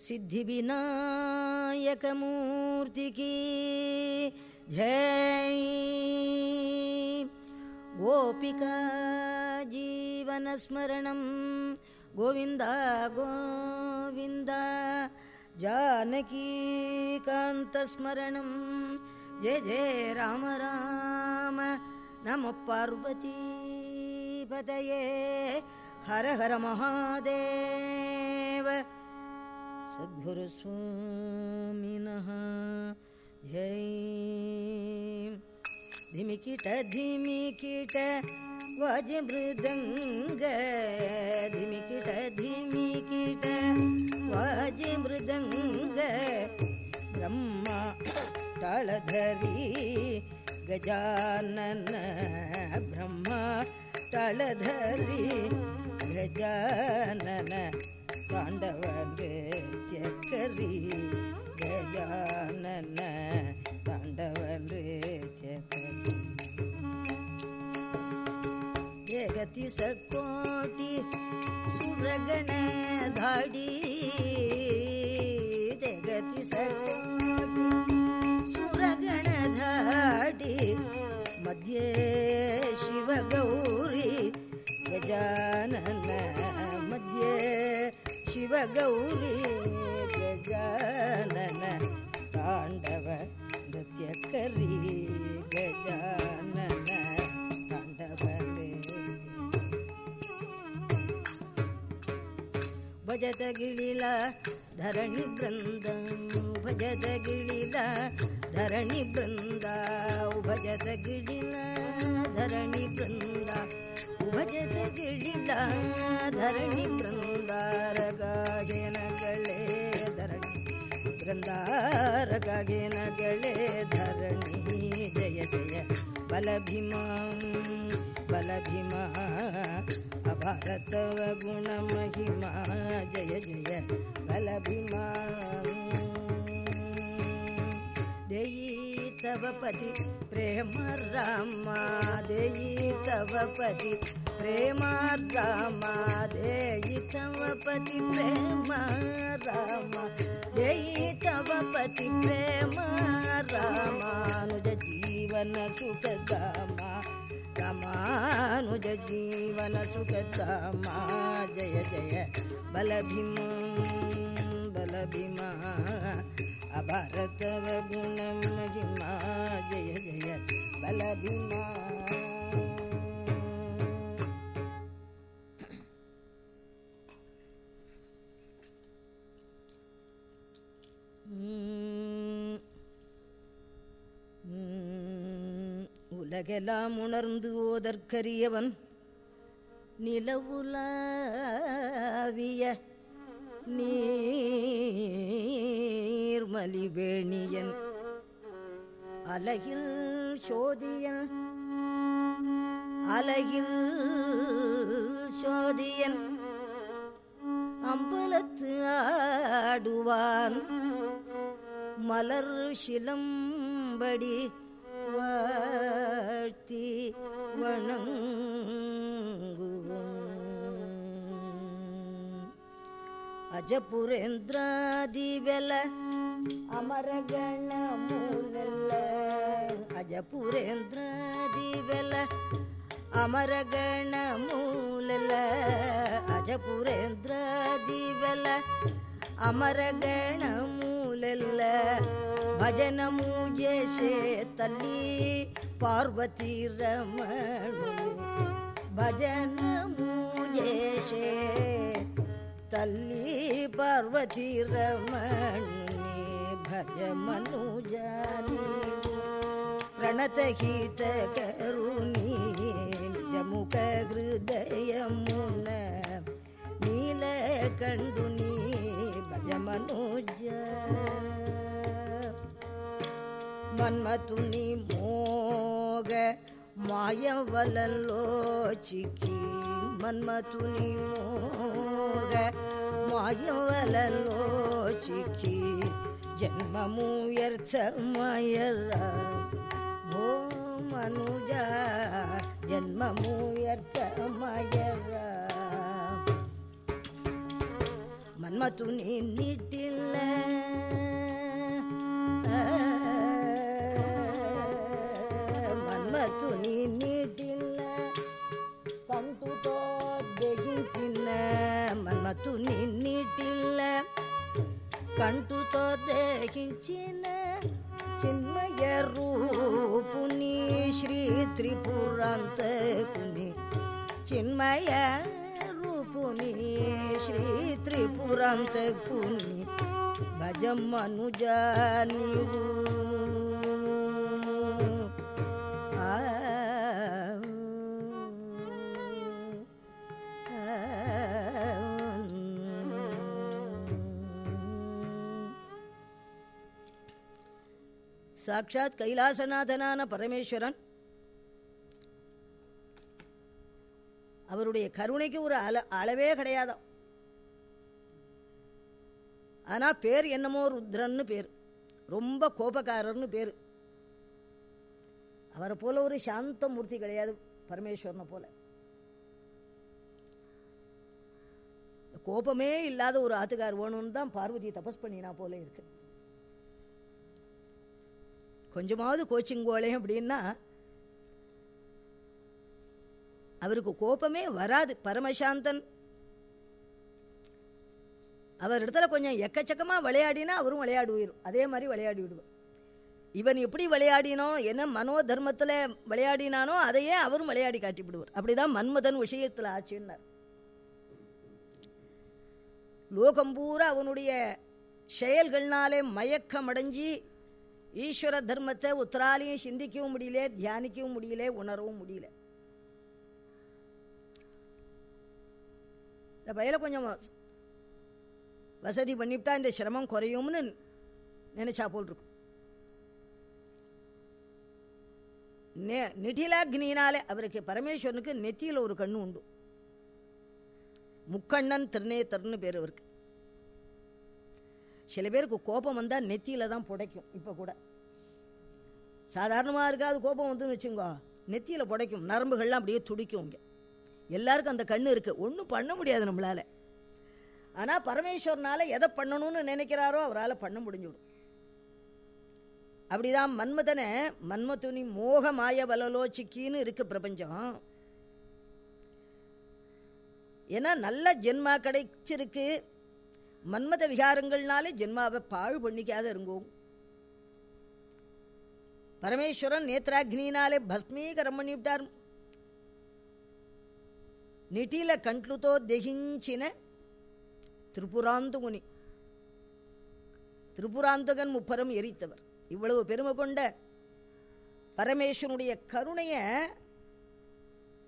सिद्धिविनायकमूर्तिकी। जय गोपिका जीवनस्मरणं। गोविन्द गोविन्द जानकीकान्तस्मरणं जय जय राम राम। नमः पार्वतीपतये हर हर महादेव सद्गुरुस्वामिनः। जय। धिमिकिट धिमिकिट वाजमृदङ्ग। धिमिकिट धिमिकिट वाजमृदङ्ग। ब्रह्मा टाळधरी गजानन। ब्रह्मा टाळधरी गजानन ತಾಂಡವ ನೃತ್ಯಕರಿ ಗಜಾನನ ತಾಂಡವ ನೃತ್ಯಕರಿ ಜಗತಿ ಸಕೋಟಿ ಸುರಗಣ ಧಾಡಿ ಜಗತಿ ಸಕೋಟಿ ಸುರಗಣ ಧಾಡಿ ಮಧ್ಯೆ ಶಿವಗೌರಿ ಗಜಾನನ ಮಧ್ಯೆ ಶಿವಗೌರಿ ಗಜಾನನ ತಾಂಡವ ನೃತ್ಯಕರಿ ಗಜಾನನ ತಾಂಡವ ಭಜದ ಗಿಳಿಲ ಧರಣಿ ಬೃಂದ ಭಜದ ಗಿಳಿಲ ಧರಣಿ ಬೃಂದ ಭಜದ ಗಿಳಿಲ ಧರಣಿ ಬೃಂದ ಭಜದ ಗಿಳಿಲ ಧರಣಿ ಬೃಂದಾರಗಾಯನಗಳೇ ಧರಣಿ ಬೃಂದಾರಗಾಯನಗಳೇ ಧರಣಿ ಜಯ ಜಯ ಬಲಭೀಮ ಬಲಭೀಮ ಅಭಾರತವ ಗುಣ ಮಹಿಮಾ ಜಯ ಜಯ ಬಲಭೀಮ ದೇಯಿ తవపతి ప్రేమ రామా దేయి తవపతి ప్రేమ రామా దేయి తవపతి ప్రేమ రామా దేయి తవపతి ప్రేమ రామానుజ జీవన సుఖదామా రామానుజ జీవన సుఖదామా జయ జయ బలభీమా బలభీమా. அபரதவ குணம் மகிமா ஜெய ஜெய பலபிமா. உலகெல்லாம் உணர்ந்து ஓதற்கரியவன் நிலவுலாவிய நீர்மலிவேணியன் அலகில் சோதியன் அலகில் சோதியன் அம்பலத்து ஆடுவான். மலர் சிலம்படி வாழ்த்தி வணங்க ಅಜಪುರೇಂದ್ರಾದಿವೆಲ ಅಮರಗಣ ಮೂಲೆಲ್ಲ ಅಜಪುರೇಂದ್ರಾದಿವೆಲ ಅಮರಗಣ ಮೂಲೆಲ್ಲ ಅಜಪುರೇಂದ್ರಾದಿವೆಲ ಅಮರಗಣ ಮೂಲೆಲ್ಲ ಭಜನ ಮೂಜೇಶೆ ತಲ್ಲಿ ಪಾರ್ವತಿ ರಮಣು ಭಜನ ಮೂಜೇಶೆ తల్లి పార్వతీ రమణుని భజ మనుజాని ప్రణతహీత కరుణి జముఖ హృదయమున నీల కండుని భజ మనోజ మన్మతుని మోగ మాయం వలల్లో చిక్కి మన్మతుని మోగ మాయం వలల్లో చిక్కి జన్మము వ్యర్థమయరా ఓ మనుజ జన్మము వ్యర్థమయరా మన్మతుని నిటిల్ల మన్మతు నిన్నిటిల్ల కంటుతో దహించిన మన్మతు నిన్నిటిల్ల కంటుతో దహించిన చిన్మయ రూపుని శ్రీ త్రిపురాంతకుని చిన్మయ రూపుని శ్రీ త్రిపురాంతకుని భజం మనుజా నీవు சாட்சாத் கைலாசநாதனான பரமேஸ்வரன். அவருடைய கருணைக்கு ஒரு அள அளவே கிடையாதாம். ஆனால் பேர் என்னமோ ருத்ரன்னு பேர். ரொம்ப கோபக்காரர்னு பேர். அவரை போல ஒரு சாந்த மூர்த்தி கிடையாது பரமேஸ்வரனை போல. கோபமே இல்லாத ஒரு ஆத்துக்கார் வேணும்னு தான் பார்வதி தபஸ் பண்ணினா போல இருக்கு. கொஞ்சமாவது கோச்சிங் போலேன் அப்படின்னா அவருக்கு கோபமே வராது. பரமசாந்தன் அவர் இடத்துல கொஞ்சம் எக்கச்சக்கமாக விளையாடினா அவரும் விளையாடுவார். அதே மாதிரி விளையாடி விடுவார் இவன் எப்படி விளையாடினோ என்ன மனோ தர்மத்தில் விளையாடினானோ அதையே அவரும் விளையாடி காட்டி விடுவார் அப்படிதான் மன்மதன் விஷயத்தில் ஆச்சுன்னார். லோகம் பூரா அவனுடைய செயல்கள்னாலே மயக்கம் அடைஞ்சி ஈஸ்வர தர்மத்தை உத்தராலையும் சிந்திக்கவும் முடியல தியானிக்கவும் முடியல உணரவும் முடியல. இந்த பையில கொஞ்சம் வசதி பண்ணிவிட்டா இந்த சிரமம் குறையும்னு நினைச்சா போல் இருக்கும் நெ- அவருக்கு பரமேஸ்வரனுக்கு நெத்தியில் ஒரு கண்ணு உண்டு. முக்கண்ணன் திருநேத்தர்னு பேர் அவருக்கு. சில பேருக்கு கோபம் வந்தால் நெத்தியில தான் புடைக்கும் இப்போ கூட. சாதாரணமாக இருக்காது கோபம் வந்துன்னு வச்சுங்கோ நெத்தியில் புடைக்கும் நரம்புகள்லாம் அப்படியே துடிக்கும் இங்கே. எல்லாருக்கும் அந்த கண்ணு இருக்கு ஒன்றும் பண்ண முடியாது நம்மளால. ஆனால் பரமேஸ்வரனால் எதை பண்ணணும்னு நினைக்கிறாரோ அவரால் பண்ண முடிஞ்சுடும். அப்படிதான் மன்மதனை மன்மதுனி மோக மாய வலலோச்சிக்கின்னு இருக்கு பிரபஞ்சம். ஏன்னா நல்ல ஜென்மா கிடைச்சிருக்கு மன்மத விகாரங்கள்னாலே ஜென்மாவை பாழ் பண்ணிக்காத இருங்கோ பரமேஸ்வரன் நேத்ராக்னினாலே భస్మీకరం பண்ணிவிட்டார் నిటిల కంట్లుతో దహించిన திரிபுராந்துகுனி திரிபுராந்தகன் முப்பரம் எரித்தவர் இவ்வளவு பெருமை கொண்ட பரமேஸ்வரனுடைய கருணையை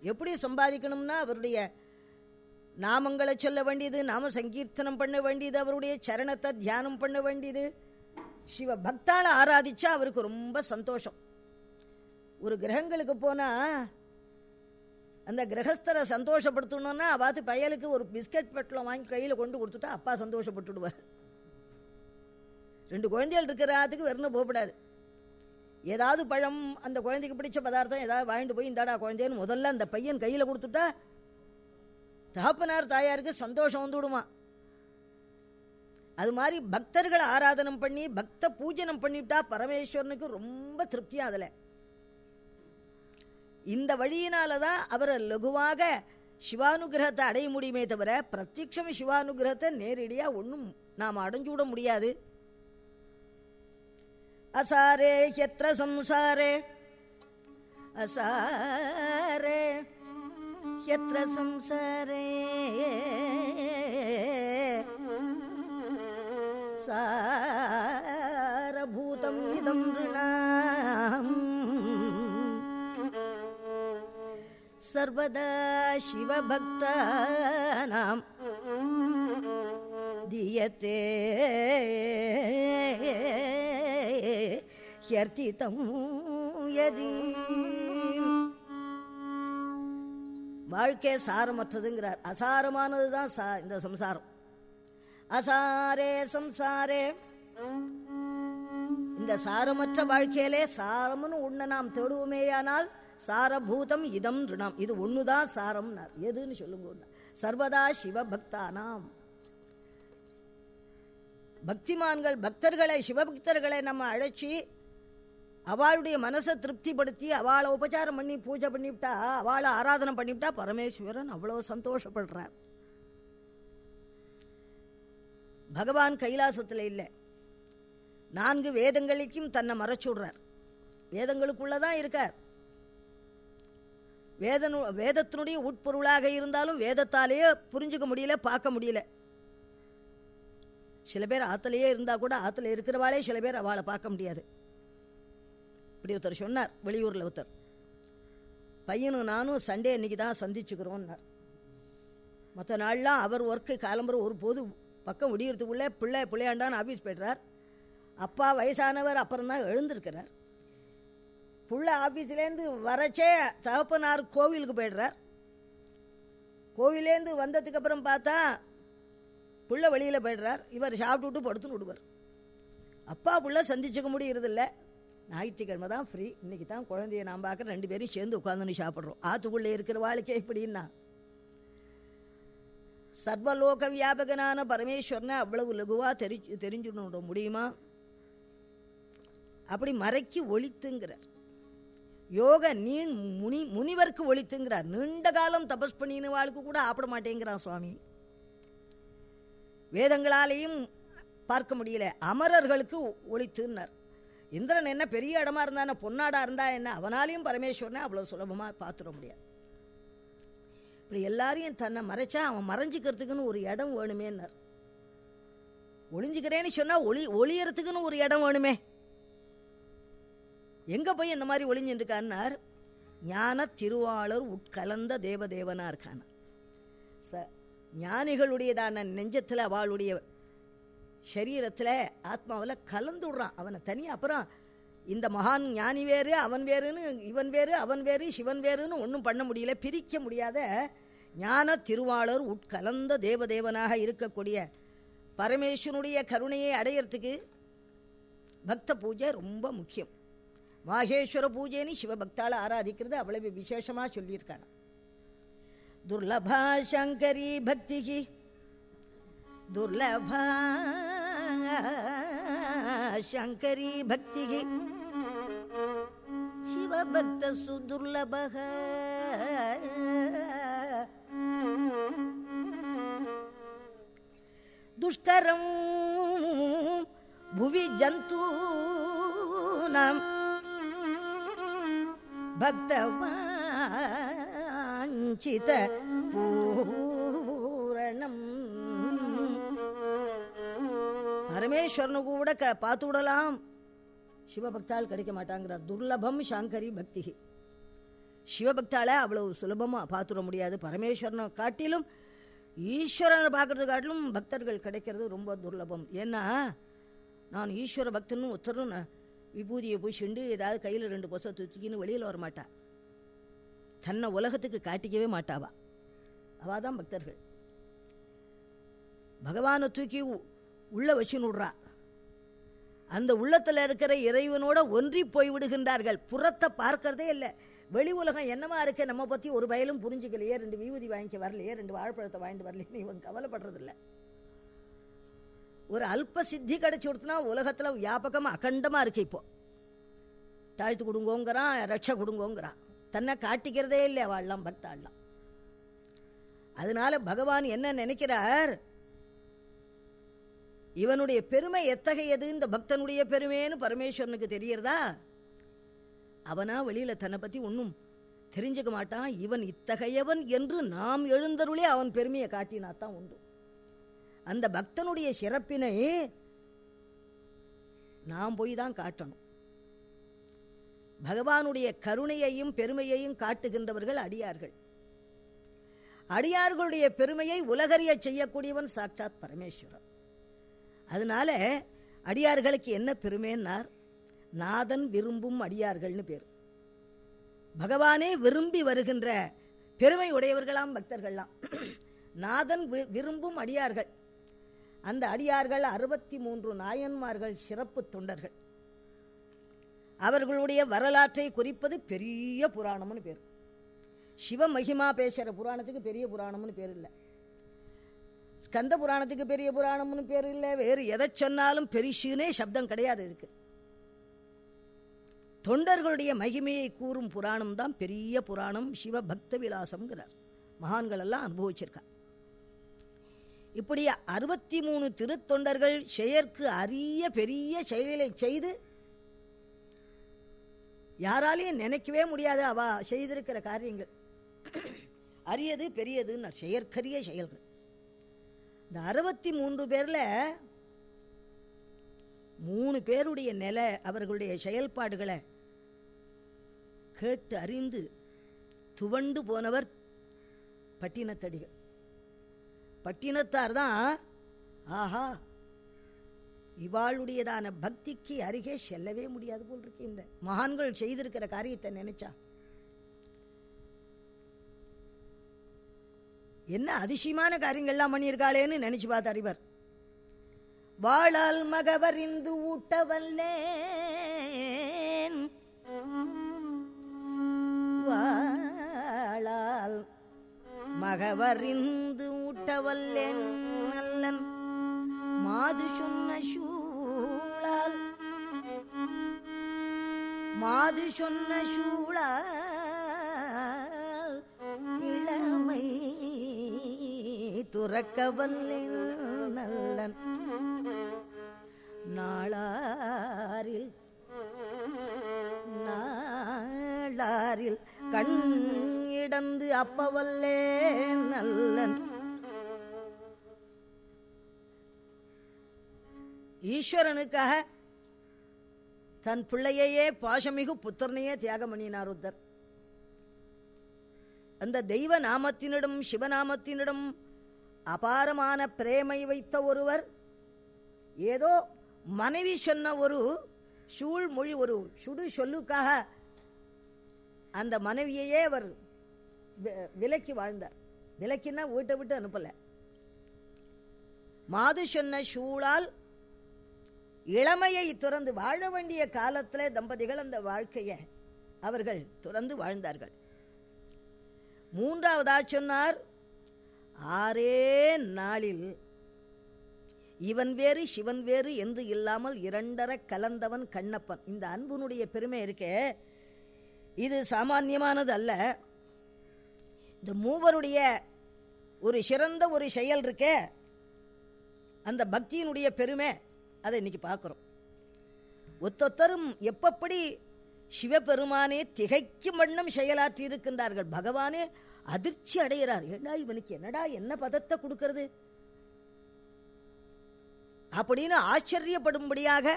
எப்படி சம்பாதிக்கணும்னா அவருடைய நாமங்களை சொல்ல வேண்டியது நாம சங்கீர்த்தனம் பண்ண வேண்டியது அவருடைய சரணத்தை தியானம் பண்ண வேண்டியது. சிவ பக்தாளை ஆராதிச்சா அவருக்கு ரொம்ப சந்தோஷம். ஒரு கிரகங்களுக்கு போனா அந்த கிரகஸ்தரை சந்தோஷப்படுத்தணும்னா பார்த்து பயலுக்கு ஒரு பிஸ்கட் பெட்டலம் வாங்கி கையில் கொண்டு கொடுத்துட்டா அப்பா சந்தோஷப்பட்டுடுவார். ரெண்டு குழந்தைகள் இருக்கிறாத்துக்கு வெறும் போகக்கூடாது ஏதாவது பழம் அந்த குழந்தைக்கு பிடிச்ச பதார்த்தம் ஏதாவது வாங்கிட்டு போய் இந்தாடா குழந்தைன்னு முதல்ல அந்த பையன் கையில் கொடுத்துட்டா தகப்பனார் தாயாருக்கு சந்தோஷம் வந்துவிடுமா? அது மாதிரி பக்தர்களை ஆராதனம் பண்ணி பக்த பூஜனம் பண்ணிவிட்டா பரமேஸ்வரனுக்கு ரொம்ப திருப்தியாக அதில். இந்த வழியினால தான் அவரை லகுவாக சிவானுகிரகத்தை அடைய முடியுமே தவிர பிரத்யட்சம் சிவானுகிரகத்தை நேரடியா ஒன்றும் நாம் அடைஞ்சு விட முடியாது. அசாரே எத்திர சம்சாரே? அசாரே. यत्र संसारे सारभूतमिदं नृणाम् सर्वदा शिवभक्तानां दीयते ह्यर्तितं यदि வாழ்க்கை சாரமற்றதுங்கிறார். அசாரமானது தான் சா இந்த சம்சாரம். அசாரே சம்சாரே. இந்த சாரமற்ற வாழ்க்கையிலே சாரம்னு ஒண்ணு நாம் தேடுவோமேயானால் சாரபூதம் இதம் ரிணம். இது ஒண்ணுதான் சாரம்னார். எதுன்னு சொல்லுங்க சர்வதா சிவபக்தானாம். பக்திமான்கள் பக்தர்களை சிவபக்தர்களை நம்ம அழைச்சி அவளுடைய மனசை திருப்திப்படுத்தி அவளை உபச்சாரம் பண்ணி பூஜை பண்ணிவிட்டா அவளை ஆராதனை பண்ணிவிட்டா பரமேஸ்வரன் அவ்வளோ சந்தோஷப்படுறார். பகவான் கைலாசத்தில் இல்லை. நான்கு வேதங்களுக்கும் தன்னை மறைச்சுடுறார் வேதங்களுக்குள்ளதான் இருக்கார். வேதனு வேதத்தினுடைய உட்பொருளாக இருந்தாலும் வேதத்தாலேயே புரிஞ்சுக்க முடியல பார்க்க முடியல. சில பேர் ஆற்றுலையே இருந்தால் கூட ஆற்றுல இருக்கிறவாளே சில பேர் அவளை பார்க்க முடியாது. இப்படி ஒருத்தர் சொன்னார் வெளியூரில் ஒருத்தர். பையனும் நானும் சண்டே இன்னைக்கு தான் சந்திச்சுக்கிறோன்னார். மற்ற நாள்லாம் அவர் ஒர்க்கு காலம்பரம் ஒரு போது பக்கம் விடியறதுக்குள்ளே பிள்ளை பிள்ளையாண்டான்னு ஆஃபீஸ் போய்ட்றார். அப்பா வயசானவர் அப்புறம் தான் எழுந்திருக்கிறார். புள்ள ஆஃபீஸ்லேருந்து வரச்சே தகப்பனார் கோவிலுக்கு போய்டுறார். கோவிலேருந்து வந்ததுக்கப்புறம் பார்த்தா புள்ள வெளியில் போய்டுறார். இவர் சாப்பிட்டுட்டு படுத்துன்னு விடுவார். அப்பா புள்ள சந்திச்சுக்க முடியறதில்ல. ஞாயிற்றுக்கிழமை தான் ஃப்ரீ இன்னைக்கு தான் குழந்தைய நான் பார்க்குற ரெண்டு பேரும் சேர்ந்து உட்காந்துன்னு சாப்பிட்றோம். ஆற்றுக்குள்ளே இருக்கிற வாழ்க்கை எப்படின்னா சர்வலோக வியாபகனான பரமேஸ்வரனை அவ்வளவு லகுவாக தெரி தெரிஞ்சுட முடியுமா? அப்படி மறைக்கு ஒழித்துங்கிறார் யோக நீ முனி முனிவருக்கு ஒழித்துங்கிறார் நீண்ட காலம் தபஸ் பண்ணின வாழ்க்கை கூட ஆப்பிட மாட்டேங்கிறான் சுவாமி. வேதங்களாலேயும் பார்க்க முடியல. அமரர்களுக்கு ஒழித்துன்னார் இந்திரன் என்ன பெரிய இடமா இருந்தான பொன்னாடா இருந்தா என்ன? அவனாலையும் பரமேஸ்வரனை அவ்வளோ சுலபமாக பார்த்துட முடியாது. இப்படி எல்லாரையும் தன்னை மறைச்சா அவன் மறைஞ்சிக்கிறதுக்குன்னு ஒரு இடம் வேணுமேன்னார். ஒளிஞ்சுக்கிறேன்னு சொன்னால் ஒளி ஒளியறதுக்குன்னு ஒரு இடம் வேணுமே. எங்கே போய் இந்த மாதிரி ஒளிஞ்சுருக்கான்னார் ஞான திருவாளர் உட்கலந்த தேவதேவனா இருக்கான ச ஞானிகளுடையதான நெஞ்சத்தில் அவளுடைய சரீரத்தில் ஆத்மாவில் கலந்து விடுறான் அவனை தனியாக அப்புறம் இந்த மகான் ஞானி வேறு அவன் வேறுன்னு இவன் வேறு அவன் வேறு சிவன் வேறுன்னு ஒன்றும் பண்ண முடியல பிரிக்க முடியாத ஞான திருவாளர் உட்கலந்த தேவதேவனாக இருக்கக்கூடிய பரமேஸ்வனுடைய கருணையை அடையிறதுக்கு பக்த பூஜை ரொம்ப முக்கியம். மாகேஸ்வர பூஜைன்னு சிவபக்தால் ஆராதிக்கிறது அவ்வளவு விசேஷமாக சொல்லியிருக்காங்க. துர்லபா சங்கரி பக்திகி துர்லபா शङ्करी भक्तिः। शिवभक्तसुदुर्लभ दुष्करं भुवि जन्तूनां भक्तवाञ्चित पूरणम् பரமேஸ்வரனு கூட க பார்த்து விடலாம். சிவபக்தால் கிடைக்க மாட்டாங்கிறார். துர்லபம் சாங்கரி பக்தி. சிவபக்தால அவ்வளவு சுலபமாக பார்த்துட முடியாது. பரமேஸ்வரனை காட்டிலும் ஈஸ்வரனை பார்க்கறது காட்டிலும் பக்தர்கள் கிடைக்கிறது ரொம்ப துர்லபம். ஏன்னா நான் ஈஸ்வர பக்தனும் ஒருத்தரும் விபூதியை போய் செண்டு ஏதாவது கையில் ரெண்டு பொசை தூக்கின்னு வெளியில் வர மாட்டா. தன்னை உலகத்துக்கு காட்டிக்கவே மாட்டாவா. அவள் தான் பக்தர்கள். பகவானை தூக்கி உள்ள வச்சு விடுறா அந்த உள்ளத்தில் இருக்கிற இறைவனோட ஒன்றி போய் விடுகின்றார்கள். புறத்தை பார்க்கறதே இல்லை. வெளி உலகம் என்னமா இருக்கு? நம்ம பற்றி ஒரு பயலும் புரிஞ்சுக்கலையே. ரெண்டு வீபூதி வாங்கிக்க வரலையே. ரெண்டு வாழைப்பழத்தை வாங்கிட்டு வரலையே. இவன் கவலைப்படுறதில்ல. ஒரு அல்ப சித்தி கிடைச்சி கொடுத்தனா உலகத்தில் வியாபகமாக அகண்டமாக இருக்கு இப்போ. தாழ்த்து கொடுங்கோங்கிறான் ரட்ச கொடுங்கோங்கிறான். தன்னை காட்டிக்கிறதே இல்லை அவள்லாம் பக்தாள்லாம் அதனால பகவான் என்ன நினைக்கிறார்? இவனுடைய பெருமை எத்தகையது? இந்த பக்தனுடைய பெருமைன்னு பரமேஸ்வரனுக்கு தெரியறதா? அவனா வெளியில தன்னை பத்தி ஒன்றும் தெரிஞ்சுக்க மாட்டான். இவன் இத்தகையவன் என்று நாம் எழுந்தருளே அவன் பெருமையை காட்டினாத்தான் உண்டு. அந்த பக்தனுடைய சிறப்பினை நாம் போய் தான் காட்டணும். பகவானுடைய கருணையையும் பெருமையையும் காட்டுகின்றவர்கள் அடியார்கள். அடியார்களுடைய பெருமையை உலகறிய செய்யக்கூடியவன் சாட்சாத் பரமேஸ்வரன். அதனால அடியார்களுக்கு என்ன பெருமைன்னார்? நாதன் விரும்பும் அடியார்கள்னு பேர். பகவானே விரும்பி வருகின்ற பெருமை உடையவர்களாம் பக்தர்கள்லாம். நாதன் விரும்பும் அடியார்கள். அந்த அடியார்கள் அறுபத்தி மூன்று நாயன்மார்கள் சிறப்பு தொண்டர்கள். அவர்களுடைய வரலாற்றை குறிப்பது பெரிய புராணம்னு பேர். சிவ மகிமா பேசுகிற புராணத்துக்கு பெரிய புராணம்னு பேர் இல்லை. ஸ்கந்த புராணத்துக்கு பெரிய புராணம்னு பேர் இல்லை. வேறு எதை சொன்னாலும் பெரிசுனே சப்தம் கிடையாது இதுக்கு. தொண்டர்களுடைய மகிமையை கூறும் புராணம் தான் பெரிய புராணம். சிவ பக்த விலாசம்ங்கிறார் மகான்கள் எல்லாம் அனுபவிச்சிருக்கா இப்படி அறுபத்தி மூணு திருத்தொண்டர்கள் செயற்கு அரிய பெரிய செயலை செய்து யாராலையும் நினைக்கவே முடியாது அவா செய்திருக்கிற காரியங்கள். அரியது பெரியதுன்னு செயற்கரிய செயல்கள். இந்த அறுபத்தி மூன்று பேரில் மூணு பேருடைய நிலை அவர்களுடைய செயல்பாடுகளை கேட்டு அறிந்து துவண்டு போனவர் பட்டினத்தடிகள். பட்டினத்தார் தான் ஆஹா இவாளுடையதான பக்திக்கு அருகே செல்லவே முடியாது போல் இருக்கு இந்த. மகான்கள் செய்திருக்கிற காரியத்தை நினைச்சா. என்ன அதிசயமான காரியங்கள்லாம் பண்ணியிருக்காளேன்னு நினைச்சு பார்த்தார் இவர் வாழால் மகவறிந்து ஊட்டவல்லேன். வாழால் மகவறிந்து ஊட்டவல்லேன் நல்லன் மாது சொன்ன சூழால். மாது சொன்ன சூழால் இளமை துறக்கவல்லேன் நல்லன். நாளாரில் நாளாரில் கண் இடந்து அப்பவல்லே நல்லன். ஈஸ்வரனுக்காக தன் பிள்ளையையே பாசமிகு புத்திரனையே தியாகம் பண்ணினார் உத்தர். அந்த தெய்வ நாமத்தினிடம் சிவநாமத்தினிடம் அபாரமான பிரேமை வைத்த ஒருவர் ஏதோ மனைவி சொன்ன ஒரு சூழ்மொழி ஒரு சுடு சொல்லுக்காக அந்த மனைவியையே அவர் விலக்கி வாழ்ந்தார். விலக்கினா வீட்டை விட்டு அனுப்பல. மாது சொன்ன சூழால் இளமையை துறந்து வாழ வேண்டிய காலத்தில் தம்பதிகள் அந்த வாழ்க்கையை அவர்கள் துறந்து வாழ்ந்தார்கள். மூன்றாவதா சொன்னார் ஆறே நாளில் இவன் வேறு சிவன் வேறு என்று இல்லாமல் இரண்டர கலந்தவன் கண்ணப்பன். இந்த அன்புனுடைய பெருமை இருக்கே. இது சாமானியமானது அல்ல. இந்த மூவருடைய ஒரு சிறந்த ஒரு செயல் இருக்கே. அந்த பக்தியினுடைய பெருமை அதை இன்னைக்கு பார்க்குறோம். ஒத்தொத்தரும் எப்பப்படி சிவபெருமானே திகைக்கும் வண்ணம் செயலாற்றி இருக்கின்றார்கள் பகவானே அதிர்ச்சி அடைகிறார். ஏண்டா இவனுக்கு என்னடா என்ன பதத்தை கொடுக்கிறது? அப்படின்னு ஆச்சரியப்படும்படியாக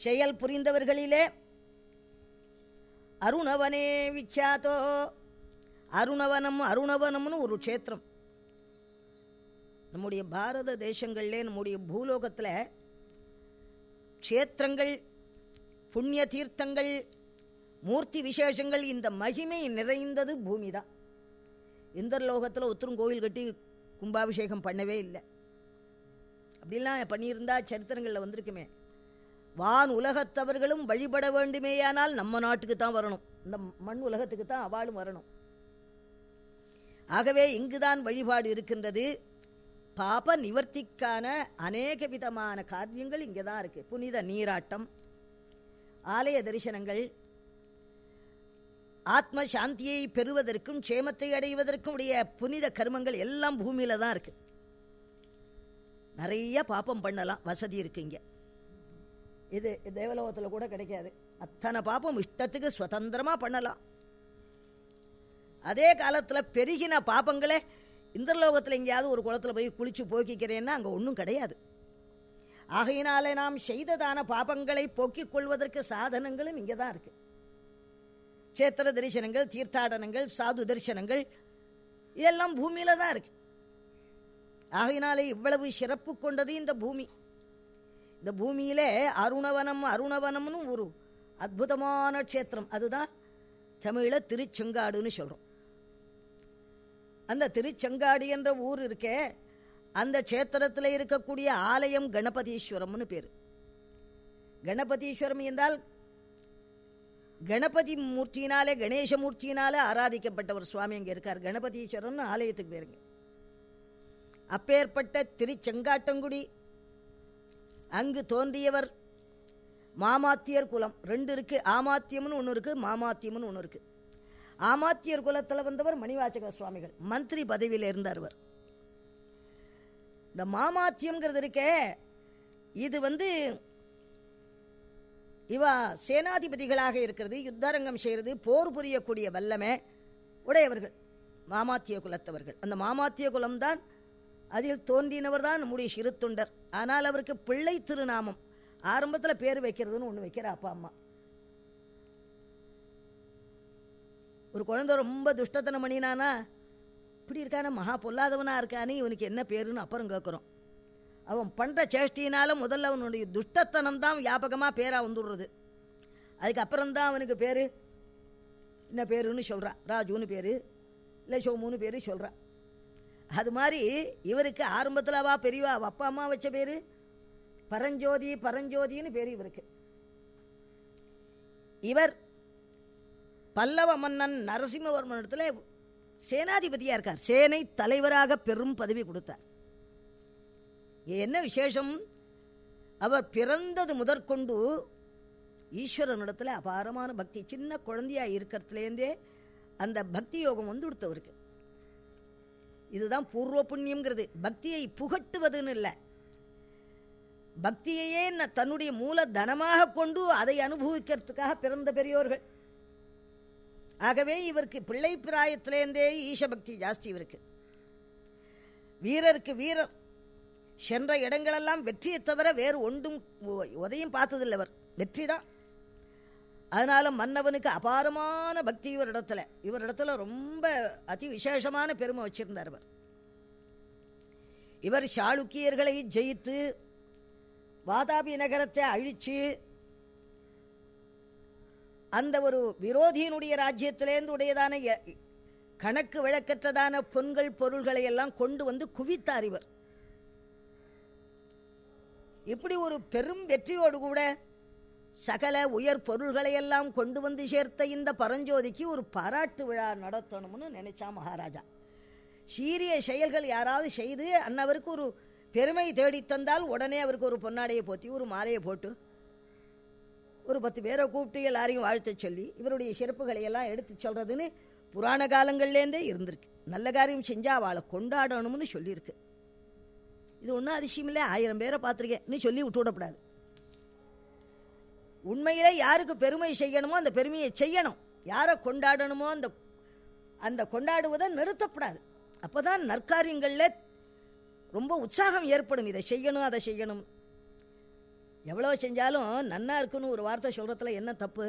செயல் புரிந்தவர்களிலே அருணவனே விக்யாத்தோ அருணவனம் அருணவனம்னு ஒரு க்ஷேத்திரம். நம்முடைய பாரத தேசங்களிலே நம்முடைய பூலோகத்தில் க்ஷேத்திரங்கள் புண்ணிய தீர்த்தங்கள் மூர்த்தி விசேஷங்கள் இந்த மகிமை நிறைந்தது பூமி தான் இந்தர்லோகத்தில் ஒத்தரும் கோவில் கட்டி கும்பாபிஷேகம் பண்ணவே இல்லை. அப்படிலாம் பண்ணியிருந்தா சரித்திரங்களில் வந்திருக்குமே. வான் உலகத்தவர்களும் வழிபட வேண்டுமேயானால் நம்ம நாட்டுக்கு தான் வரணும். இந்த மண் உலகத்துக்கு தான் அவாளும் வரணும். ஆகவே இங்குதான் வழிபாடு இருக்கின்றது. பாப நிவர்த்திக்கான அநேக விதமான காரியங்கள் இங்கே தான் இருக்குது புனித நீராட்டம் ஆலய தரிசனங்கள் ஆத்ம சாந்தியை பெறுவதற்கும் க்ஷேமத்தை அடைவதற்கும் உடைய புனித கர்மங்கள் எல்லாம் பூமியில் தான் இருக்கு. நிறைய பாப்பம் பண்ணலாம் வசதி இருக்குங்க இது தேவலோகத்தில் கூட கிடைக்காது. அத்தனை பாப்பம் இஷ்டத்துக்கு சுதந்திரமாக பண்ணலாம். அதே காலத்தில் பெருகின பாப்பங்களே இந்திரலோகத்தில் எங்கேயாவது ஒரு குளத்தில் போய் குளிச்சு போக்கிக்கிறேன்னா அங்கே ஒன்றும் கிடையாது. ஆகையினாலே நாம் செய்ததான பாபங்களை போக்கிக் கொள்வதற்கு சாதனங்களும் இங்கே தான் இருக்குது கஷேத்திர தரிசனங்கள் தீர்த்தாடனங்கள் சாது தரிசனங்கள் இதெல்லாம் பூமியில தான் இருக்கு. ஆகையினாலே இவ்வளவு சிறப்பு கொண்டது இந்த பூமி. இந்த பூமியிலே அருணவனம் அருணவனம்னு ஒரு அற்புதமான க்ஷேத்திரம். அதுதான் தமிழ திருச்செங்காடுன்னு சொல்றோம். அந்த திருச்செங்காடு என்ற ஊர் இருக்கே அந்த க்ஷேத்திரத்தில் இருக்கக்கூடிய ஆலயம் கணபதீஸ்வரம்னு பேர். கணபதீஸ்வரம் என்றால் கணபதி மூர்த்தியினாலே கணேச மூர்த்தியினாலே ஆராதிக்கப்பட்டவர் சுவாமி அங்கே இருக்கார். கணபதீஸ்வரர்னு ஆலயத்துக்கு பேருங்க. அப்பேற்பட்ட திருச்செங்காட்டங்குடி அங்கு தோன்றியவர் மாமாத்தியர் குலம். ரெண்டு இருக்கு ஆமாத்தியம்னு ஒன்று இருக்கு மாமாத்தியம்னு ஒன்று இருக்கு. ஆமாத்தியர் குலத்தில் வந்தவர் மணிவாச்சக சுவாமிகள். மந்திரி பதவியில் இருந்தார் அவர் இந்த மாமாத்தியம்ங்கிறது இருக்கே இது வந்து இவா சேனாதிபதிகளாக இருக்கிறது யுத்தரங்கம் செய்கிறது போர் புரியக்கூடிய வல்லமை உடையவர்கள் மாமாத்திய குலத்தவர்கள். அந்த மாமாத்திய குலம்தான் அதில் தோன்றினவர் தான் நம்முடைய சிறு தொண்டர். ஆனால் அவருக்கு பிள்ளை திருநாமம். ஆரம்பத்தில் பேர் வைக்கிறதுன்னு ஒன்று வைக்கிற அப்பா அம்மா. ஒரு குழந்தை ரொம்ப துஷ்டத்தனம் பண்ணினானா இப்படி இருக்கான மகா பொல்லாதவனா இருக்கானே இவனுக்கு என்ன பேருன்னு அப்புறம் கேட்குறோம் அவன் பண்ணுற சேஷ்டியினால முதல்ல அவனுடைய துஷ்டத்தனம் தான் வியாபகமாக பேராக வந்துடுறது. அதுக்கப்புறம் தான் அவனுக்கு பேர் என்ன பேருன்னு சொல்கிறான் ராஜுன்னு பேர் இல்லை சோமுன்னு பேர் சொல்கிறா அது மாதிரி இவருக்கு ஆரம்பத்தில் வா பெரியவா அப்பா அம்மா வச்ச பேர் பரஞ்சோதி பரஞ்சோதின்னு பேர் இவருக்கு. இவர் பல்லவ மன்னன் நரசிம்மவர்மன் இடத்துல சேனாதிபதியாக இருக்கார். சேனை தலைவராக பெரும் பதவி கொடுத்தார். என்ன விசேஷம்? அவர் பிறந்தது முதற்கொண்டு ஈஸ்வரனிடத்தில் அபாரமான பக்தி. சின்ன குழந்தையா இருக்கிறதுலேருந்தே அந்த பக்தி யோகம் வந்து கொடுத்தவருக்கு இதுதான் பூர்வ புண்ணியம்ங்கிறது. பக்தியை புகட்டுவதுன்னு இல்லை. பக்தியையே ந- தன்னுடைய மூல தனமாக கொண்டு அதை அனுபவிக்கிறதுக்காக பிறந்த பெரியோர்கள். ஆகவே இவருக்கு பிள்ளை பிராயத்திலேருந்தே ஈச பக்தி ஜாஸ்தி இவருக்கு. வீரருக்கு வீரர். சென்ற இடங்களெல்லாம் வெற்றியை தவிர வேறு ஒன்றும் உதையும் பார்த்ததில்லை அவர் வெற்றி தான் அதனால மன்னவனுக்கு அபாரமான பக்தி இவரிடத்துல இவரிடத்துல ரொம்ப அதி விசேஷமான பெருமை வச்சிருந்தார் அவர் இவர் சாளுக்கியர்களை ஜெயித்து வாதாபி நகரத்தை அழித்து அந்த ஒரு விரோதியினுடைய ராஜ்யத்திலேருந்து உடையதான எ- கணக்கு விளக்கற்றதான பொன்கள் பொருள்களை எல்லாம் கொண்டு வந்து குவித்தார் இவர். இப்படி ஒரு பெரும் வெற்றியோடு கூட சகல உயர் பொருள்களையெல்லாம் கொண்டு வந்து சேர்த்த இந்த பரஞ்சோதிக்கு ஒரு பாராட்டு விழா நடத்தணும்னு நினைச்சா மகாராஜா. சீரிய செயல்கள் யாராவது செய்து அன்னவருக்கு ஒரு பெருமை தேடி தந்தால் உடனே அவருக்கு ஒரு பொன்னாடையை போத்தி ஒரு மாலையை போட்டு ஒரு பத்து பேரை கூப்பிட்டு எல்லாரையும் வாழ்த்து சொல்லி இவருடைய சிறப்புகளை எல்லாம் எடுத்து சொல்கிறதுன்னு புராண காலங்கள்லேருந்தே இருந்திருக்கு. நல்ல காரியம் செஞ்சால் அவளை கொண்டாடணும்னு சொல்லியிருக்கு. இது ஒன்றும் அதிசயம் இல்லை. ஆயிரம் பேரை பார்த்துருக்கேன். நீ சொல்லி விட்டு விடக்கூடாது. உண்மையிலே யாருக்கு பெருமை செய்யணுமோ அந்த பெருமையை செய்யணும். யாரை கொண்டாடணுமோ அந்த அந்த கொண்டாடுவதை நிறுத்தப்படாது. அப்பதான் நற்காரியங்களில் ரொம்ப உற்சாகம் ஏற்படும். இதை செய்யணும் அதை செய்யணும். எவ்வளோ செஞ்சாலும் நன்னா இருக்குன்னு ஒரு வார்த்தை சொல்கிறதுல என்ன தப்பு?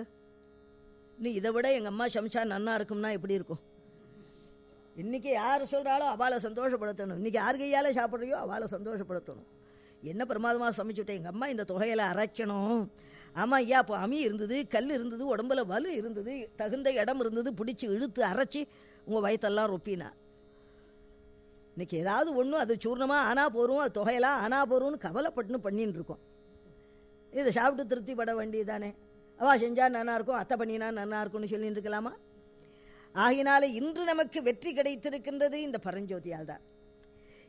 நீ இதை விட எங்கள் அம்மா சமைச்சா நன்னா இருக்கும்னா எப்படி இருக்கும்? இன்னைக்கு யார் சொல்கிறாலோ அவளை சந்தோஷப்படுத்தணும். இன்னைக்கு யார் கையால் சாப்பிட்றியோ அவளை சந்தோஷப்படுத்தணும். என்ன பிரமாதமாக சமைச்சுட்டேன் எங்கள் அம்மா இந்த தொகையில் அரைக்கணும். ஆமாம் ஐயா இப்போ அமி இருந்தது கல் இருந்தது உடம்புல வலு இருந்தது தகுந்த இடம் இருந்தது பிடிச்சி இழுத்து அரைச்சி உங்கள் வயிற்றெல்லாம் ரொப்பினா. இன்னைக்கு ஏதாவது ஒன்று அது சூர்ணமாக ஆனா போகிறோம் அது தொகையெல்லாம் ஆனா போகிறோம்னு கவலைப்பட்டுன்னு பண்ணின்னு இருக்கோம். இதை சாப்பிட்டு திருப்தி பட வேண்டியதானே அவள் செஞ்சால் நல்லாயிருக்கும் அத்தை பண்ணினா நன்னா இருக்கும்னு சொல்லிட்டு இருக்கலாமா? ஆகினாலே இன்று நமக்கு வெற்றி கிடைத்திருக்கின்றது இந்த பரஞ்சோதியால் தான்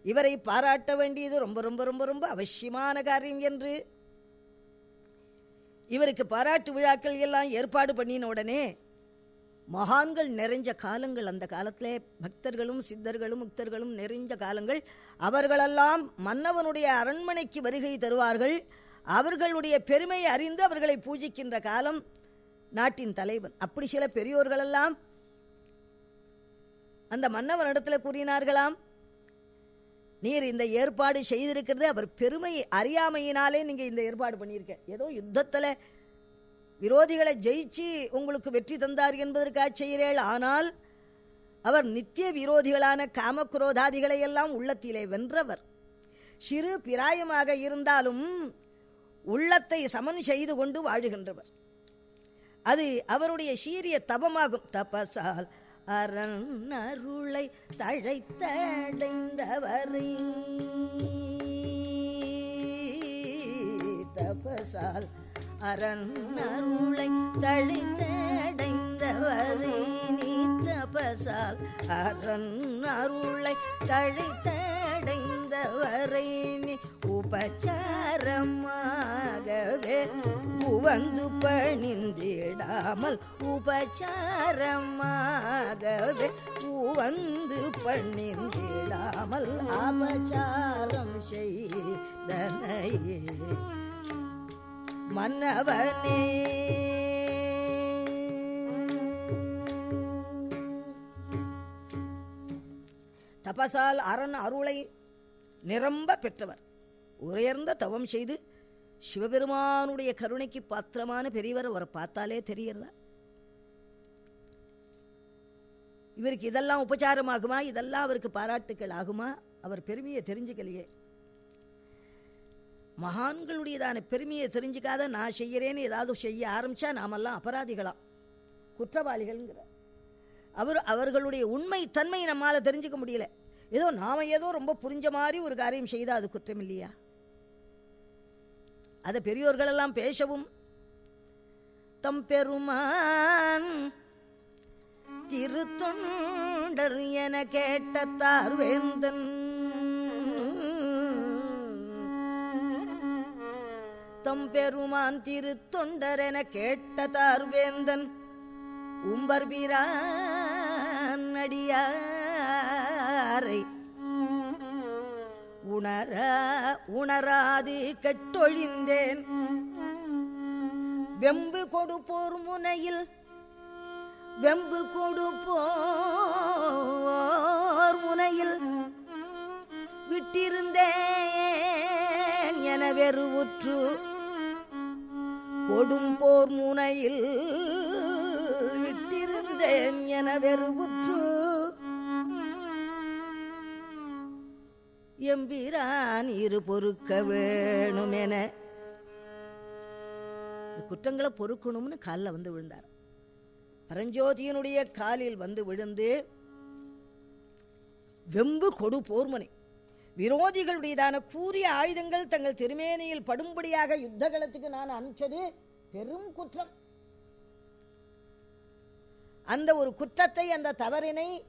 இவரை பாராட்ட வேண்டியது ரொம்ப ரொம்ப ரொம்ப ரொம்ப அவசியமான காரியம் என்று. இவருக்கு பாராட்டு விழாக்கள் எல்லாம் ஏற்பாடு பண்ணின உடனே மகான்கள் நிறைஞ்ச காலங்கள் அந்த காலத்திலே பக்தர்களும் சித்தர்களும் முக்தர்களும் நிறைஞ்ச காலங்கள் அவர்களெல்லாம் மன்னவனுடைய அரண்மனைக்கு வருகை தருவார்கள். அவர்களுடைய பெருமையை அறிந்து அவர்களை பூஜிக்கின்ற காலம் நாட்டின் தலைவன். அப்படி சில பெரியோர்களெல்லாம் அந்த மன்னவனிடத்தில் கூறினார்களாம் நீர் இந்த ஏற்பாடு செய்திருக்கிறது அவர் பெருமை அறியாமையினாலே நீங்க இந்த ஏற்பாடு பண்ணியிருக்க. ஏதோ யுத்தத்துல விரோதிகளை ஜெயிச்சு உங்களுக்கு வெற்றி தந்தார் என்பதற்காக செய்கிறேள். ஆனால் அவர் நித்திய விரோதிகளான காமக்ரோதாதிகளை எல்லாம் உள்ளத்திலே வென்றவர். சிறு பிராயமாக இருந்தாலும் உள்ளத்தை சமன் செய்து கொண்டு வாழுகின்றவர். அது அவருடைய சீரிய தபமாகும். தபசால் அரண் அருளை தழைத்தடைந்தவரை. தபசால் அரண் அருளை தழைத்தடைந்தவரை. நீ தபசால் அரண் அருளை உலகவரை நீ உபச்சாரமாகவே உவந்து பணிந்திடாமல் உபச்சாரமாகவே உவந்து பணிந்திடாமல் அபச்சாரம் செய்தனையே. மன்னவனே தபசால் அரண் அருளை நிரம்ப பெற்றவர். உயர்ந்த தவம் செய்து சிவபெருமானுடைய கருணைக்கு பாத்திரமான பெரியவர் அவரை பார்த்தாலே தெரியறதா இவருக்கு இதெல்லாம் உபச்சாரம் ஆகுமா இதெல்லாம் அவருக்கு பாராட்டுக்கள் ஆகுமா? அவர் பெருமையை தெரிஞ்சுக்கலையே. மகான்களுடையதான பெருமையை தெரிஞ்சுக்காத நான் செய்கிறேன்னு ஏதாவது செய்ய ஆரம்பிச்சா நாமெல்லாம் அபராதிகளாம். குற்றவாளிகள்ங்கிற அவர் அவர்களுடைய உண்மை தன்மை நம்மால் தெரிஞ்சுக்க முடியல. ஏதோ நாம ஏதோ ரொம்ப புரிஞ்ச மாதிரி ஒரு காரியம் செய்தா அது குற்றம் இல்லையா? அதை பெரியோர்கள் எல்லாம் பேசவும் தம் பெருமான் திருத்தொண்டர் என கேட்டத்தார் வேந்தன் தம் பெருமான் திருத்தொண்டர் என கேட்டதார் வேந்தன் உம்பர் பிரான் அடியார் உணர உணராது கெட்டொழிந்தேன். வெம்பு கொடுப்போர் முனையில் வெம்பு கொடுப்போர் முனையில் விட்டிருந்தேன் என வெறுவுற்று. கொடும் போர் முனையில் விட்டிருந்தேன் என வெறுவுற்று. எம்பிரான் இரு பொறுக்க வேணுமென. குற்றங்களை பொறுக்கணும்னு காலில் வந்து விழுந்தார். பரஞ்சோதியனுடைய காலில் வந்து விழுந்து வெம்பு கொடு போர்மனை. விரோதிகளுடையதான கூறிய ஆயுதங்கள் தங்கள் திருமேனியில் படும்படியாக யுத்த களத்துக்கு நான் அனுப்பிச்சது பெரும் குற்றம். அந்த ஒரு குற்றத்தை அந்த தவறினை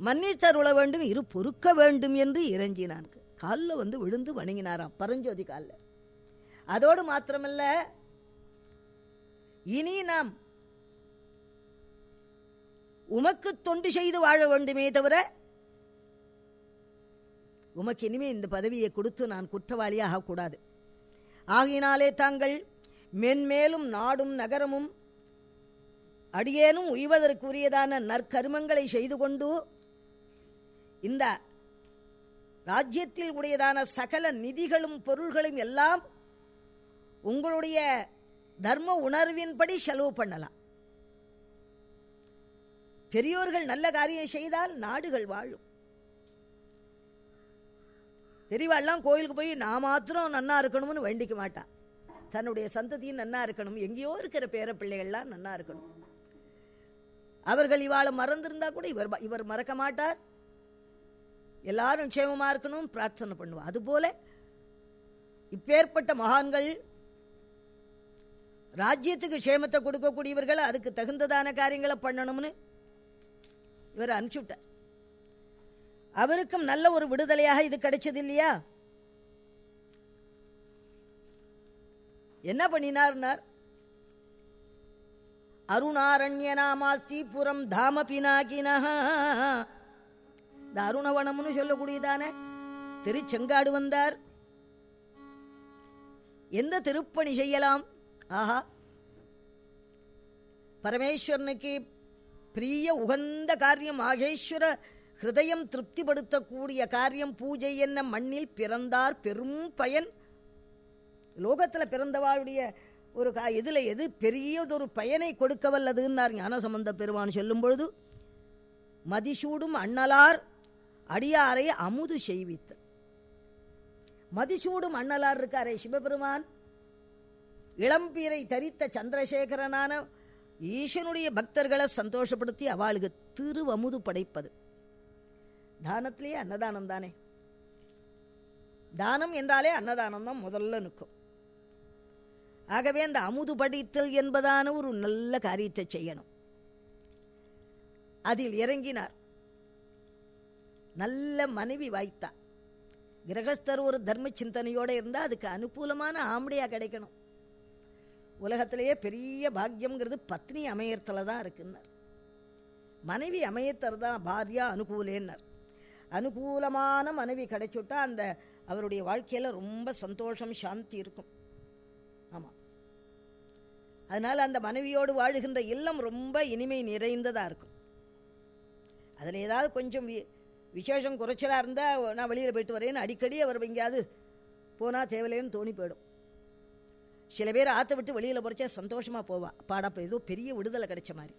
மன்னித்தருள வேண்டும் இரு பொறுக்க வேண்டும் என்று இறங்கினான். காலில் வந்து விழுந்து வணங்கினாராம் பரஞ்சோதி காலில். அதோடு மாத்திரமல்ல இனி நாம் உமக்கு தொண்டு செய்து வாழ வேண்டுமே தவிர உமக்கு இனிமே இந்த பதவியை கொடுத்து நான் குற்றவாளியாக கூடாது. ஆகினாலே தாங்கள் மென்மேலும் நாடும் நகரமும் அடியேனும் உய்வதற்குரியதான நற்கருமங்களை செய்து கொண்டு இந்த ராஜ்யத்தில் உடையதான சகல நிதிகளும் பொருள்களும் எல்லாம் உங்களுடைய தர்ம உணர்வின்படி செலவு பண்ணலாம். பெரியோர்கள் நல்ல காரியம் செய்தால் நாடுகள் வாழும். பெரியவாள்லாம் கோயிலுக்கு போய் நான் மாத்திரம் நன்னா இருக்கணும்னு வேண்டிக்க மாட்டான். தன்னுடைய சந்ததியும் நன்னா இருக்கணும். எங்கேயோ இருக்கிற பேர பிள்ளைகள்லாம் நன்னா இருக்கணும். அவர்கள் இவாளை மறந்திருந்தா கூட இவர் இவர் மறக்க மாட்டார். எல்லாரும் க்ஷேமமா இருக்கணும் பிரார்த்தனை பண்ணுவோம். அதுபோல் இப்பேற்பட்ட மகான்கள் ராஜ்யத்துக்கு க்ஷேமத்தை கொடுக்கக்கூடியவர்கள் அதுக்கு தகுந்ததான காரியங்களை பண்ணணும்னு இவர் அனுப்பிச்சுட்டார். அவருக்கும் நல்ல ஒரு விடுதலையாக இது கிடைச்சது இல்லையா? என்ன பண்ணினார்னார்? அருணாரண்ய நாமாஸ்தி புறம் தாம பினாகினா இந்த அருணவனம்னு சொல்லக்கூடியதான? திருச்செங்காடு வந்தார். எந்த திருப்பணி செய்யலாம்? ஆஹா. பரமேஸ்வரனுக்கு பிரிய உகந்த காரியம் ஆகேஸ்வர ஹிருதயம் திருப்திப்படுத்தக்கூடிய காரியம் பூஜை என்ன? மண்ணில் பிறந்தார் பெரும் பயன். லோகத்தில் பிறந்தவாளுடைய ஒரு கா இதில் எது பெரியதொரு பயனை கொடுக்க வல்லதுன்னார் ஞானசம்பந்த பெருமான் சொல்லும் பொழுது மதிசூடும் அண்ணலார் அடியாரை அமுது செய்வித்து. மதிசூடும் அண்ணலார் இருக்காரே சிவபெருமான். இளம்பீரை தரித்த சந்திரசேகரனான ஈசனுடைய பக்தர்களை சந்தோஷப்படுத்தி அவளுக்கு திருவமுது படைப்பது. தானத்திலேயே அன்னதானம் தானே. தானம் என்றாலே அன்னதானம் தான் முதல்ல நிற்கும். ஆகவே அந்த அமுது படித்தல் என்பதான ஒரு நல்ல காரியத்தை செய்யணும். அதில் இறங்கினார். நல்ல மனைவி வாய்த்தா. கிரகஸ்தர் ஒரு தர்ம சிந்தனையோடு இருந்தால் அதுக்கு அனுகூலமான ஆம்படியாக கிடைக்கணும். உலகத்திலேயே பெரிய பாக்கியம்ங்கிறது பத்னி அமையத்தில் தான் இருக்குன்னார். மனைவி அமையத்தர் தான் பாரியா அனுகூலேன்னார். அனுகூலமான மனைவி கிடைச்சுட்டா அந்த அவருடைய வாழ்க்கையில் ரொம்ப சந்தோஷம் சாந்தி இருக்கும். ஆமாம் அதனால் அந்த மனைவியோடு வாழுகின்ற இல்லம் ரொம்ப இனிமை நிறைந்ததாக இருக்கும். அதில் ஏதாவது கொஞ்சம் விசேஷம் குறைச்சலாக இருந்தால் நான் வெளியில் போயிட்டு வரேன்னு அடிக்கடி அவர் எங்கேயாவது போனால் தேவையில்லைன்னு தோணி போயிடும். சில பேர் ஆற்ற விட்டு வெளியில் போகிறச்சா சந்தோஷமாக போவா. பாடப்போ ஏதோ பெரிய விடுதலை கிடைச்ச மாதிரி.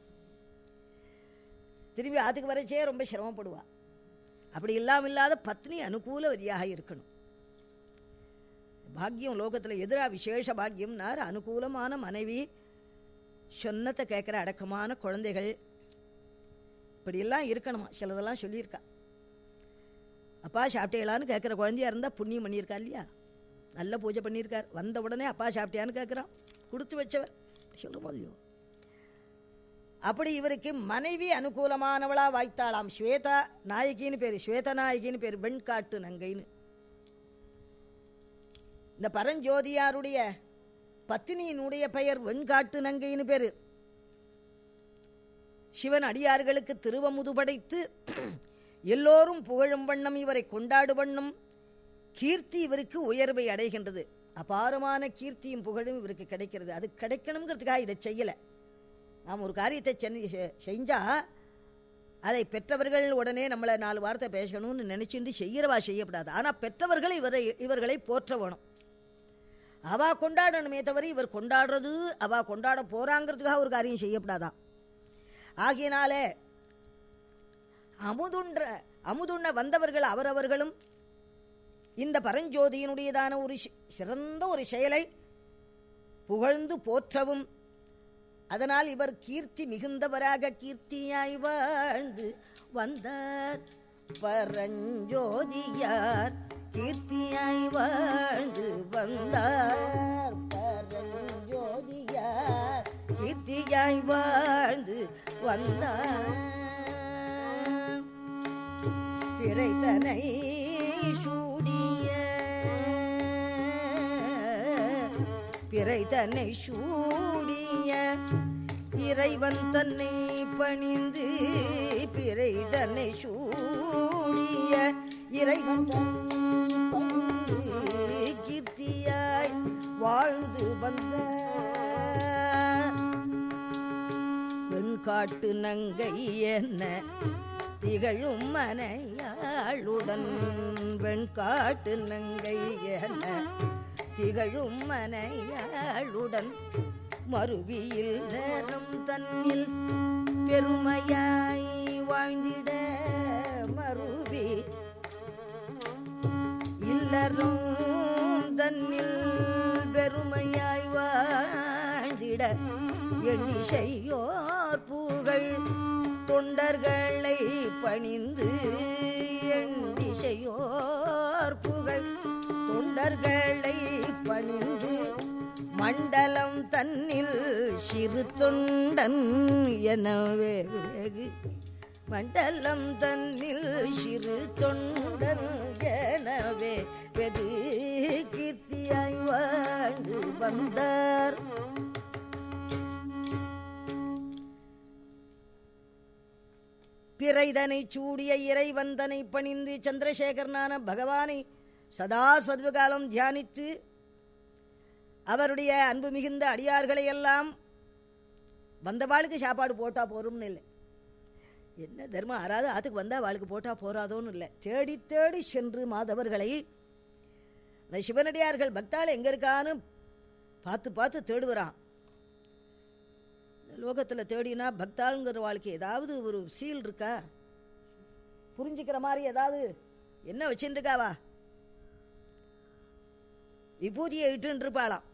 திரும்பி ஆற்றுக்கு வரச்சே ரொம்ப சிரமப்படுவாள் அப்படி இல்லாமல் இல்லாத பத்னி அனுகூலவதியாக இருக்கணும். பாக்கியம் லோகத்தில் எதிராக விசேஷ பாக்கியம்னார் அனுகூலமான மனைவி. சொன்னத்தை கேட்குற அடக்கமான குழந்தைகள். இப்படியெல்லாம் இருக்கணுமா? சிலதெல்லாம் சொல்லியிருக்கா. அப்பா சாப்பிட்டீங்களான்னு கேட்குற குழந்தையா இருந்தால் புண்ணியம் பண்ணியிருக்கா இல்லையா? நல்ல பூஜை பண்ணியிருக்கார். வந்த உடனே அப்பா சாப்பிட்டியான்னு கேட்குறான் கொடுத்து வச்சவர். சொல்கிறோமோ இல்லையோ அப்படி இவருக்கு மனைவி அனுகூலமானவளா வாய்த்தாளாம். ஸ்வேதா நாயகின்னு பேர். ஸ்வேத நாயகின்னு பேர். வெண்காட்டு நங்கைன்னு. இந்த பரஞ்சோதியாருடைய பத்தினியினுடைய பெயர் வெண்காட்டு நங்கைன்னு பேரு. சிவன் அடியார்களுக்கு திருவமுது படைத்து எல்லோரும் புகழும் வண்ணம் இவரை கொண்டாடு வண்ணம் கீர்த்தி இவருக்கு உயர்வை அடைகின்றது. அபாரமான கீர்த்தியும் புகழும் இவருக்கு கிடைக்கிறது. அது கிடைக்கணுங்கிறதுக்காக இதை செய்யலை. நாம் ஒரு காரியத்தை செஞ்சு அதை பெற்றவர்கள் உடனே நம்மளை நாலு வார்த்தை பேசணும்னு நினச்சிட்டு செய்கிறவா செய்யப்படாது. ஆனால் பெற்றவர்கள் இவரை இவர்களை போற்ற வேணும். அவா கொண்டாடணுமே தவிர இவர் கொண்டாடுறது அவா கொண்டாட போகிறாங்கிறதுக்காக ஒரு காரியம் செய்யப்படாதான். ஆகையினாலே அமுதுன்ற அமுதுண்ண வந்தவர்கள் அவரவர்களும் இந்த பரஞ்சோதியினுடையதான ஒரு சிறந்த ஒரு செயலை புகழ்ந்து போற்றவும் அதனால் இவர் கீர்த்தி மிகுந்தவராக கீர்த்தியாய் வாழ்ந்து வந்தார். பரஞ்சோதியார் கீர்த்தியாய் வாழ்ந்து வந்தார். பரஞ்சோதியார் கீர்த்தியாய் வாழ்ந்து வந்தார். பிறைத்தனை சூடிய பிறைத்தனை சூடிய இறைவன் தன்னை பணிந்து பிறைதனை சூடிய இறைவன் பணிந்து கீர்த்தியாய் வாழ்ந்து வந்த வெண்காட்டு நங்கை என்ன திகழும் மனையாளுடன் வெண்காட்டு நங்கை என திகழும் மனையாளுடன் மறுவியில் நேரம் தன்னில் பெருமையாய் வாழ்ந்திட மறுவி இல்லறும் தன்னில் பெருமையாய் வாழ்ந்திட எண்ணி செய்யோர் புகழ் தொண்டர்களை பணிந்து என் திசையோர் புகழ். தொண்டர்களை பணிந்து மண்டலம் தன்னில் சிறு தொண்டன் எனவே வெகு. மண்டலம் தன்னில் சிறு தொண்டன் எனவே வெகு. கீர்த்தியாய் வாழ்ந்து வந்தார். பிறைதனை சூடிய இறைவந்தனை பணிந்து சந்திரசேகரனான பகவானை சதா சர்வகாலம் தியானித்து அவருடைய அன்பு மிகுந்த அடியார்களை எல்லாம் வந்தவாளுக்கு சாப்பாடு போட்டா போகிறோம்னு இல்லை. என்ன தர்மம்? ஆறாது அதுக்கு வந்தா வாளுக்கு போட்டா போறாதோன்னு இல்லை. தேடி தேடி சென்று மாதவர்களை அந்த சிவனடியார்கள் பக்தாள் எங்க இருக்கான்னு பார்த்து பார்த்து தேடுவரான் லோகத்தில் தேடினா பக்தாளுங்கிற வாழ்க்கை ஏதாவது ஒரு சீல் இருக்கா? புரிஞ்சுக்கிற மாதிரி ஏதாவது என்ன வச்சுருக்காவா விபூதியை இட்டுன்னு இருப்பாளாம்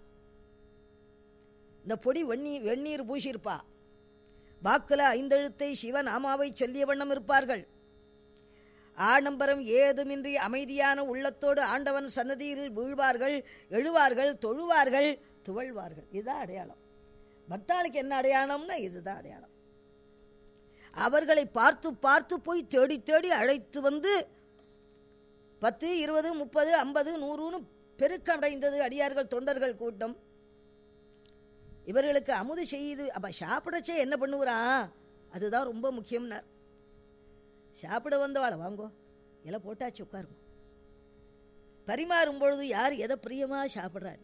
இந்த பொடி வெண்ணி வெந்நீர் பூசியிருப்பா. வாக்கில் ஐந்தெழுத்தை சிவநாமாவை சொல்லிய வண்ணம் இருப்பார்கள். ஆடம்பரம் ஏதுமின்றி அமைதியான உள்ளத்தோடு ஆண்டவன் சன்னதியில் வீழ்வார்கள் எழுவார்கள் தொழுவார்கள் துவழ்வார்கள். இதுதான் அடையாளம். பக்தாளுக்கு என்ன அடையாளம்னா இதுதான் அடையாளம். அவர்களை பார்த்து பார்த்து போய் தேடி தேடி அழைத்து வந்து பத்து இருபது முப்பது ஐம்பது நூறுன்னு பெருக்கடைந்தது அடியார்கள் தொண்டர்கள் கூட்டம். இவர்களுக்கு அமுது செய்யுது அப்போ சாப்பிடச்சே என்ன பண்ணுவான் அதுதான் ரொம்ப முக்கியம்னார். சாப்பிட வந்தவாள் வாங்கோ இலை போட்டாச்சு உட்காருங்க. பரிமாறும் பொழுது யார் எதை பிரியமாக சாப்பிட்றாரு?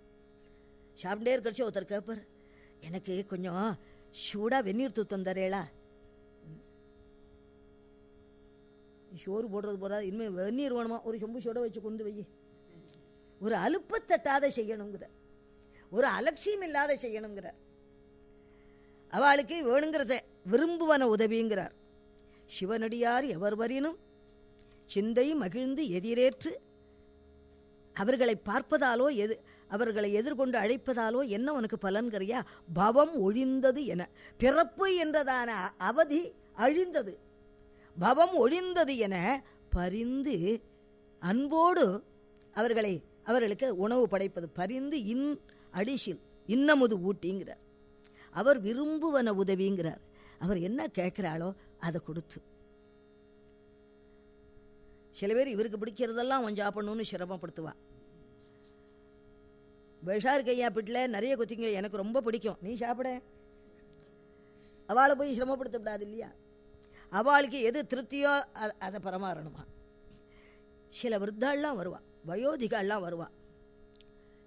சாப்பிட்டே இருக்கச்சு ஒருத்தர் கேட்பார் எனக்கு கொஞ்சம் சூடாக வெந்நீர் தூத்தம் தரேளா சோறு போடுறது போடாது இனிமேல் வெந்நீர் வேணுமா? ஒரு சொம்பு சோட வச்சு கொண்டு வை. ஒரு அலுப்பத்தட்டாத செய்யணுங்கிறார் ஒரு அலட்சியம் இல்லாத செய்யணுங்கிறார் அவளுக்கு வேணுங்கிறத விரும்புவன உதவிங்கிறார். சிவனடியார் எவர் வரினும் சிந்தை மகிழ்ந்து எதிரேற்று அவர்களை பார்ப்பதாலோ எது அவர்களை எதிர்கொண்டு அழைப்பதாலோ என்ன உனக்கு பலன்கிறியா பவம் ஒழிந்தது என. பிறப்பு என்றதான அவதி அழிந்தது. பவம் ஒழிந்தது என பரிந்து அன்போடு அவர்களை அவர்களுக்கு உணவு படைப்பது பரிந்து இன் அடிஷில் இன்னமுது ஊட்டிங்கிறார். அவர் விரும்புவன உதவிங்கிறார். அவர் என்ன கேட்குறாளோ அதை கொடுத்து. சில பேர் இவருக்கு பிடிக்கிறதெல்லாம் அவன் சாப்பிடணும்னு சிரமப்படுத்துவா பெஷார் கையா பிட்டில். நிறைய கொத்திங்க எனக்கு ரொம்ப பிடிக்கும். நீ சாப்பிட. அவளை போய் சிரமப்படுத்தப்படாது இல்லையா? அவளுக்கு எது திருப்தியோ அதை பரமாறணுமா சில விருத்தாள்லாம் வருவாள் வயோதிகாள்லாம் வருவாள்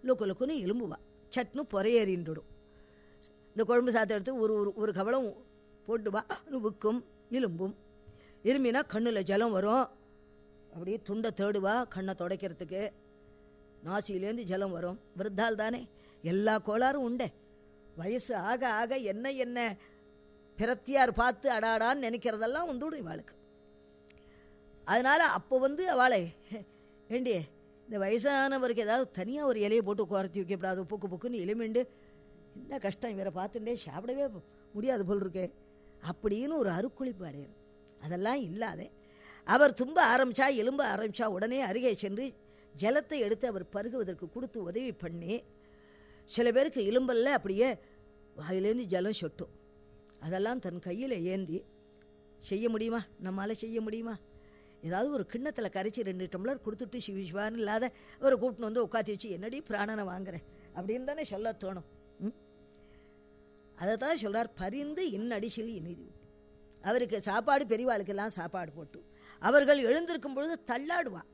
லுக்கு லுக்குன்னு எலும்புவா சட்னு பொறையேறின்றுடும். இந்த குழம்பு சாத்த எடுத்து ஒரு ஒரு ஒரு கவலம் போட்டு வா. எலும்பும். இருமினா கண்ணில் ஜலம் வரும். அப்படியே துண்டை தேடுவா கண்ணை துடைக்கிறதுக்கு. நாசியிலேருந்து ஜலம் வரும். விருத்தால் தானே? எல்லா கோளாறும் உண்டே. வயசு ஆக ஆக என்ன என்ன பிரத்தியார் பார்த்து அடாடான்னு நினைக்கிறதெல்லாம் வந்துடும் இவாளுக்கு. அதனால அப்போ வந்து அவளை ஏண்டி இந்த வயசானவருக்கு ஏதாவது தனியாக ஒரு இலையை போட்டு குறைச்சி வைக்கப்படாது. புக்கு புக்குன்னு எலுமிண்டு. என்ன கஷ்டம் இவரை பார்த்துட்டே சாப்பிடவே முடியாது போல் இருக்கே. அப்படின்னு ஒரு அருக்குளிப்பு அடையிறது அதெல்லாம் இல்லாத அவர் தும்ப ஆரம்பிச்சா எலும்ப ஆரம்பிச்சா உடனே அருகே சென்று ஜலத்தை எடுத்து அவர் பருகுவதற்கு கொடுத்து உதவி பண்ணி சில பேருக்கு எலும்பல்ல அப்படியே வாயிலேருந்து ஜலம் சொட்டும். அதெல்லாம் தன் கையில் ஏந்தி செய்ய முடியுமா? நம்மால் செய்ய முடியுமா? ஏதாவது ஒரு கிண்ணத்தில் கரைச்சி ரெண்டு டம்ளர் கொடுத்துட்டு சிவி சிவான்னு இல்லாத அவரை கூப்பிட்டு வந்து உட்காத்தி வச்சு என்னடி பிராணனை வாங்குறேன் அப்படின்னு தானே சொல்ல தோணும். அதை தான் சொல்கிறார் பரிந்து இன்னடிசில் இனிதி. அவருக்கு சாப்பாடு பெரியவாளுக்கெல்லாம் சாப்பாடு போட்டு அவர்கள் எழுந்திருக்கும் பொழுது தள்ளாடுவான்.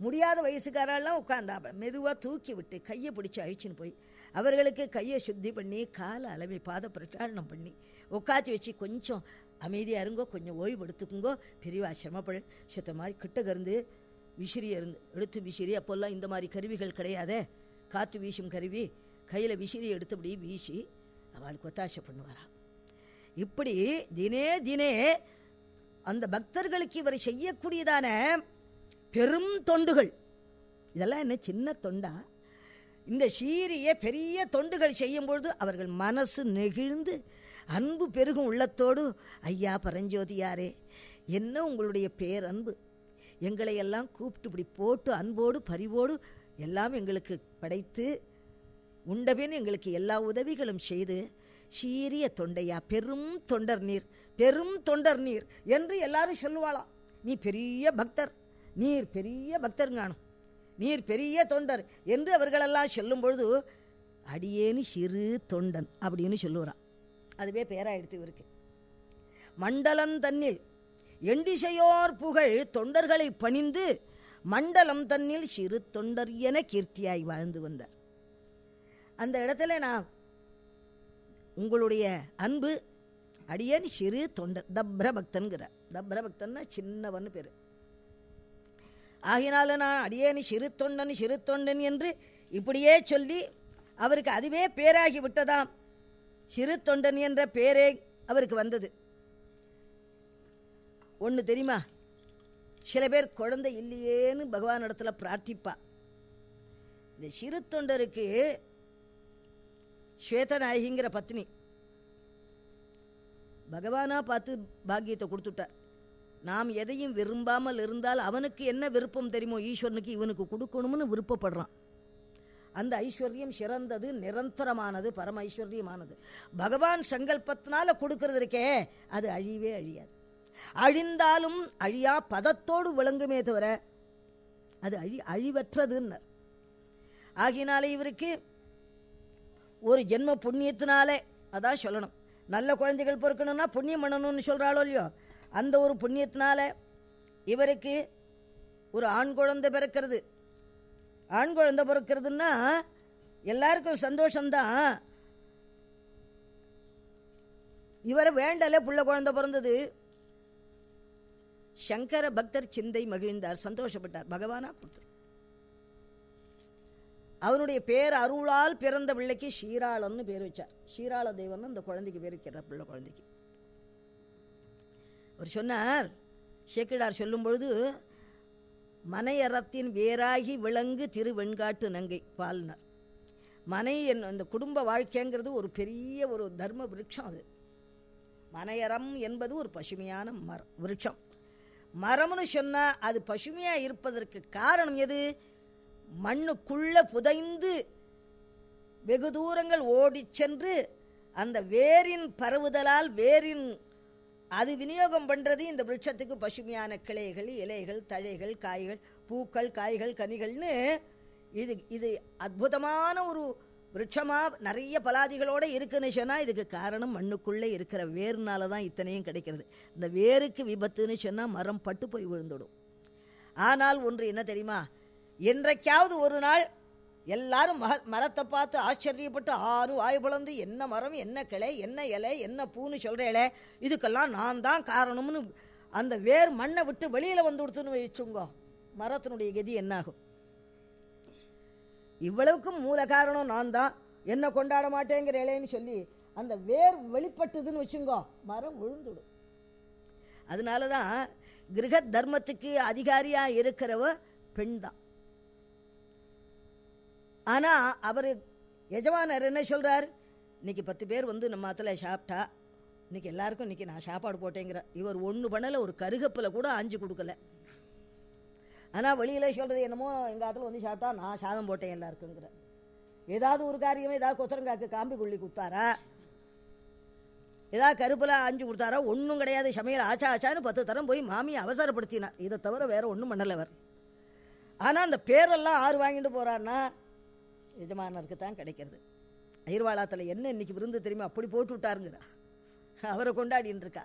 முடியாத வயசுக்காரெல்லாம் உட்காந்தா மெதுவாக தூக்கி விட்டு கையை பிடிச்சி அழிச்சின்னு போய் அவர்களுக்கு கையை சுத்தி பண்ணி கால அளவை பாத பிரச்சாரணம் பண்ணி உட்காச்சி வச்சு கொஞ்சம் அமைதியாக இருங்கோ கொஞ்சம் ஓய்வு எடுத்துக்குங்கோ பெரியவா சிரமப்பட. சுத்த மாதிரி கிட்ட இருந்து விசிறி இருந்து எடுத்து விசிறி அப்போல்லாம் இந்த மாதிரி கருவிகள் கிடையாதே. காற்று வீசும் கருவி. கையில் விசிறி எடுத்தபடி வீசி அவளுக்கு ஒத்தாசை பண்ணுவாராம் இப்படி தினே தினே அந்த பக்தர்களுக்கு இவர் செய்யக்கூடியதான பெரும் தொண்டுகள். இதெல்லாம் என்ன சின்ன தொண்டா? இந்த ஷீரிய பெரிய தொண்டுகள் செய்யும் பொழுது அவர்கள் மனசு நெகிழ்ந்து அன்பு பெருகும் உள்ளத்தோடு ஐயா பரஞ்சோதியாரே என்ன உங்களுடைய பேரன்பு? எங்களை எல்லாம் கூப்பிட்டு இப்படி போட்டு அன்போடு பரிவோடு எல்லாம் எங்களுக்கு படைத்து உண்டபின் எங்களுக்கு எல்லா உதவிகளும் செய்து சீரிய தொண்டையா? பெரும் தொண்டர் நீர் பெரும் தொண்டர் நீர் என்று எல்லாரும் சொல்லுவாளாம். நீ பெரிய பக்தர். நீர் பெரிய பக்தருங்காணும் நீர் பெரிய தொண்டர் என்று அவர்களெல்லாம் சொல்லும் பொழுது அடியேனு சிறு தொண்டன் அப்படின்னு சொல்லுவாராம் அதுவே பேராயிடுத்து இவருக்கு. மண்டலம் தன்னில் எண்டிசையோர் புகழ் தொண்டர்களை பணிந்து மண்டலம் தன்னில் சிறு தொண்டர் என கீர்த்தியாய் வாழ்ந்து வந்தார். அந்த இடத்துல நான் உங்களுடைய அன்பு அடியேன் சிறு தொண்டர் தப்ர பக்தன்கிறார் தப்ர பக்தன்னா சின்னவன் பேர். ஆகினாலும் நான் அடியேனு சிறு தொண்டன் சிறு தொண்டன் என்று இப்படியே சொல்லி அவருக்கு அதுவே பேராகி விட்டதாம். சிறு தொண்டன் என்ற பேரே அவருக்கு வந்தது. ஒன்று தெரியுமா? சில பேர் குழந்தை இல்லையேன்னு பகவான் இடத்துல பிரார்த்திப்பா. இந்த சிறு தொண்டருக்கு ஸ்வேதநாயகிங்கிற பத்னி பகவானா பார்த்து பாக்கியத்தை கொடுத்துட்டார். நாம் எதையும் விரும்பாமல் இருந்தால் அவனுக்கு என்ன விருப்பம் தெரியுமோ? ஈஸ்வரனுக்கு இவனுக்கு கொடுக்கணும்னு விருப்பப்படுறான். அந்த ஐஸ்வர்யம் சிறந்தது நிரந்தரமானது பரம ஐஸ்வர்யமானது. பகவான் சங்கல்பத்தினால கொடுக்கறது இருக்கே அது அழிவே அழியாது. அழிந்தாலும் அழியா பதத்தோடு விளங்குமே தவிர அது அழி அழிவற்றதுன்னர். ஆகினாலே இவருக்கு ஒரு ஜென்ம புண்ணியத்தினாலே அதான் சொல்லணும். நல்ல குழந்தைகள் பொறுக்கணும்னா புண்ணியம் பண்ணணும்னு சொல்கிறாளோ இல்லையோ? அந்த ஒரு புண்ணியத்தினால இவருக்கு ஒரு ஆண் குழந்தை பிறக்கிறது. ஆண் குழந்தை பிறக்கிறதுன்னா எல்லாருக்கும் சந்தோஷம்தான். இவரை வேண்டல புள்ள குழந்தை பிறந்தது. சங்கர பக்தர் சிந்தை மகிழ்ந்தார் சந்தோஷப்பட்டார். பகவானா கொடுத்தார். அவனுடைய பேர் அருளால் பிறந்த பிள்ளைக்கு ஷீராளன்னு பேர் வச்சார். ஷீராள தெய்வம் அந்த குழந்தைக்கு பேர் வைக்கிறார் பிள்ளை குழந்தைக்கு. அவர் சொன்னார் சேக்கிடார் சொல்லும் பொழுது மனையறத்தின் வேறாகி விளங்கு திரு வெண்காட்டு நங்கை பால்னர். மனை என் அந்த குடும்ப வாழ்க்கைங்கிறது ஒரு பெரிய ஒரு தர்ம விருட்சம் அது. மனையறம் என்பது ஒரு பசுமையான மரம் விருட்சம். மரம்னு சொன்னால் அது பசுமையாக இருப்பதற்கு காரணம் எது? மண்ணுக்குள்ளே புதைந்து வெகு தூரங்கள் ஓடிச் சென்று அந்த வேரின் பரவுதலால் வேரின் அது விநியோகம் பண்ணுறது இந்த விருட்சத்துக்கு பசுமையான கிளைகள் இலைகள் தழைகள் காய்கள் பூக்கள் காய்கள் கனிகள்னு இது இது அற்புதமான ஒரு விருட்சமாக நிறைய பலாதிகளோட இருக்குன்னு சொன்னால் இதுக்கு காரணம் மண்ணுக்குள்ளே இருக்கிற வேர்னால தான் இத்தனையும் கிடைக்கிறது. இந்த வேருக்கு விபத்துன்னு சொன்னா மரம் பட்டு போய் விழுந்துடும். ஆனால் ஒன்று என்ன தெரியுமா? என்றைக்காவது ஒரு நாள் எல்லாரும் மக மரத்தை பார்த்து ஆச்சரியப்பட்டு ஆறு வாய் பிளந்து என்ன மரம் என்ன கிளை என்ன இலை என்ன பூன்னு சொல்கிறேளே இதுக்கெல்லாம் நான் தான் காரணம்னு அந்த வேர் மண்ணை விட்டு வெளியில் வந்து கொடுத்துன்னு வச்சுங்கோ மரத்தினுடைய கதி என்னாகும்? இவ்வளவுக்கும் மூல காரணம் நான் தான். என்ன கொண்டாட மாட்டேங்கிறேளேன்னு சொல்லி அந்த வேர் வெளிப்பட்டதுன்னு வச்சுங்கோ மரம் விழுந்துடும். அதனால தான் கிரக தர்மத்துக்கு அதிகாரியாக இருக்கிறவ பெண் தான் ஆனா அவர் எஜமானர் என்ன சொல்றார்? இன்னைக்கு பத்து பேர் வந்து நம்ம அதில் சாப்பிட்டா இன்னைக்கு எல்லாருக்கும் இன்னைக்கு நான் சாப்பாடு போட்டேங்கிற இவர் ஒன்று பண்ணல ஒரு கருகப்பில் கூட ஆஞ்சு கொடுக்கல. ஆனால் வெளியில சொல்றது என்னமோ எங்கள் ஆத்துல வந்து சாப்பிட்டா நான் சாதம் போட்டேன் எல்லாருக்குங்கிற. ஏதாவது ஒரு காரியம் ஏதாவது கொத்தரங்காக்கு காம்பி கொள்ளி கொடுத்தாரா? ஏதாவது கருப்பில் ஆஞ்சு கொடுத்தாரா? ஒன்றும் கிடையாது. சமையல் ஆச்சா ஆச்சான்னு பத்து தரம் போய் மாமியை அவசரப்படுத்தினார். இதை தவிர வேற ஒன்றும் பண்ணலவர் ஆனால் அந்த பேரெல்லாம் ஆறு வாங்கிட்டு போகிறான்னா எஜமானருக்கு தான் கிடைக்கிறது. ஐர்வாளாத்தில் என்ன இன்னைக்கு விருந்து தெரியுமா? அப்படி போட்டு விட்டாருங்கிறா அவரை கொண்டாடின்னு இருக்கா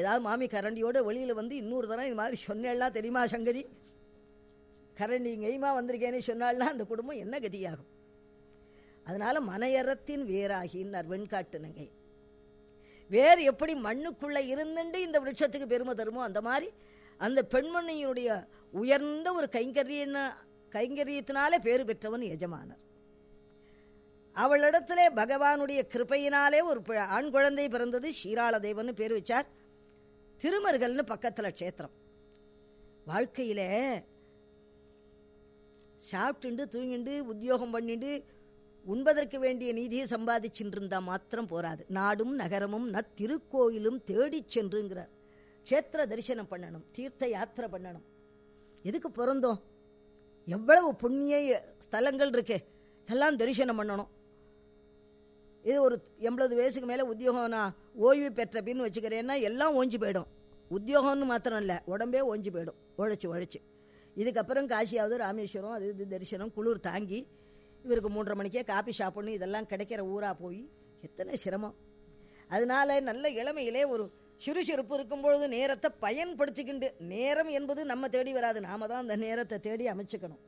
ஏதாவது மாமி கரண்டியோட வெளியில் வந்து இன்னொரு தரம் இது மாதிரி சொன்னேல்லாம் தெரியுமா சங்கதி? கரண்டி எய்மா வந்திருக்கேன்னு சொன்னால்னா அந்த குடும்பம் என்ன கதியாகும்? அதனால் மனையறத்தின் வேறாகின்னார் வெண்காட்டு நங்கை. வேர் எப்படி மண்ணுக்குள்ளே இருந்துட்டு இந்த விருட்சத்துக்கு பெருமை தருமோ அந்த மாதிரி அந்த பெண்மணியினுடைய உயர்ந்த ஒரு கைங்கரியன்னு கைங்கரியத்தினாலே பேறு பெற்றவன் எஜமானர். அவளிடத்திலே பகவானுடைய கிருப்பையினாலே ஒரு ஆண் குழந்தை பிறந்தது ஷீராள தேவன் பேர் வச்சார். திருமருகல்னு பக்கத்தில் க்ஷேத்திரம். வாழ்க்கையில் சாப்பிட்டுண்டு தூங்கிண்டு உத்தியோகம் பண்ணிண்டு உண்பதற்கு வேண்டிய நிதியை சம்பாதிச்சுட்டு மாத்திரம் போராது நாடும் நகரமும் நத்திருக்கோயிலும் தேடி சென்றுங்கிறார். க்ஷேத்திர தரிசனம் பண்ணணும் தீர்த்த யாத்திரை பண்ணணும். எதுக்கு பிறந்தோம்? எவ்வளவு புண்ணிய ஸ்தலங்கள் இருக்கு. இதெல்லாம் தரிசனம் பண்ணணும். இது ஒரு எண்பது வயசுக்கு மேலே உத்தியோகம் நான் ஓய்வு பெற்ற பின் வச்சுக்கிறேன்னா எல்லாம் ஓஞ்சி போயிடும். உத்தியோகம்னு மாத்திரம் இல்லை உடம்பே ஓஞ்சி போயிடும் உழைச்சி உழைச்சி. இதுக்கப்புறம் காசியாவது ராமேஸ்வரம் அது இது தரிசனம் குளிர் தாங்கி இவருக்கு மூன்றரை மணிக்கே காபி சாப்பிட்ணும் இதெல்லாம் கிடைக்கிற ஊராக போய் எத்தனை சிரமம். அதனால நல்ல இளமையிலே ஒரு சுறுசுறுப்பு இருக்கும்பொழுது நேரத்தை பயன்படுத்திக்கிண்டு நேரம் என்பது நம்ம தேடி வராது. நாம தான் அந்த நேரத்தை தேடி அமைச்சுக்கணும்.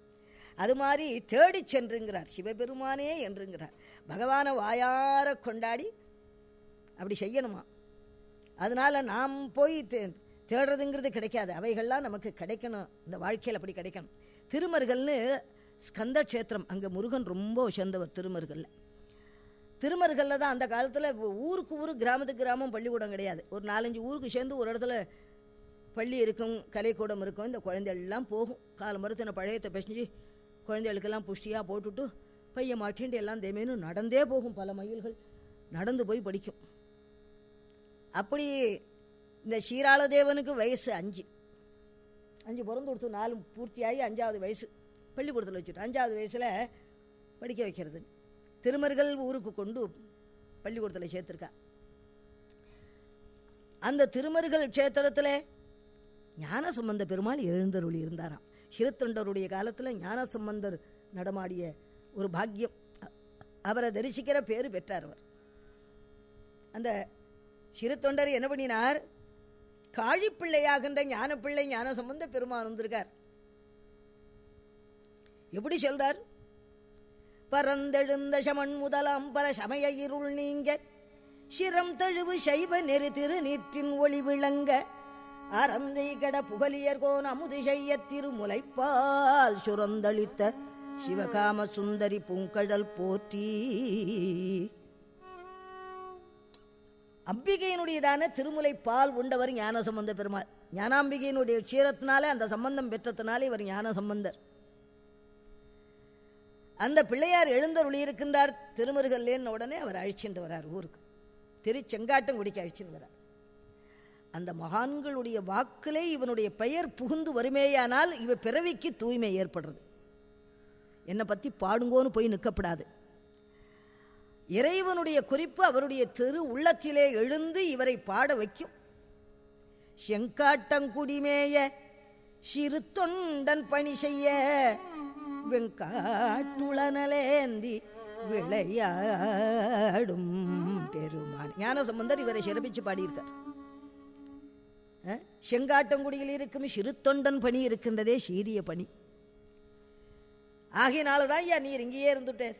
அது மாதிரி தேடி சென்றுங்கிறார். சிவபெருமானே என்றுங்கிறார். பகவானை வாயார கொண்டாடி அப்படி செய்யணுமா? அதனால நாம் போய் தே- தேடுறதுங்கிறது கிடைக்காது. அவைகள்லாம் நமக்கு கிடைக்கணும். இந்த வாழ்க்கையில் அப்படி கிடைக்கணும். திருமர்கள்னு ஸ்கந்த கஷேத்திரம் அங்கே முருகன் ரொம்ப உசந்தவர் திருமர்களில். திருமருகல்ல தான் அந்த காலத்தில் ஊருக்கு ஊர் கிராமத்துக்கு கிராமம் பள்ளிக்கூடம் கிடையாது. ஒரு நாலஞ்சு ஊருக்கு சேர்ந்து ஒரு இடத்துல பள்ளி இருக்கும் கலைக்கூடம் இருக்கும். இந்த குழந்தைகள்லாம் போகும். காலம் மறுத்தின பழையத்தை பிசைஞ்சு குழந்தைகளுக்கெல்லாம் புஷ்டியாக போட்டுட்டு பையன் மாட்டின்ட்டு எல்லாம் தேமேனும் நடந்தே போகும் பல மயில்கள். நடந்து போய் படிக்கும். அப்படி இந்த சீராளதேவனுக்கு வயசு அஞ்சு. அஞ்சு பிறந்து கொடுத்து நாலு பூர்த்தியாகி அஞ்சாவது வயசு. பள்ளிக்கூடத்தில் வச்சுட்டு அஞ்சாவது வயசில் படிக்க வைக்கிறது. திருமருகல் ஊருக்கு கொண்டு பள்ளிக்கூடத்தில் சேர்த்துருக்கா. அந்த திருமருகல் க்ஷேத்திரத்தில் ஞானசம்பந்த பெருமாள் எழுந்தருளி இருந்தாராம். சிறுத்தொண்டருடைய காலத்தில் ஞானசம்பந்தர் நடமாடிய ஒரு பாக்கியம். அவரை தரிசிக்கிற பேரு பெற்றார் அவர். அந்த சிறு தொண்டர் என்ன பண்ணினார்? காழிப்பிள்ளையாகின்ற ஞானப்பிள்ளை ஞான சம்பந்த பெருமான் வந்திருக்கார். எப்படி சொல்றார்? பரந்தெழுந்த சமன் முதலாம் பர சமய இருள் நீங்க. சிரம் தழுவு சைவ நெறி திருநீற்றின் ஒளி விளங்க. அறந்தை கட புகலியர் கோன் அமுது செய்ய திருமுலைப்பால் சுரந்தளித்த சிவகாம சுந்தரி பூங்கடல் போற்றி. அம்பிகையினுடையதான திருமுலை பால் உண்டவர் ஞான சம்பந்த பெருமாள். ஞானாம்பிகையினுடைய க்ஷீரத்தினாலே அந்த சம்பந்தம் பெற்றத்தினாலே இவர் ஞான சம்பந்தர் அந்த பிள்ளையார் எழுந்தருளி இருக்கின்றார் திருமருகல்லேன்னு உடனே அவர் அழிச்சுட்டு வரார் ஊருக்கு. திருச்செங்காட்டங்குடிக்கு அழிச்சுட்டு வரார். அந்த மகான்களுடைய வாக்கிலே இவனுடைய பெயர் புகுந்து வருமேயானால் இவ பிறவிக்கு தூய்மை ஏற்படுறது. என்னை பற்றி பாடுங்கோன்னு போய் நிற்கப்படாது. இறைவனுடைய குறிப்பு அவருடைய திரு உள்ளத்திலே எழுந்து இவரை பாட வைக்கும். செங்காட்டங்குடிமேய சிறு தொண்டன் பணி செய்ய வெங்காட்டுளனலேந்தி விளையாடும் பெருமான். ஞான சம்பந்தர் இவரை சிறப்பிச்சு பாடியிருக்கார். செங்காட்டங்குடியில் இருக்கும் சிறு தொண்டன் பணி இருக்கின்றதே சீரிய பணி. ஆகையினாலதான் ஐயா நீர் இங்கேயே இருந்துட்டார்.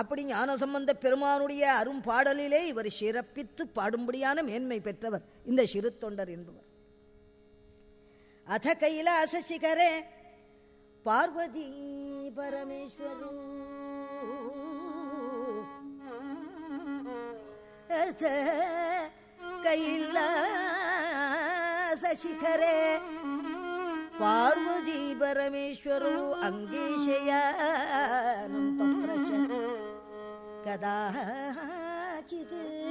அப்படி ஞான சம்பந்த பெருமானுடைய அரும் பாடலிலே இவர் சிறப்பித்து பாடும்படியான மேன்மை பெற்றவர் இந்த சிறு தொண்டர் என்பவர். அத கையில அசசிகரே ಪಾರ್ವತಿ ಪರಮೇಶ್ವರು. ಕೈಲ ಶಿಖರೆ. ಪಾರ್ವತಿ ಪರಮೇಶ್ವರು ಅಂಗೇಶಯ ಕದಾಚಿತ್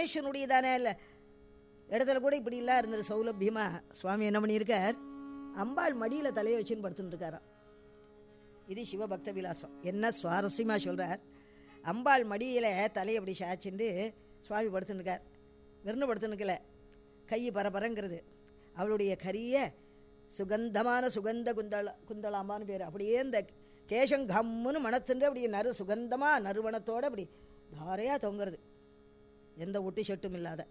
பரமேஸ்வரனுடையதானே இல்லை? இடத்துல கூட இப்படி இல்லா இருந்தது சௌலபியமாக சுவாமி என்ன பண்ணியிருக்கார்? அம்பாள் மடியில் தலையை வச்சுன்னு படுத்துட்டுருக்காராம் இது சிவபக்த விலாசம். என்ன சுவாரஸ்யமாக சொல்கிறார் அம்பாள் மடியில் தலையை அப்படி சாய்ச்சிண்டு சுவாமி படுத்துன்னு இருக்கார். வெறும் படுத்துனுக்கல கை பரபரங்கிறது. அவளுடைய கரிய சுகந்தமான சுகந்த குந்தள குந்தளாமான்னு பேர். அப்படியே இந்த கேஷம் கம்முன்னு மணத்துண்டு அப்படியே நறு சுகந்தமாக நறுவனத்தோடு அப்படி தாரையாக தொங்குறது. எந்த ஒட்டி செட்டும் இல்லாத.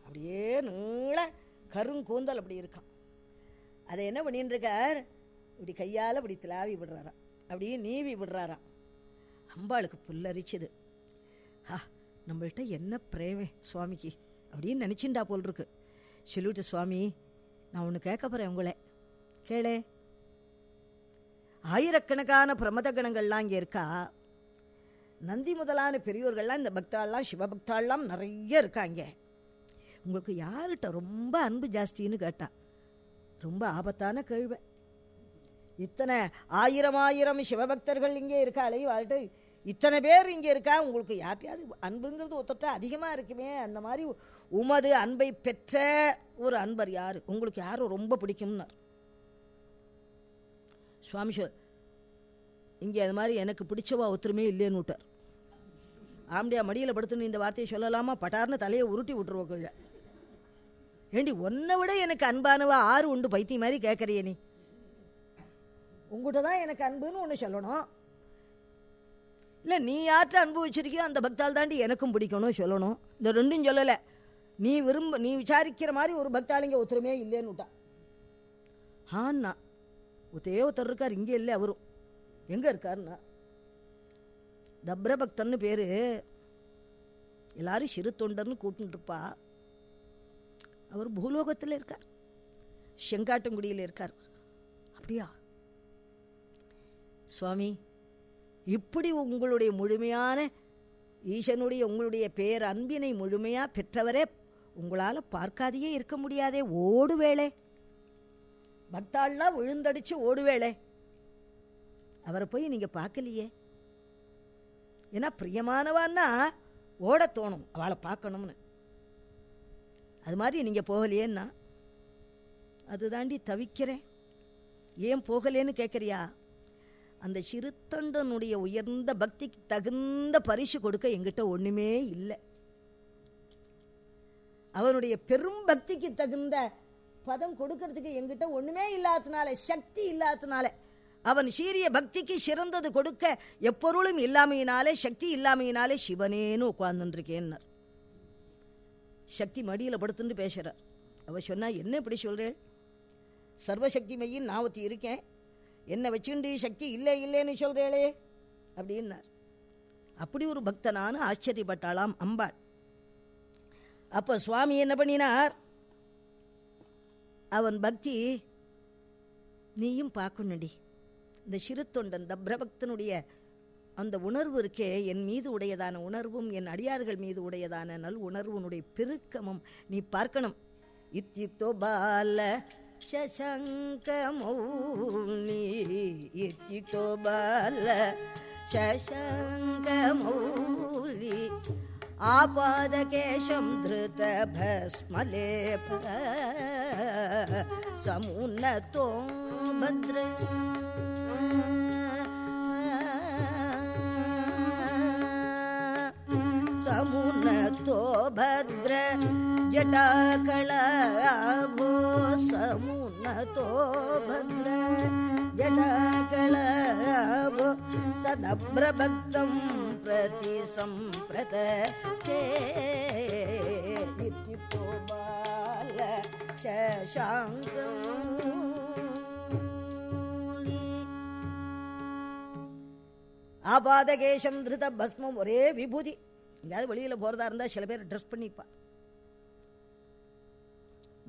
அப்படியே நீள கருங்கூந்தல் அப்படி இருக்கான். அதை என்ன பண்ணின்னு இருக்கார்? இப்படி கையால் இப்படி திலாவி விடுறாராம். அப்படியே நீவி விடுறாராம். அம்பாளுக்கு புல்லரிச்சுது. ஹா நம்மள்கிட்ட என்ன பிரேமே சுவாமிக்கு அப்படின்னு நினச்சிண்டா போல் இருக்கு சொல்லிவிட்டு சுவாமி நான் ஒன்று கேட்க போகிறேன் உங்களை. கேளே. ஆயிரக்கணக்கான பிரமத கணங்கள்லாம் இங்கே இருக்கா? நந்தி முதலான பெரியோர்கள்லாம் இந்த பக்தாள்லாம் சிவபக்தாள்லாம் நிறைய இருக்காங்க. உங்களுக்கு யார்கிட்ட ரொம்ப அன்பு ஜாஸ்தின்னு கேட்டான் ரொம்ப ஆபத்தான கேள்வி. இத்தனை ஆயிரம் ஆயிரம் சிவபக்தர்கள் இங்கே இருக்காளே வாழ்ட்டு இத்தனை பேர் இங்கே இருக்கா? உங்களுக்கு யார்ட்டையாவது அன்புங்கிறது ஒருத்தட்ட அதிகமாக இருக்குமே அந்த மாதிரி உமது அன்பை பெற்ற ஒரு அன்பர் யார்? உங்களுக்கு யாரும் ரொம்ப பிடிக்கும்னார்? சுவாமி சொல் இங்கே அது மாதிரி எனக்கு பிடிச்சவா ஒத்துருமே இல்லைன்னு விட்டார் ஆம்படியா மடியில் படுத்துன்னு இந்த வார்த்தையை சொல்லலாமா? பட்டார்னு தலையை உருட்டி விட்டுருவோம் கீழே. ஏண்டி ஒன்றை விட எனக்கு அன்பானவா ஆறு உண்டு பைத்தியம் மாதிரி கேட்குறிய நீ? உங்ககிட்ட தான் எனக்கு அன்புன்னு ஒன்று சொல்லணும். இல்லை நீ யார்கிட்ட அனுபவிச்சிருக்கியோ அந்த பக்தால் தாண்டி எனக்கும் பிடிக்கணும் சொல்லணும். இந்த ரெண்டும் சொல்லலை. நீ விரும்ப நீ விசாரிக்கிற மாதிரி ஒரு பக்தாளிங்க ஒத்துருமே இல்லைன்னு விட்டா ஆண்ணா ஒத்தே ஒருத்தர் இருக்கார் இங்கே இல்லை அவரும். எங்கே இருக்காருன்னா? தப்ரபக்தன்னு பேர். எல்லாரும் சிறு தொண்டர்னு கூட்டுருப்பா அவர் பூலோகத்தில் இருக்கார். செங்காட்டங்குடியில் இருக்கார். அப்படியா? சுவாமி இப்படி உங்களுடைய முழுமையான ஈசனுடைய உங்களுடைய பேர் அன்பினை முழுமையாக பெற்றவரே உங்களால் பார்க்காதையே இருக்க முடியாதே ஓடுவேளே. பக்தாள்லாம் விழுந்தடிச்சு ஓடுவேளே. அவரை போய் நீங்கள் பார்க்கலையே? ஏன்னா பிரியமானவான்னா ஓட தோணும் அவளை பார்க்கணும்னு. அது மாதிரி நீங்கள் போகலையேன்னா அதுதாண்டி தவிக்கிறேன். ஏன் போகலேன்னு கேட்குறியா? அந்த சிறுத்தொண்டனுடைய உயர்ந்த பக்திக்கு தகுந்த பரிசு கொடுக்க எங்கிட்ட ஒன்றுமே இல்லை. அவனுடைய பெரும் பக்திக்கு தகுந்த பதம் கொடுக்கறதுக்கு எங்கிட்ட ஒன்றுமே இல்லாததுனால சக்தி இல்லாததுனால அவன் சீரிய பக்திக்கு சிறந்தது கொடுக்க எப்பொருளும் இல்லாமையினாலே சக்தி இல்லாமையினாலே சிவனேன்னு உட்கார்ந்துருக்கேன்னார் சக்தி மடியில் படுத்துன்னு பேசுகிறார் அவள் சொன்னால் என்ன இப்படி சொல்றேன் சர்வசக்தி மையின் நான் ஒத்தி இருக்கேன். என்னை வச்சுண்டு சக்தி இல்லை இல்லைன்னு சொல்கிறேளே அப்படின்னார். அப்படி ஒரு பக்தனான ஆச்சரியப்பட்டாளாம் அம்பாள். அப்போ சுவாமி என்ன பண்ணினார்? அவன் பக்தி நீயும் பார்க்கணுடி இந்த சிறு தொண்டன் தப்ரபக்தனுடைய அந்த உணர்வு இருக்கே என் மீது உடையதான உணர்வும் என் அடியார்கள் மீது உடையதான நல் உணர்வுனுடைய பெருக்கமும் நீ பார்க்கணும். இத்தித்தோபால பால சசங்க மௌனி இத்தியுக்தோ பால சசங்க மௌலி ஆபாதகேஷம் திருத பஸ்மலேப समुन्नतो भद्र जटाकळभो समुन्नतो भद्र जटाकलाभो सदप्रभक्तं प्रति सम्प्रदु बाल शशाङ्कम् शशांकी आवादकेशम् धृतभस्ममुरे विभुदि எங்கேயாவது வெளியில் போகிறதா இருந்தால் சில பேர் ட்ரெஸ் பண்ணிப்பா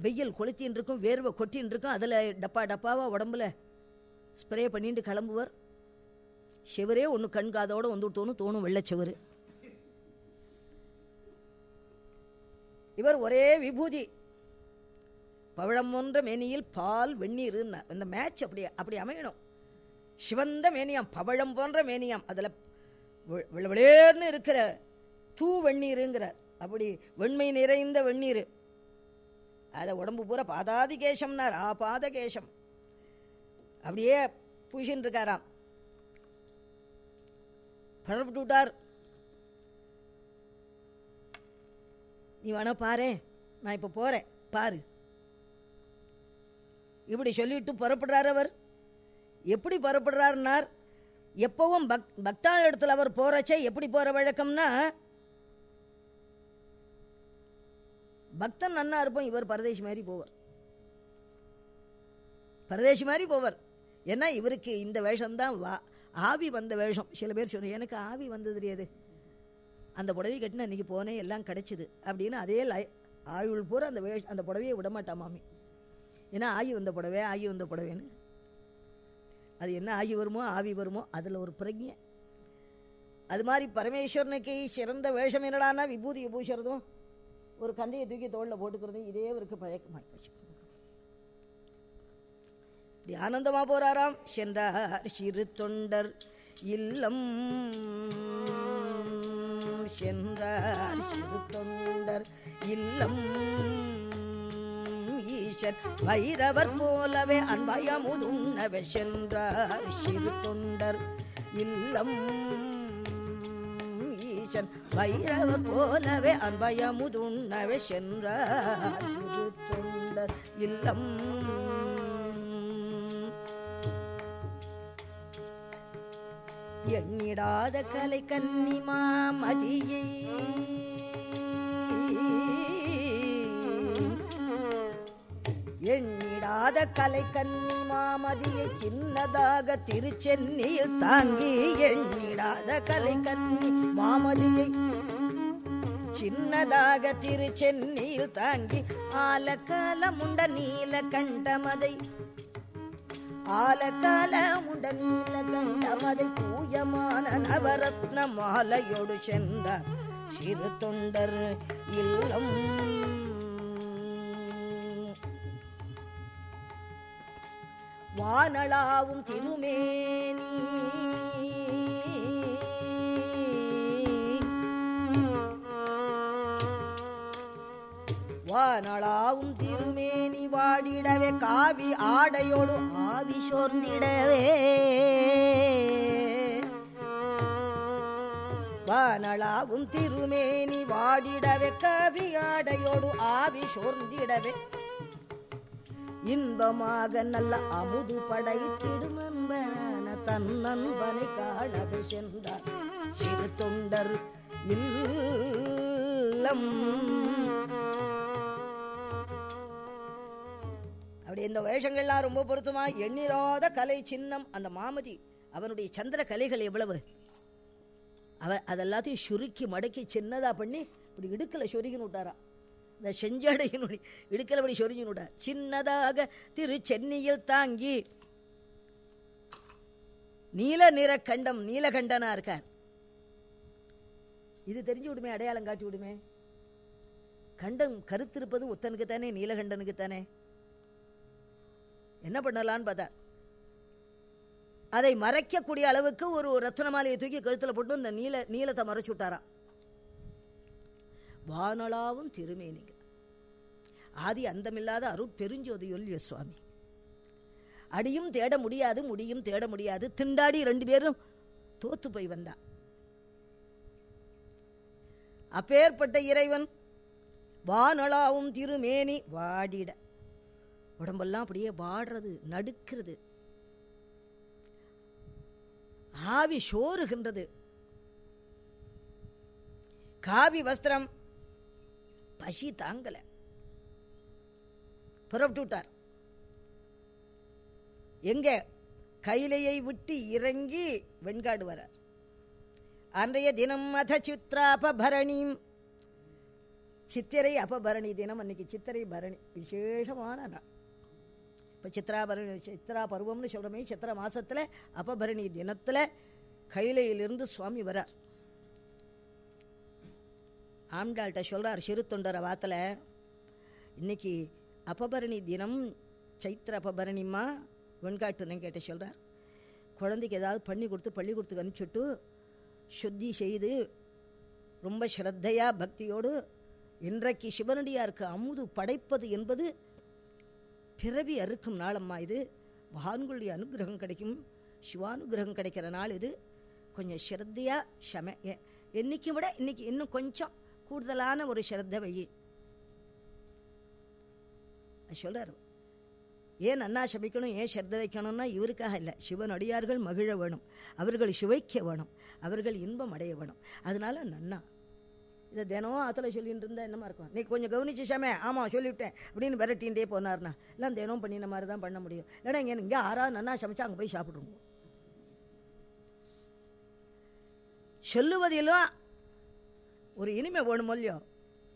வெயில் கொளுத்தின்னு இருக்கும் வேர்வை கொட்டின்னு இருக்கும் அதில் டப்பா டப்பாவாக உடம்புல ஸ்ப்ரே பண்ணிட்டு கிளம்புவர். செவரே ஒன்று கண்காதோடு வந்து தோணும் தோணும் வெள்ளச்செவரு இவர் ஒரே விபூதி. பவழம் போன்ற மேனியில் பால் வெந்நீர் இந்த மேட்ச் அப்படி அப்படி அமையணும். சிவந்த மேனியாம் பவழம் போன்ற மேனியாம் அதில் விளவிளேர்னு இருக்கிற தூ வெந்நீருங்கிறார் அப்படி வெண்மை நிறைந்த வெந்நீர் அதை உடம்பு பூரா பாதாதி கேசம்னார். ஆ பாத கேசம். அப்படியே பூசின்னு இருக்காராம் புறப்பட்டு விட்டார். நீ வேணா பாரு நான் இப்போ போகிறேன் பாரு. இப்படி சொல்லிட்டு புறப்படுறார் அவர். எப்படி புறப்படுறாருன்னார்? எப்பவும் பக் பக்தாள் இடத்துல அவர் போகிறச்சே எப்படி போகிற வழக்கம்னா பக்தன் நன்னா இருப்போம் இவர் பரதேசி மாதிரி போவார். பரதேசி மாதிரி போவார். ஏன்னா இவருக்கு இந்த வேஷம்தான் வா ஆவி வந்த வேஷம். சில பேர் சொன்ன எனக்கு ஆவி வந்தது தெரியாது. அந்த புடவை கட்டின அன்றைக்கி போனேன் எல்லாம் கிடைச்சிது. அப்படின்னு அதே லை ஆயுள் பூரா அந்த வேஷ் அந்த புடவையை விடமாட்டா மாமி. ஏன்னா ஆகி வந்த புடவை ஆகி வந்த புடவைன்னு. அது என்ன ஆகி வருமோ ஆவி வருமோ அதில் ஒரு பிரஜை அது மாதிரி பரமேஸ்வரனுக்கு சிறந்த வேஷம் என்னடான்னா விபூதியை பூசுறதும் ஒரு கந்தையை தூக்கி தோளில் போட்டுக்கிறதும் இதே இவருக்கு பழக்கமாகி போச்சு இப்படி ஆனந்தமாக போகிறாராம் சென்றார் சிறு தொண்டர் இல்லம். சென்றார் சிறு தொண்டர் இல்லம். ஈசன் வைரவர் போலவே அன்பயமுதுண்ணவே சென்றார் சிறு தொண்டர் இல்லம். ஈசன் வைரவர் போலவே அன்பயமுதுண்ணவே சென்றார் சிறு தொண்டர் இல்லம். எண்ணிடாத கலை கன்னிமா மதியை. எண்ணிடாத கலை கன்னி மாமதியை சின்னதாக திருச்சென்னியில் தாங்கி எண்ணிடாத கலை கன்னி மாமதியை சின்னதாக திருச்சென்னியில் தாங்கி ஆலக்கால முண்ட நீல கண்டமதை. ஆலக்கால முண்ட நீல கண்டமதை தூயமான நவரத்ன மாலையோடு சென்றார் சிறு தொண்டர் இல்லம். வானளாவும் திருமேனி வானளாவும் திருமேனி வாடிடவே காவி ஆடையோடு ஆவி சோர்ந்திடவே. வானளாவும் திருமேனி வாடிடவே கவி ஆடையோடு ஆவி சோர்ந்திடவே. இன்பமாக நல்ல அமுது படைத்திடும் அன்பனான தன் நண்பனை காணவே சென்றார். சிறு தொண்டர் இல்லம். அப்படி இந்த வேஷங்கள்லாம் ரொம்ப பொருத்தமா? எண்ணிராத கலை சின்னம். அந்த மாமதி அவனுடைய சந்திர கலைகள் எவ்வளவு? அவ அதெல்லாத்தையும் சுருக்கி மடக்கி சின்னதா பண்ணி இப்படி இடுக்கலை சொருகின்னு விட்டாரான் இந்த செஞ்சடையினுடைய இடுக்கலபடி அப்படி சின்னதாக திரு சென்னியில் தாங்கி நீல நிற கண்டம் நீலகண்டனா இருக்கார். இது தெரிஞ்சு விடுமே அடையாளம் காட்டி விடுமே. கண்டம் கருத்திருப்பது ஒத்தனுக்கு தானே நீலகண்டனுக்கு தானே என்ன பண்ணலான்னு பார்த்தா அதை மறைக்கக்கூடிய அளவுக்கு ஒரு ரத்ன மாலையை தூக்கி கழுத்தில் போட்டு இந்த நீல நீளத்தை மறைச்சு விட்டாராம். வானளாவும் திருமேனிகள் ஆதி அந்தமில்லாத அருள் சுவாமி அடியும் தேட முடியாது முடியும் தேட முடியாது. திண்டாடி ரெண்டு பேரும் தோத்து போய் வந்தா. அப்பேற்பட்ட இறைவன் வானளாவும் திருமேனி வாடிட. உடம்பெல்லாம் அப்படியே வாடுறது நடுக்கிறது. ஆவி சோறுகின்றது. காவி வஸ்திரம் பசி தாங்கல. புறப்பட்டு விட்டார். எங்க? கைலையை விட்டு இறங்கி வெண்காடு வரார். அன்றைய தினம் அத சித்ராபரணீம் சித்திரை அபபரணி தினம் அன்னைக்கு சித்திரை பரணி. விசேஷமான நாள். இப்போ சித்ராபரணி சித்ரா பருவம்னு சொல்கிறோமே சித்திர மாதத்தில் அபபரணி தினத்தில் கைலையிலிருந்து சுவாமி வரார். ஆண்டாள்கிட்ட சொல்கிறார் சிறு தொண்டரை வாத்தில் இன்னைக்கு அபபரணி தினம் சைத்திர அபபரணிமா வெண்காட்டுன்னு கேட்ட சொல்கிறார் குழந்தைக்கு ஏதாவது பண்ணி கொடுத்து பள்ளிக்கூடத்துக்கு அனுப்பிச்சுட்டு சுத்தி செய்து ரொம்ப ஸ்ரத்தையாக பக்தியோடு இன்றைக்கு சிவனடியாருக்கு அமுது படைப்பது என்பது பிறவி அறுக்கும் நாளம்மா இது. மகான்களுடைய அனுகிரகம் கிடைக்கும் சிவானுகிரகம் கிடைக்கிற நாள் இது. கொஞ்சம் ஸ்ரத்தையாக ஷம என்றைக்கும் என்னைக்கும் விட இன்றைக்கி இன்னும் கொஞ்சம் கூடுதலான ஒரு ஸ்ரத்த வை சொல்றாரு. ஏன் அண்ணா சபிக்கணும் ஏன் ஸ்ரத்த வைக்கணும்னா இவருக்காக இல்லை. சிவன் அடியார்கள் மகிழ வேணும். அவர்கள் சுவைக்க வேணும். அவர்கள் இன்பம் அடைய வேணும். அதனால நன்னா இதை தினம் ஆற்றுல சொல்லிட்டு இருந்தால் என்னமா இருக்கும்? நீ கொஞ்சம் கவனிச்சுச்சாமே ஆமாம் சொல்லிவிட்டேன். அப்படின்னு விரட்டின்டே போனார்னா எல்லாம் தினம் பண்ணின மாதிரி தான் பண்ண முடியும். இல்லைன்னா இங்கே இங்கே ஆறாவது நன்னா சமைச்சா அங்கே போய் சாப்பிட்ருவோம் சொல்லுவதிலும் ஒரு இனிமை வேணும் இல்லையோ?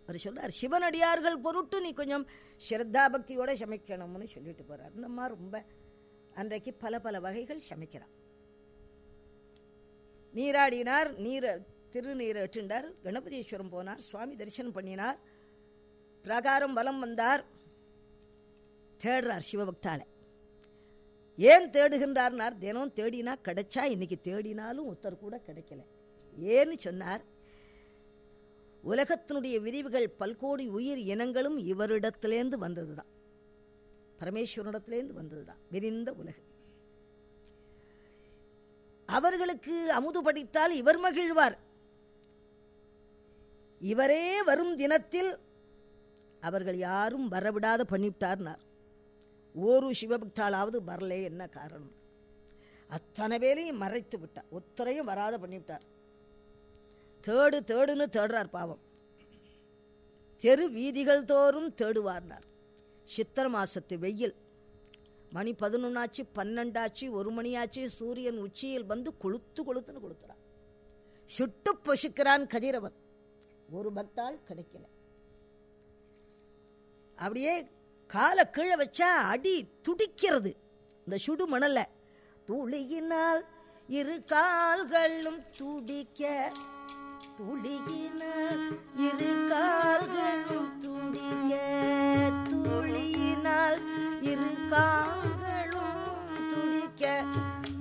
அவர் சொல்கிறார் சிவனடியார்கள் பொருட்டு நீ கொஞ்சம் ஸ்ரத்தா பக்தியோடு சமைக்கணும்னு சொல்லிட்டு போகிறார் இந்த மாதிரி ரொம்ப அன்றைக்கு பல பல வகைகள் சமைக்கிறார். நீராடினார் நீரை திருநீர் எட்டுண்டார் கணபதீஸ்வரம் போனார் சுவாமி தரிசனம் பண்ணினார் பிரகாரம் வலம் வந்தார் தேடுறார் சிவபக்தால ஏன் தேடுகின்றார்னார்? தினம் தேடினா கிடைச்சா இன்னைக்கு தேடினாலும் ஒருத்தர் கூட கிடைக்கல. ஏன்னு சொன்னார் உலகத்தினுடைய விரிவுகள் பல்கோடி உயிர் இனங்களும் இவரிடத்திலேந்து வந்ததுதான். வந்தது வந்ததுதான். விரிந்த உலகம். அவர்களுக்கு அமுது படித்தால் இவர் மகிழ்வார். இவரே வரும் தினத்தில் அவர்கள் யாரும் வரவிடாத பண்ணிவிட்டார்னார். ஒரு சிவபக்தாளாவது வரலே என்ன காரணம்? அத்தனை பேரையும் மறைத்து விட்டார். ஒத்தரையும் வராத பண்ணிவிட்டார். தேடு தேடுன்னு தேடுறார் பாவம். தெரு வீதிகள் தோறும் தேடுவார்னார். சித்திர மாசத்து வெயில். மணி பதினொன்னாச்சு பன்னெண்டாச்சு ஒரு மணியாச்சு சூரியன் உச்சியில் வந்து கொளுத்து கொளுத்துன்னு கொளுத்துறான் சுட்டு பொசுக்கிறான் கதிரவன். ஒரு பக்தாள் கிடைக்கல. அப்படியே காலை கீழே வச்சா அடி துடிக்கிறது. இந்த சுடு மணல துளியினால் இரு கால்களும் துடிக்க துளியினால் இரு கால்களும் துடிக்க துளியினால் இரு கால்களும் துடிக்க.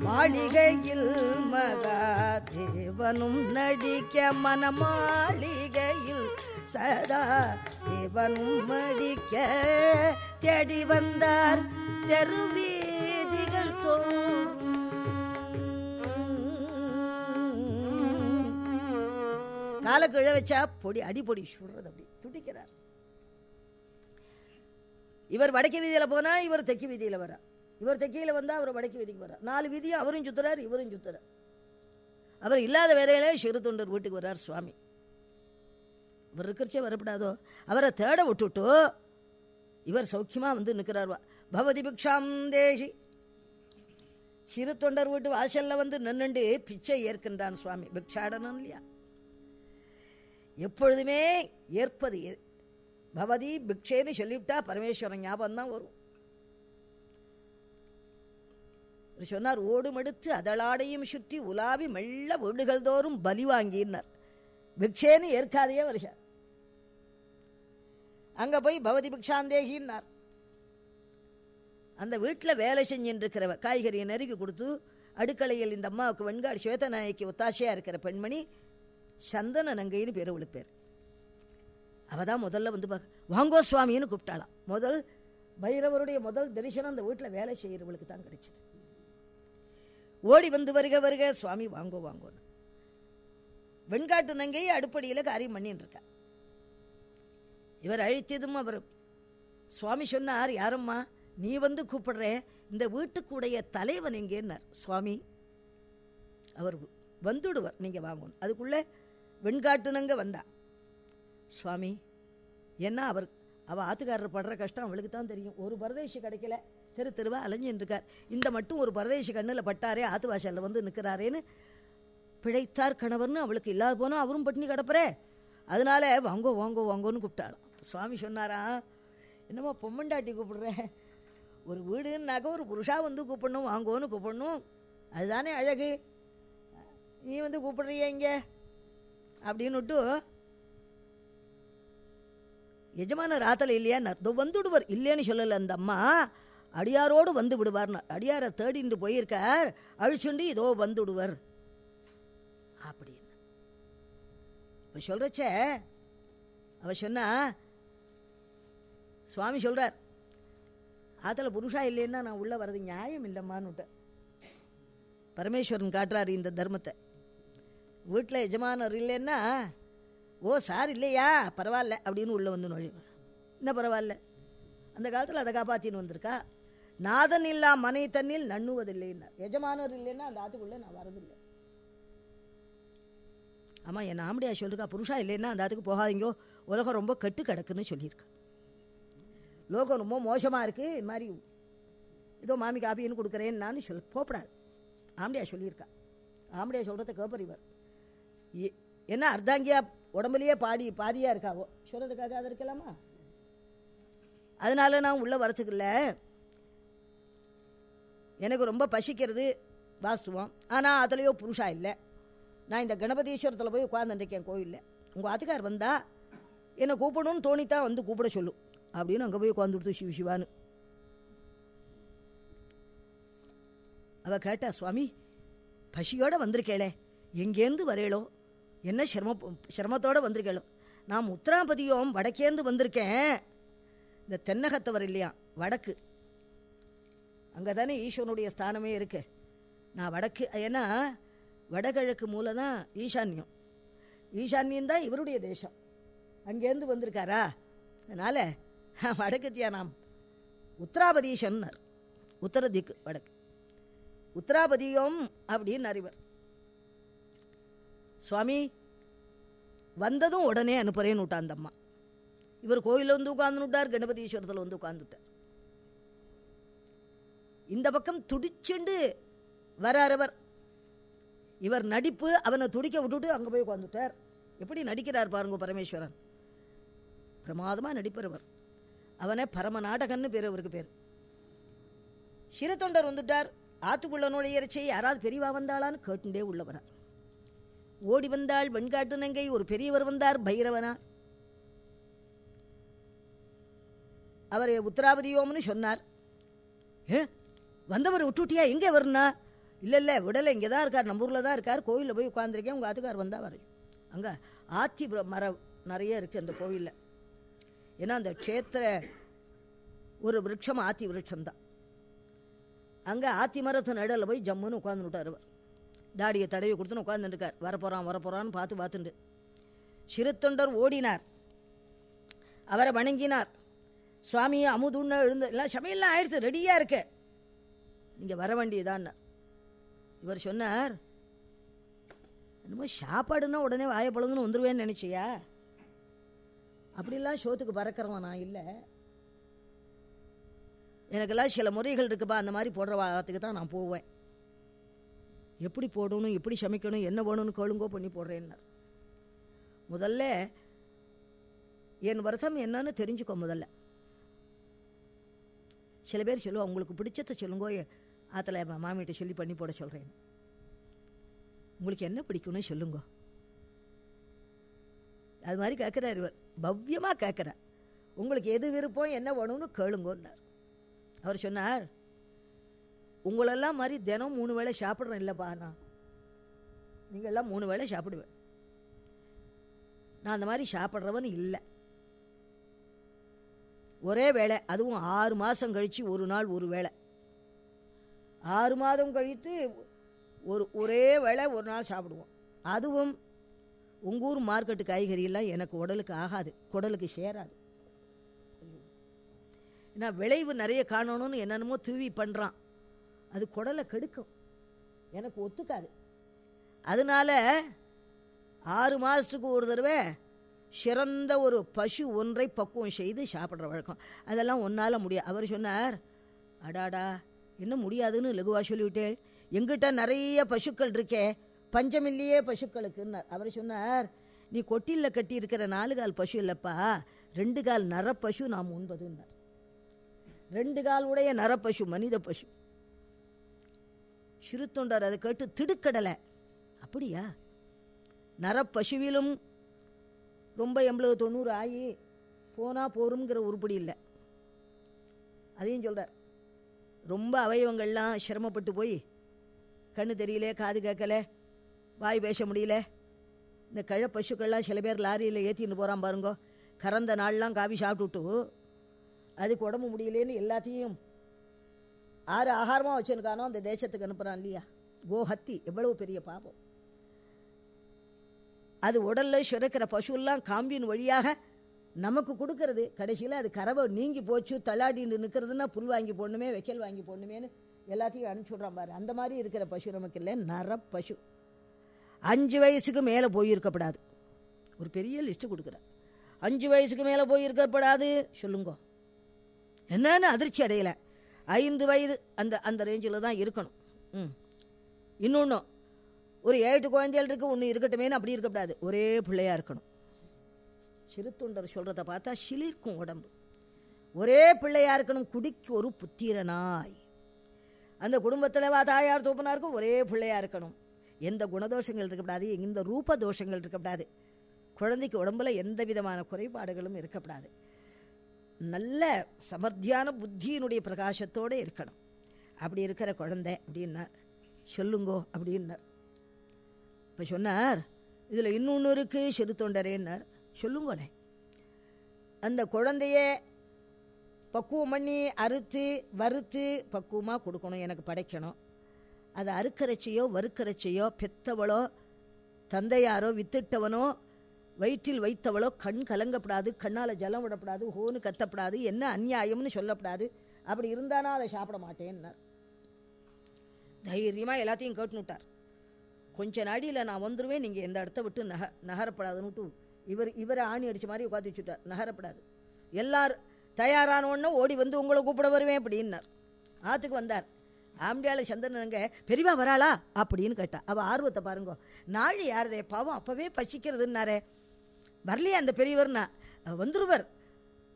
மாளிகையில் மகாதேவனும் நடிக்க மனமாளிகையில் சதா தேவனும் மடிக்க தேடி வந்தார் தெருவீதிகள் தோறும் காலை கிழ வச்சா பொடி அடி பொடி சுடுறது அப்படி. துடிக்கிறார். இவர் வடக்கு வீதியில போனா இவர் தெற்கு வீதியில வர இவர் தெற்கில வந்தா அவர் வடக்கு வீதிக்கு வர நாலு வீதியும் அவரும் சுத்துறார் இவரும் சுத்துறார். அவர் இல்லாத வேலையில சிறு தொண்டர் வீட்டுக்கு வர்றார் சுவாமி. இவர் இருக்கிறச்சே வரப்படாதோ? அவரை தேட விட்டுட்டு இவர் சௌக்கியமா வந்து நிற்கிறார்வா பவதி பிக்ஷாம் தேகி சிறு தொண்டர் வீட்டு வாசல்ல வந்து நின்றுண்டு பிச்சை ஏற்கின்றான் சுவாமி. பிக்ஷாடனும் இல்லையா? எப்பொழுதுமே ஏற்பது பவதி பிக்ஷேன்னு சொல்லிவிட்டா பரமேஸ்வரன் ஞாபகம் தான் வரும் சொன்னார் ஓடுமெடுத்து அதளாடையும் சுற்றி உலாவி மெல்ல வீடுகள் தோறும் பலி வாங்கினார். பிக்ஷேன்னு ஏற்காதையே வருஷார் அங்க போய் பவதி பிக்ஷாந்தேகின்னார் அந்த வீட்டில் வேலை செஞ்சுட்டு இருக்கிறவ காய்கறியை நெருக்கி கொடுத்து அடுக்கலையில் இந்த அம்மாவுக்கு வெண்காடு ஸ்வேதநாயகி ஒத்தாசையா இருக்கிற பெண்மணி சந்தன நங்கைன்னு பேர் அவளுக்கு பேர் அவள் தான் முதல்ல வந்து பார்க்க வாங்கோ சுவாமின்னு கூப்பிட்டாளாம். முதல் பைரவருடைய முதல் தரிசனம் அந்த வீட்டில் வேலை செய்கிறவளுக்கு தான் கிடைச்சிது. ஓடி வந்து வருக வருக சுவாமி வாங்கோ வாங்கோன்னு. வெண்காட்டு நங்கையை அடுப்படியில் காரியம் பண்ணின்னு இருக்கா. இவர் அழித்ததும் அவர் சுவாமி சொன்னார் யாரம்மா நீ வந்து கூப்பிடுறேன் இந்த வீட்டுக்குடைய தலைவன் எங்கேன்னார்? சுவாமி அவர் வந்துடுவர் நீங்கள் வாங்கணும் அதுக்குள்ளே வெண்காட்டுனங்க வந்தா. சுவாமி என்ன அவர் அவள் ஆத்துக்காரர் படுற கஷ்டம் அவளுக்கு தான் தெரியும். ஒரு பரதேசி கிடைக்கல. தெரு தெருவா அலைஞ்சுன்னு இருக்கார் இந்த மட்டும் ஒரு பரதேசி கண்ணில் பட்டாரே ஆத்துவாசலில் வந்து நிற்கிறாரேன்னு பிழைத்தார் கணவர்னு அவளுக்கு இல்லாத போனால் அவரும் பட்டினி கிடப்புறே. அதனால வாங்கோ வாங்கோ வாங்கோன்னு கூப்பிட்டாளாம் சுவாமி சொன்னாரா என்னமோ பொம்மண்டாட்டி கூப்பிடுறேன் ஒரு வீடுன்னாக்க ஒரு புருஷா வந்து கூப்பிடணும் வாங்கோன்னு கூப்பிடணும். அதுதானே அழகு. நீ வந்து கூப்பிடுறிய இங்கே? அப்படின்னுட்டு எஜமான ராத்தல வந்து வந்துடுவர். இல்லைன்னு சொல்லலை அந்த அம்மா. அடியாரோடு வந்து விடுவார்னு. அடியாரை தேடிண்டு போயிருக்கார். அழிச்சுண்டு இதோ வந்துடுவர். அப்படின்னு. இப்ப சொல்றச்ச அவ சொன்னா சுவாமி சொல்றார் ஆத்தில் புருஷா இல்லைன்னா நான் உள்ள வர்றது நியாயம் இல்லைம்மான்னு பரமேஸ்வரன் காட்டுறாரு இந்த தர்மத்தை. வீட்டில் எஜமானர் இல்லைன்னா ஓ சார் இல்லையா? பரவாயில்ல அப்படின்னு உள்ளே வந்து நுழை என்ன பரவாயில்ல. அந்த காலத்தில் அதை காப்பாற்றின்னு வந்திருக்கா. நாதன் இல்லா மனை தண்ணில் நண்ணுவதில்லைன்னார் எஜமானர் இல்லைன்னா அந்த ஆத்துக்குள்ளே நான் வரதில்லை. ஆமாம் என் நாமடியா சொல்லிருக்கா புருஷா இல்லைன்னா அந்த ஆத்துக்கு போகாதீங்கோ. உலகம் ரொம்ப கெட்டு கிடக்குன்னு சொல்லியிருக்கா. லோகம் ரொம்ப மோசமாக இருக்குது இது மாதிரி ஏதோ மாமி காப்பின்னு கொடுக்குறேன்னு நான் சொல் போப்படாது ஆம்படியா சொல்லியிருக்கா. ஆம்படியா சொல்கிறத கேப்பர் இவர். என்ன அர்த்தாங்கியா உடம்புலையே பாடி பாதியாக இருக்காவோ? சொல்கிறதுக்காக அது இருக்கலாமா அதனால நான் உள்ளே வரச்சுக்கல எனக்கு ரொம்ப பசிக்கிறது வாஸ்துவம். ஆனால் அதுலேயோ புருஷா இல்லை. நான் இந்த கணபதீஸ்வரத்தில் போய் உட்காந்துருக்கேன் கோயிலில். உங்கள் ஆத்துக்கார் வந்தால் என்னை கூப்பிடணும்னு தோணித்தான் வந்து கூப்பிட சொல்லும் அப்படின்னு அங்கே போய் உட்காந்துருத்து சிவ சிவான்னு அவ கேட்டா சுவாமி பசியோட வந்திருக்கேளே. எங்கேருந்து வரையளோ என்ன சிரம சிரமத்தோட வந்திருக்கேளோ நான் உத்தராபதியும் வடக்கேந்து வந்திருக்கேன். இந்த தென்னகத்தவர் இல்லையா? வடக்கு. அங்கே தானே ஈஸ்வனுடைய ஸ்தானமே இருக்கு. நான் வடக்கு ஏன்னா வடகிழக்கு மூலம் தான் ஈசான்யம். ஈசான்யம் தான் இவருடைய தேசம். அங்கேருந்து வந்திருக்காரா? அதனால் வடக்கு நாம்? உத்தராபதீஷன்னர். உத்தர திக்கு வடக்கு. உத்தராபதியம் அப்படின்னு அறிவர். சுவாமி வந்ததும் உடனே அனுப்புறேன்னு விட்டா அந்த அம்மா. இவர் கோயிலில் வந்து உட்கார்ந்துட்டார் கணபதீஸ்வரத்தில் வந்து உட்கார்ந்துட்டார். இந்த பக்கம் துடிச்சுண்டு வராரவர் இவர் நடிப்பு அவனை துடிக்க விட்டுட்டு அங்கே போய் உட்காந்துட்டார் எப்படி நடிக்கிறார் பாருங்க பரமேஸ்வரன். பிரமாதமாக நடிப்பவர் அவனை பரம நாடகன்னு பேர் அவருக்கு பேர். சிரத்தொண்டர் வந்துட்டார். ஆத்துக்குள்ள நுழையறச்சே யாராவது பெரியவா வந்தாளான்னு கேட்டுண்டே உள்ள வரார். ஓடி வந்தாள் வெண்காட்டு நங்கை ஒரு பெரியவர் வந்தார் பைரவனா. அவர் உத்தராபதியோம்னு சொன்னார். ஏ வந்தவர் விட்டுட்டியா? எங்கே வருனா இல்லை இல்லை விடலை இங்கே தான் இருக்கார் நம்ம ஊரில் தான் இருக்கார் கோவிலில் போய் உட்காந்துருக்கேன் உங்கள் ஆத்துக்கார் வந்தால் வரையும் அங்கே ஆத்தி மரம் நிறைய இருக்குது அந்த கோவிலில் ஏன்னா அந்த க்ஷேத்திர ஒரு விரட்சம் ஆத்தி விருட்சம் தான் அங்கே ஆத்தி மரத்து நடுவில் போய் ஜம்முன்னு உட்காந்துட்டார் அவர். தாடியை தடவி கொடுத்துன்னு உட்காந்துருக்கார் வரப்போகிறான் வரப்போகிறான்னு பார்த்து பார்த்துண்டு. சிறுத்தொண்டர் ஓடினார். அவரை வணங்கினார். சுவாமி அமுதுன்னு எழுந்து எல்லாம் சமையல்லாம் ஆயிடுச்சு ரெடியாக இருக்க. நீங்கள் வர வேண்டியதான் இவர் சொன்னார் என்னமோ சாப்பாடுன்னா உடனே வாயை பழந்துன்னு வந்துருவேன்னு நினச்சியா? அப்படிலாம் சோத்துக்கு பறக்கிறவன் நான் இல்லை. எனக்கெல்லாம் சில முறைகள் இருக்குப்பா அந்த மாதிரி போடுற வாரத்துக்கு தான் நான் போவேன். எப்படி போடணும் எப்படி சமைக்கணும் என்ன வேணும்னு கேளுங்கோ பண்ணி போடுறேன்னார். முதல்ல என் வருத்தம் என்னன்னு தெரிஞ்சுக்கோ முதல்ல. சில பேர் சொல்லுவோம் உங்களுக்கு பிடிச்சத சொல்லுங்கோ அதில் மாமிகிட்ட சொல்லி பண்ணி போட சொல்கிறேன் உங்களுக்கு என்ன பிடிக்கும்னு சொல்லுங்க. அது மாதிரி கேட்குறார் இவர். பவ்யமாக கேட்குறார் உங்களுக்கு எது விருப்பம் என்ன வேணும்னு கேளுங்கன்னார். அவர் சொன்னார் உங்களெல்லாம் மாதிரி தினம் மூணு வேளை சாப்பிட்றேன் இல்லைப்பா நான் நீங்களெல்லாம் மூணு வேளை சாப்பிடுவேன். நான் அந்த மாதிரி சாப்பிட்றவன் இல்லை. ஒரே வேளை அதுவும் ஆறு மாதம் கழித்து ஒரு நாள் ஒரு வேளை. ஆறு மாதம் கழித்து ஒரு ஒரே வேளை ஒரு நாள் சாப்பிடுவோம். அதுவும் உங்கூர் மார்க்கெட்டு காய்கறியெல்லாம் எனக்கு உடலுக்கு ஆகாது குடலுக்கு சேராது. ஏன்னா விளைவு நிறைய காணணும்னு என்னென்னமோ தூவி பண்ணுறான் அது குடலை கெடுக்கும். எனக்கு ஒத்துக்காது. அதனால ஆறு மாதத்துக்கு ஒரு தடவை சிறந்த ஒரு பசு ஒன்றை பக்குவம் செய்து சாப்பிட்ற வழக்கம். அதெல்லாம் ஒன்றால் முடியாது அவர் சொன்னார் அடாடா என்ன முடியாதுன்னு லகுவா சொல்லிவிட்டேன் எங்கிட்ட நிறைய பசுக்கள் இருக்கே பஞ்சமில்லையே பசுக்களுக்குன்னார். அவர் சொன்னார் நீ கொட்டிலில் கட்டி இருக்கிற நாலு கால் பசு இல்லைப்பா ரெண்டு கால் நரப்பசு நாம் உண்பதுன்னார். ரெண்டு கால் உடைய நரப்பசு மனித பசு. சிறுத்தொண்டர் அதை கேட்டு திடுக்கடலை. அப்படியா? நரப்பசுவிலும் ரொம்ப எண்பது தொண்ணூறு ஆகி போனால் போருங்கிற உருப்படி இல்லை. அதையும் சொல்கிறார் ரொம்ப அவயவங்கள்லாம் சிரமப்பட்டு போய் கண்ணு தெரியல காது கேட்கல வாய் பேச முடியல. இந்த கழ பசுக்கள்லாம் சில பேர் லாரியில் ஏற்றின்னு போகிறான் பாருங்கோ. கறந்த நாள்லாம் காபி சாப்பிட்டுட்டு அதுக்கு உடம்பு முடியலேன்னு எல்லாத்தையும் ஆறு ஆகாரமாக வச்சுருக்கானோ அந்த தேசத்துக்கு அனுப்புகிறான் இல்லையா? கோஹத்தி எவ்வளவு பெரிய பாபம் அது உடலில் சுரக்கிற பசுலாம் காம்பின் வழியாக நமக்கு கொடுக்கறது. கடைசியில் அது கறவை நீங்கி போச்சு தள்ளாடின்னு நிற்கிறதுனா புல் வாங்கி போடணுமே வைக்கல் வாங்கி போடணுமேன்னு எல்லாத்தையும் அனுப்பிச்சுட்றான் பாரு. அந்த மாதிரி இருக்கிற பசு நமக்கு இல்லை. நர பசு அஞ்சு வயசுக்கு மேலே போயிருக்கப்படாது. ஒரு பெரிய லிஸ்ட்டு கொடுக்குறார். அஞ்சு வயசுக்கு மேலே போயிருக்கப்படாது. சொல்லுங்க. என்னன்னு அதிர்ச்சி அடையலை. ஐந்து வயது அந்த அந்த ரேஞ்சில் தான் இருக்கணும். ம். இன்னொன்று ஒரு ஏழு குழந்தைகள் இருக்கு ஒன்று இருக்கட்டுமேனு அப்படி இருக்கக்கூடாது ஒரே பிள்ளையாக இருக்கணும். சிறுத்தொண்டர் சொல்கிறத பார்த்தா சிலிர்க்கும் உடம்பு. ஒரே பிள்ளையாக இருக்கணும் குடிக்கு ஒரு புத்திரனாய். அந்த குடும்பத்தில் வா தாயார் தோப்பனாருக்கும் ஒரே பிள்ளையாக இருக்கணும். எந்த குணதோஷங்கள் இருக்கக்கூடாது எந்த ரூப தோஷங்கள் இருக்கக்கூடாது குழந்தைக்கு உடம்புல எந்த விதமான குறைபாடுகளும் இருக்கக்கூடாது நல்ல சமர்த்தியான புத்தியினுடைய பிரகாசத்தோடு இருக்கணும். அப்படி இருக்கிற குழந்தை அப்படின்னார். சொல்லுங்கோ அப்படின்னார். இப்போ சொன்னார் இதில் இன்னொன்று இருக்குது சிறு தொண்டரேன்னார் சொல்லுங்களே அந்த குழந்தைய பக்குவம் பண்ணி அறுத்து வறுத்து பக்குவமாக கொடுக்கணும் எனக்கு படைக்கணும். அதை அறுக்கரைச்சியோ வறுக்கரைச்சியோ பெத்தவளோ தந்தையாரோ வித்துட்டவனோ வயிற்றில் வைத்தவளோ கண் கலங்கப்படாது கண்ணால் ஜலம் விடப்படாது ஹோனு கத்தப்படாது என்ன அநியாயம்னு சொல்லப்படாது. அப்படி இருந்தானா அதை சாப்பிட மாட்டேன்னார். தைரியமாக எல்லாத்தையும் கேட்டுனுட்டார். கொஞ்ச நாடியில் நான் வந்துடுவேன் நீங்கள் எந்த இடத்த விட்டு நக நகரப்படாதுன்னுட்டு இவர் இவரை ஆணி அடித்த மாதிரி உட்காந்து வச்சுட்டார். நகரப்படாது. எல்லார் தயாரான ஓடி வந்து உங்களை கூப்பிட வருவேன் அப்படின்னார். ஆற்றுக்கு வந்தார். ஆம்பியால சந்திரனுங்க பெரியவா வராளா? அப்படின்னு கேட்டா அவள் ஆர்வத்தை பாருங்க. நாழி யாரதே? பாவம் அப்போவே பசிக்கிறதுன்னாரே. வரலையா அந்த பெரியவர்னா? வந்துருவர்.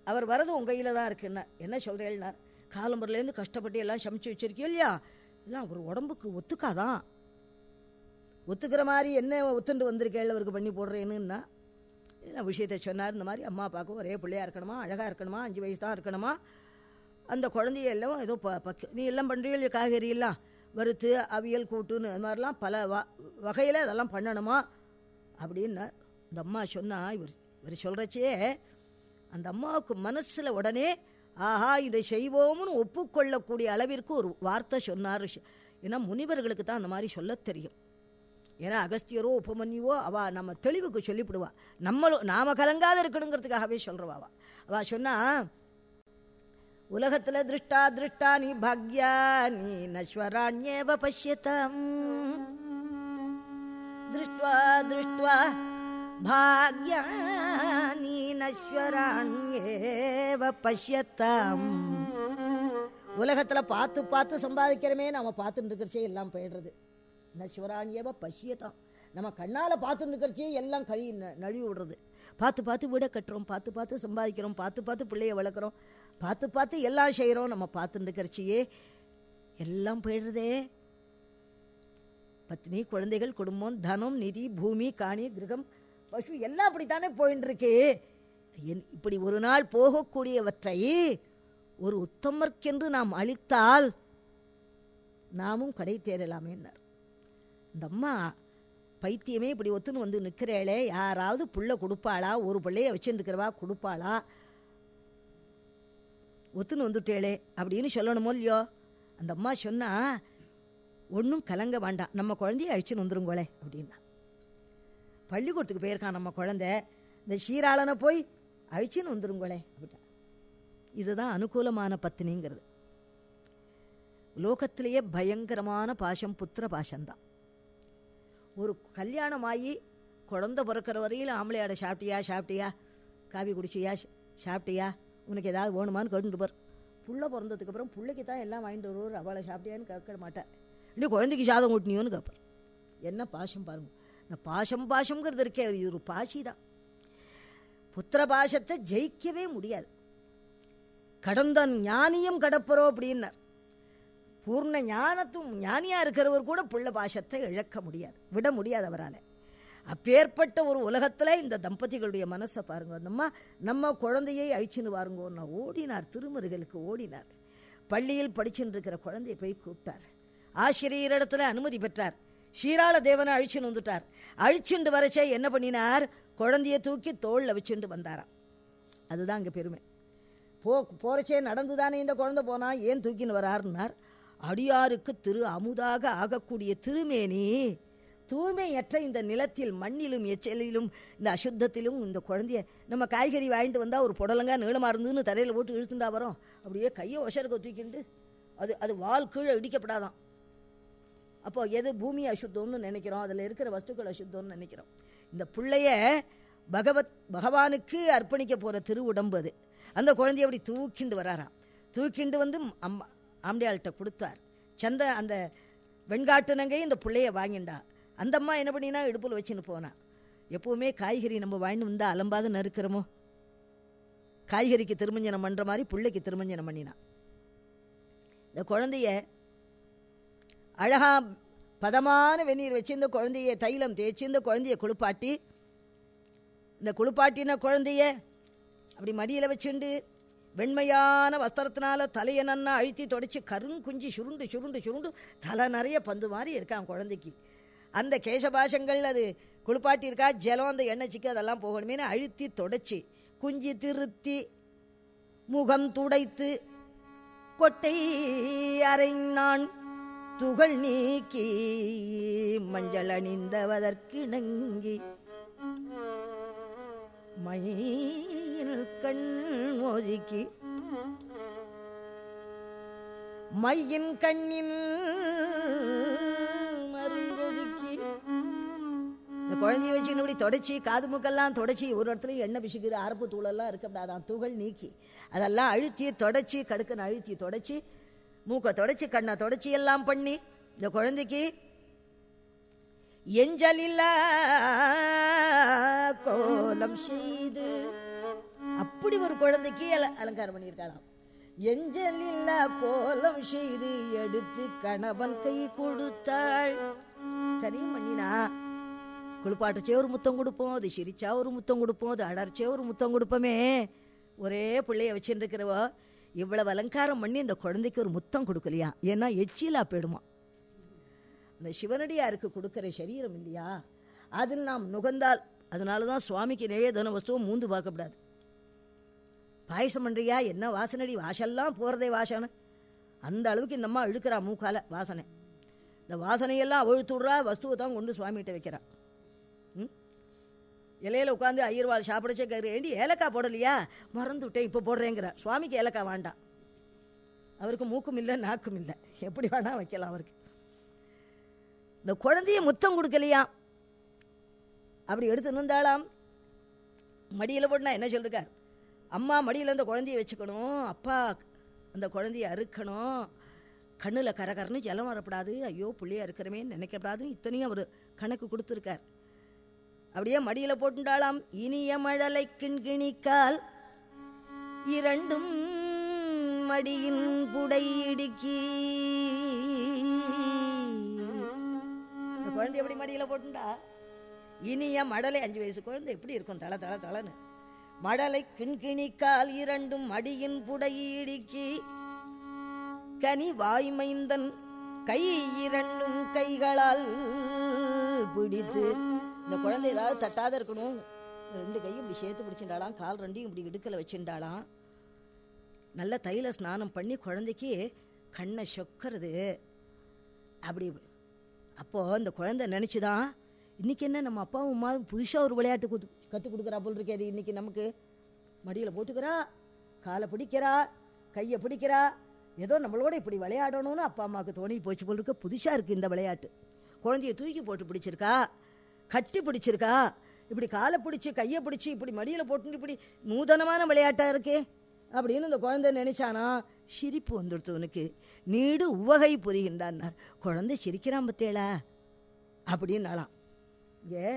அவர் வரது உங்கள் கையில் தான் இருக்குன்னா என்ன சொல்கிறேன்னார் காலம்பரிலேருந்து கஷ்டப்பட்டு எல்லாம் சமைச்சு வச்சிருக்கியோ இல்லையா? எல்லாம் ஒரு உடம்புக்கு ஒத்துக்காதான் ஒத்துக்கிற மாதிரி என்ன ஒத்துண்டு வந்திருக்கேள் அவருக்கு பண்ணி போடுறேன்னுன்னா இதெல்லாம் விஷயத்தை சொன்னார்? இந்த மாதிரி அம்மா அப்பாவுக்கும் ஒரே பிள்ளையா இருக்கணுமா? அழகாக இருக்கணுமா? அஞ்சு வயசு தான் இருக்கணுமா? அந்த குழந்தைய எல்லாம் ஏதோ ப பக்க நீ எல்லாம் பண்ணுறியோ இல்லையா? காய்கறி எல்லாம் வறுத்து அவியல் கூட்டுன்னு அது மாதிரிலாம் பல வ வகையில் அதெல்லாம் பண்ணணுமா? அப்படின்னார். அந்த அம்மா சொன்னால் இவர் இவர் சொல்கிறச்சே அந்த அம்மாவுக்கு மனசில் உடனே ஆஹா இதை செய்வோம்னு ஒப்புக்கொள்ளக்கூடிய அளவிற்கு ஒரு வார்த்தை சொன்னார். ஏன்னா முனிவர்களுக்கு தான் அந்த மாதிரி சொல்ல தெரியும். ஏன்னா அகஸ்தியரோ உபமன்யுவோ அவள் நம்ம தெளிவுக்கு சொல்லிவிடுவா. நம்மளும் நாம கலங்காத இருக்கணுங்கிறதுக்காகவே சொல்கிறவா அவ சொன்னா உலகத்தில் திருஷ்டா திருஷ்டா நீ பாக்யா நீ நஸ்வராண்யேவ பஷ்யதம். திருஷ்டுவா திருஷ்டுவா பாக்யானி பஷ்யத்தாம் உலகத்துல பார்த்து பார்த்து சம்பாதிக்கிறமே நாம பார்த்துட்டு இருக்கிறச்சே எல்லாம் போயிடுறது. நஸ்வராண்யேவ பஷ்யத்தாம் நம்ம கண்ணால பார்த்துட்டு இருக்கிறச்சே எல்லாம் கழி நழுவி விடுறது. பார்த்து பார்த்து வீடை கட்டுறோம் பார்த்து பார்த்து சம்பாதிக்கிறோம் பார்த்து பார்த்து பிள்ளைய வளர்க்குறோம் பார்த்து பார்த்து எல்லாம் செய்கிறோம் நம்ம பார்த்துட்டு இருக்கிறச்சியே எல்லாம் போயிடுறதே. பத்னி குழந்தைகள் குடும்பம் தனம் நிதி பூமி காணி கிரகம் பசு எல்லாம் அப்படித்தானே போயின்னு இருக்கு என்- இப்படி ஒரு நாள் போகக்கூடியவற்றை ஒரு உத்தமர்க்கென்று நாம் அளித்தால் நாமும் கடை தேரலாமேன்னார் இந்த அம்மா பைத்தியமே இப்படி ஒத்துன்னு வந்து நிற்கிறேளே யாராவது புள்ள கொடுப்பாளா? ஒரு பிள்ளைய வச்சுருக்கிறவா கொடுப்பாளா? ஒத்துன்னு வந்துட்டேளே அப்படின்னு சொல்லணுமோ இல்லையோ? அந்த அம்மா சொன்னா ஒன்றும் கலங்க வேண்டாம். நம்ம குழந்தைய அழிச்சுன்னு வந்துருங்கோளே அப்படின்னா. பள்ளிக்கூடத்துக்கு போயிருக்கான் நம்ம குழந்தை. இந்த ஷீராளனை போய் அழிச்சின்னு வந்துருங்களே அப்படின்னா இதுதான் அனுகூலமான பத்தினிங்கிறது. லோகத்திலேயே பயங்கரமான பாஷம் புத்திர பாஷந்தான் ஒரு கல்யாணம் ஆகி குழந்த பிறக்கிற வரையில் ஆம்பளையாட சாப்பிட்டியா சாப்பிட்டியா? காபி குடிச்சியா சாப்பிட்டியா? உனக்கு ஏதாவது வேணுமான்னு கேட்டுட்டு பார் புள்ள பிறந்ததுக்கு அப்புறம் பிள்ளைக்கு தான் எல்லாம் வாங்கிட்டு வருவார். அவளை சாப்பிட்டியான்னு கேட்க மாட்டார் இல்லை குழந்தைக்கு சாதம் ஊட்டினியோன்னு கேட்பார் என்ன பாஷம் பாருங்க. இந்த பாஷம் பாஷங்கிறது இருக்கே இது ஒரு பாஷி தான் புத்திர பாஷத்தை ஜெயிக்கவே முடியாது. கடந்த ஞானியும் கடப்பரோ அப்படின்னார். பூர்ண ஞானத்தும் ஞானியா இருக்கிறவர் கூட புள்ள பாஷத்தை இழக்க முடியாது விட முடியாது அவரால். அப்பேற்பட்ட ஒரு உலகத்துல இந்த தம்பதிகளுடைய மனசை பாருங்க அந்தம்மா நம்ம குழந்தையை அழிச்சுன்னு வாருங்கன்னு ஓடினார் திருமருகலுக்கு ஓடினார். பள்ளியில் படிச்சுட்டு இருக்கிற குழந்தையை போய் கூப்பிட்டார். ஆசிரியர் இடத்துல அனுமதி பெற்றார். ஷீராள தேவனை அழிச்சுன்னு வந்துட்டார் அழிச்சுண்டு வரச்சே என்ன பண்ணினார்? குழந்தைய தூக்கி தோளில் வச்சுண்டு வந்தாராம். அதுதான் அங்கே பெருமை. போ போறச்சே நடந்து தானே இந்த குழந்தை போனால் ஏன் தூக்கின்னு வராருன்னார். அடியாருக்கு திரு அமுதாக ஆகக்கூடிய திருமேனி தூய்மையற்ற இந்த நிலத்தில் மண்ணிலும் எச்சலிலும் இந்த அசுத்தத்திலும் இந்த குழந்தைய நம்ம காய்கறி வாங்கிட்டு வந்தால் ஒரு புடலங்கா நீளமாக இருந்துன்னு தரையில் போட்டு இழுத்துண்டா வரோம். அப்படியே கையை ஒசருக்க தூக்கிண்டு அது அது வால் கீழே இடிக்கப்படாதான். அப்போ எது பூமி அசுத்தம்னு நினைக்கிறோம் அதில் இருக்கிற வஸ்துக்கள் அசுத்தம்னு நினைக்கிறோம். இந்த பிள்ளைய பகவத் பகவானுக்கு அர்ப்பணிக்க போகிற திரு உடம்பு அது. அந்த குழந்தைய அப்படி தூக்கிண்டு வராராம். தூக்கிண்டு வந்து அம்மா ஆம்படியாள்கிட்ட கொடுத்தார். சந்த அந்த வெண்காட்டுனங்கை இந்த பிள்ளைய வாங்கிண்டா. அந்த அம்மா என்ன பண்ணினா இடுப்பில் வச்சுன்னு போனா. எப்போவுமே காய்கறி நம்ம வாங்கிட்டு வந்தால் அலம்பாத நறுக்கிறோமோ? காய்கறிக்கு திருமஞ்சனம் பண்ணுற மாதிரி பிள்ளைக்கு திருமஞ்சனம் பண்ணினான் இந்த குழந்தைய அழகா பதமான வெந்நீர் வச்சு இந்த குழந்தைய தைலம் தேய்ச்சி இந்த குழந்தைய குளிப்பாட்டி இந்த குளிப்பாட்டின குழந்தைய அப்படி மடியில் வச்சுண்டு வெண்மையான வஸ்திரத்தினால தலையை நன்னா அழுத்தி தொடச்சி கருங்குஞ்சி சுருண்டு சுருண்டு சுருண்டு தலை நிறைய பந்து மாதிரி இருக்கான் குழந்தைக்கு. அந்த கேசபாஷங்கள் அது குளிப்பாட்டி இருக்கா ஜலம் அந்த எண்ணெய் சிக்கு அதெல்லாம் போகணுமேனு அழுத்தி தொடச்சி குஞ்சி திருத்தி முகம் துடைத்து கொட்டை அரைநான் துகள் நீக்கி மஞ்சள் அணிந்தவதற்கிணங்கி மயில் கண் ஒதுக்கி மையின் கண்ணில் மருங்கொதுக்கி இந்த குழந்தைய வச்சு இப்படி தொடச்சி காது முக்கெல்லாம் தொடச்சி ஒரு இடத்துல எண்ணெய் பிசுக்கிற அரப்பு தூளெல்லாம் இருக்கப்படாதான் துகள் நீக்கி. அதெல்லாம் அழுத்தி தொடச்சி கடுக்கன்னு அழுத்தி தொடச்சி மூக்கை தொடச்சி கண்ணை தொடச்சி எல்லாம் பண்ணி இந்த குழந்தைக்கு எஞ்சலில்ல கோலம் செய்து அப்படி ஒரு குழந்தைக்கு அலங்காரம் பண்ணியிருக்கலாம் எஞ்சலில்ல கோலம் செய்து எடுத்து கணவன் கை கொடுத்தாள். சரியும் பண்ணினா குளிப்பாட்டுச்சே ஒரு முத்தம் கொடுப்போம் அது சிரிச்சா ஒரு முத்தம் கொடுப்போம் அது அடர்ச்சே ஒரு முத்தம் கொடுப்போமே. ஒரே பிள்ளைய வச்சுருக்கிறவோ இவ்வளவு அலங்காரம் பண்ணி இந்த குழந்தைக்கு ஒரு முத்தம் கொடுக்கலையா? ஏன்னா எச்சிலா போயிடுமா? இந்த சிவனடியாருக்கு கொடுக்குற சரீரம் இல்லையா? அதில் நாம் நுகர்ந்தால் அதனால தான் சுவாமிக்கு நிவேதன வஸ்துவும் மூந்து பார்க்கக்கூடாது பாயசம் பண்ணுறியா என்ன வாசனடி? வாசல்லாம் போகிறதே வாசனை. அந்த அளவுக்கு இந்த அம்மா இழுக்கிறா மூக்கால வாசனை. இந்த வாசனையெல்லாம் அவிழ்த்து விடுறா வஸ்துவை தான் கொண்டு சுவாமிகிட்ட வைக்கிறா. ம்? இலையில உட்காந்து ஐயர்வாள் சாப்பிடச்சே கரு ஏண்டி ஏலக்காய் போடலையா? மறந்து விட்டேன் இப்போ போடுறேங்கிற. சுவாமிக்கு ஏலக்காய் வேண்டாம். அவருக்கு மூக்கும் இல்லை நாக்கும் இல்லை. எப்படி வேணால் வைக்கலாம் அவருக்கு. இந்த குழந்தைய முத்தம் கொடுக்கலையா? அப்படி எடுத்து நின்றாலாம் மடியில் போட்டுனா என்ன சொல்லிருக்கார்? அம்மா மடியில் அந்த குழந்தைய வச்சுக்கணும். அப்பா அந்த குழந்தைய அறுக்கணும். கண்ணில் கரகரன்னு ஜலம் வரப்படாது. ஐயோ புள்ளையா இருக்கிறமே நினைக்கப்படாதுன்னு இத்தனையும் அவர் கணக்கு கொடுத்துருக்கார். அப்படியே மடியில போட்டுண்டாளாம். இனிய மழலை கிண்கிணிக்கால். இரண்டும் மடியின் புடை இடுக்கி குழந்தை எப்படி மடியில போட்டுண்டா? இனிய மடலை அஞ்சு வயசு குழந்தை எப்படி இருக்கும்? தள தள தளன்னு. மடலை கிண்கிணிக்கால் இரண்டும் மடியின் புடை இடுக்கி கனி வாய்மைந்தன் கை இரண்டும் கைகளால் பிடித்து. இந்த குழந்தை ஏதாவது தட்டாத இருக்கணும். ரெண்டு கையும் இப்படி சேர்த்து பிடிச்சிருந்தாலாம் கால் ரெண்டையும் இப்படி இடுக்கல வச்சுட்டாளாம் நல்ல தைல ஸ்நானம் பண்ணி குழந்தைக்கு கண்ணை சொக்கிறது. அப்படி அப்போ இந்த குழந்தை நினச்சிதான் இன்னைக்கு என்ன நம்ம அப்பாவும் அம்மா புதுசாக ஒரு விளையாட்டு குத்து கற்றுக் கொடுக்குறா போல் இருக்காது இன்னைக்கு நமக்கு. மடியில் போட்டுக்கிறா காலை பிடிக்கிறா கையை பிடிக்கிறா. ஏதோ நம்மளோட இப்படி விளையாடணும்னு அப்பா அம்மாவுக்கு தோணி போச்சு போல் இருக்க. புதுசாக இருக்குது இந்த விளையாட்டு. குழந்தைய தூக்கி போட்டு பிடிச்சிருக்கா. கட்டி பிடிச்சிருக்கா? இப்படி காலை பிடிச்சி கையை பிடிச்சி இப்படி மடியில் போட்டு இப்படி நூதனமான விளையாட்டாக இருக்கே? அப்படின்னு இந்த குழந்தை நினைச்சானா? சிரிப்பு வந்துடுத்து உனக்கு. நீடு உவகை புரிகின்றான்னார் குழந்தை சிரிக்கிறான் பத்தேளா? அப்படின்னாலாம் ஏ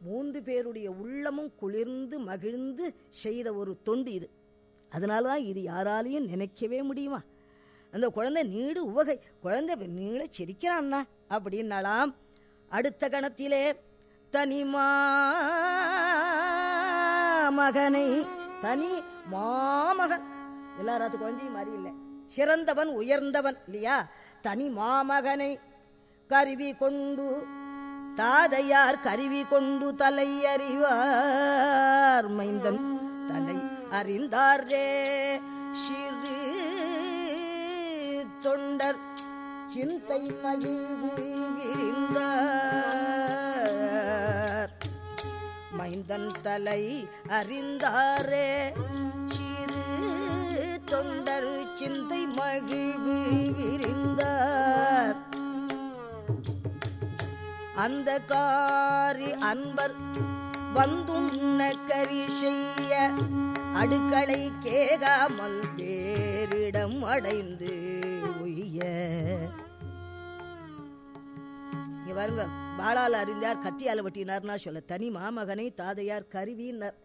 மூன்று பேருடைய உள்ளமும் குளிர்ந்து மகிழ்ந்து செய்த ஒரு தொண்டு இது. அதனால தான் இது யாராலையும் நினைக்கவே முடியுமா? அந்த குழந்தை நீடு உவகை குழந்தை நீள சிரிக்கிறான்னா? அப்படின்னாலாம் அடுத்த கணத்திலே தனிமா மகனை தனி மாமகன். எல்லாராத்து குழந்தையும் மாதிரி இல்லை. சிறந்தவன் உயர்ந்தவன் இல்லையா? தனி மாமகனை கருவி கொண்டு தாதையார் கருவி கொண்டு தலை அறிவார். மைந்தன் தலை அறிந்தாரே சிறு தொண்டர். சிந்தை மகிழ்வு விரிந்தார் ஐந்தன் தலை அறிந்தாரே. சிறு தொண்டர் சிந்தை மகிழ்வு விரிந்தார். அந்த காரி அன்பர் வந்துண்ண கரி செய்ய அடுக்களை கேகாமல் பேரிடம் அடைந்து உய்ய. இங்க பாருங்க. வாழால் அறிந்தார் கத்தியால் வெட்டினார்னா சொல்ல தனி மாமகனை தாதையார் கருவினர்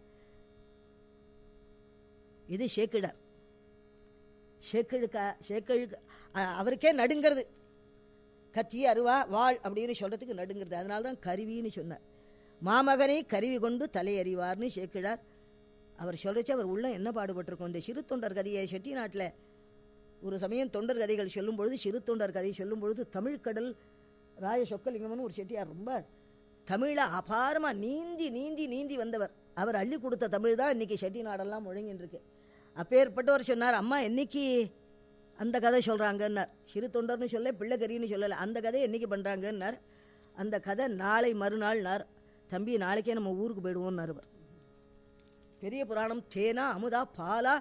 இது ஷேக்கிடார். ஷேக்கிழுக்கா ஷேக்கிழுக்கு அவருக்கே நடுங்கிறது. கத்தி அருவா வாழ் அப்படின்னு சொல்றதுக்கு நடுங்கிறது. அதனால தான் கருவின்னு சொன்னார். மாமகனை கருவி கொண்டு தலையறிவார்னு ஷேக்கிழார். அவர் சொல்லிச்சு அவர் உள்ள என்ன பாடுபட்டிருக்கும்? இந்த சிறு தொண்டர் கதையை செட்டி நாட்டில் ஒரு சமயம் தொண்டர் கதைகள் சொல்லும் பொழுது சிறு தொண்டர் கதை சொல்லும் பொழுது தமிழ்கடல் ராய சொக்கலிங்கம்னு ஒரு செட்டியார் ரொம்ப தமிழை அபாரமாக நீந்தி நீந்தி நீந்தி வந்தவர். அவர் அள்ளி கொடுத்த தமிழ் தான் இன்றைக்கி செட்டி நாடெல்லாம் முழங்கின்னு இருக்கு அப்பேற்பட்டவர் சொன்னார் அம்மா என்னைக்கு அந்த கதை சொல்கிறாங்கன்னார் சிறு தொண்டர்னு சொல்ல பிள்ளைக்கரின்னு சொல்லலை. அந்த கதையை என்னைக்கு பண்ணுறாங்கன்னார் அந்த கதை நாளை மறுநாள்னார். தம்பி நாளைக்கே நம்ம ஊருக்கு போயிடுவோம்னார் அவர் பெரிய புராணம் தேனா அமுதா பாலா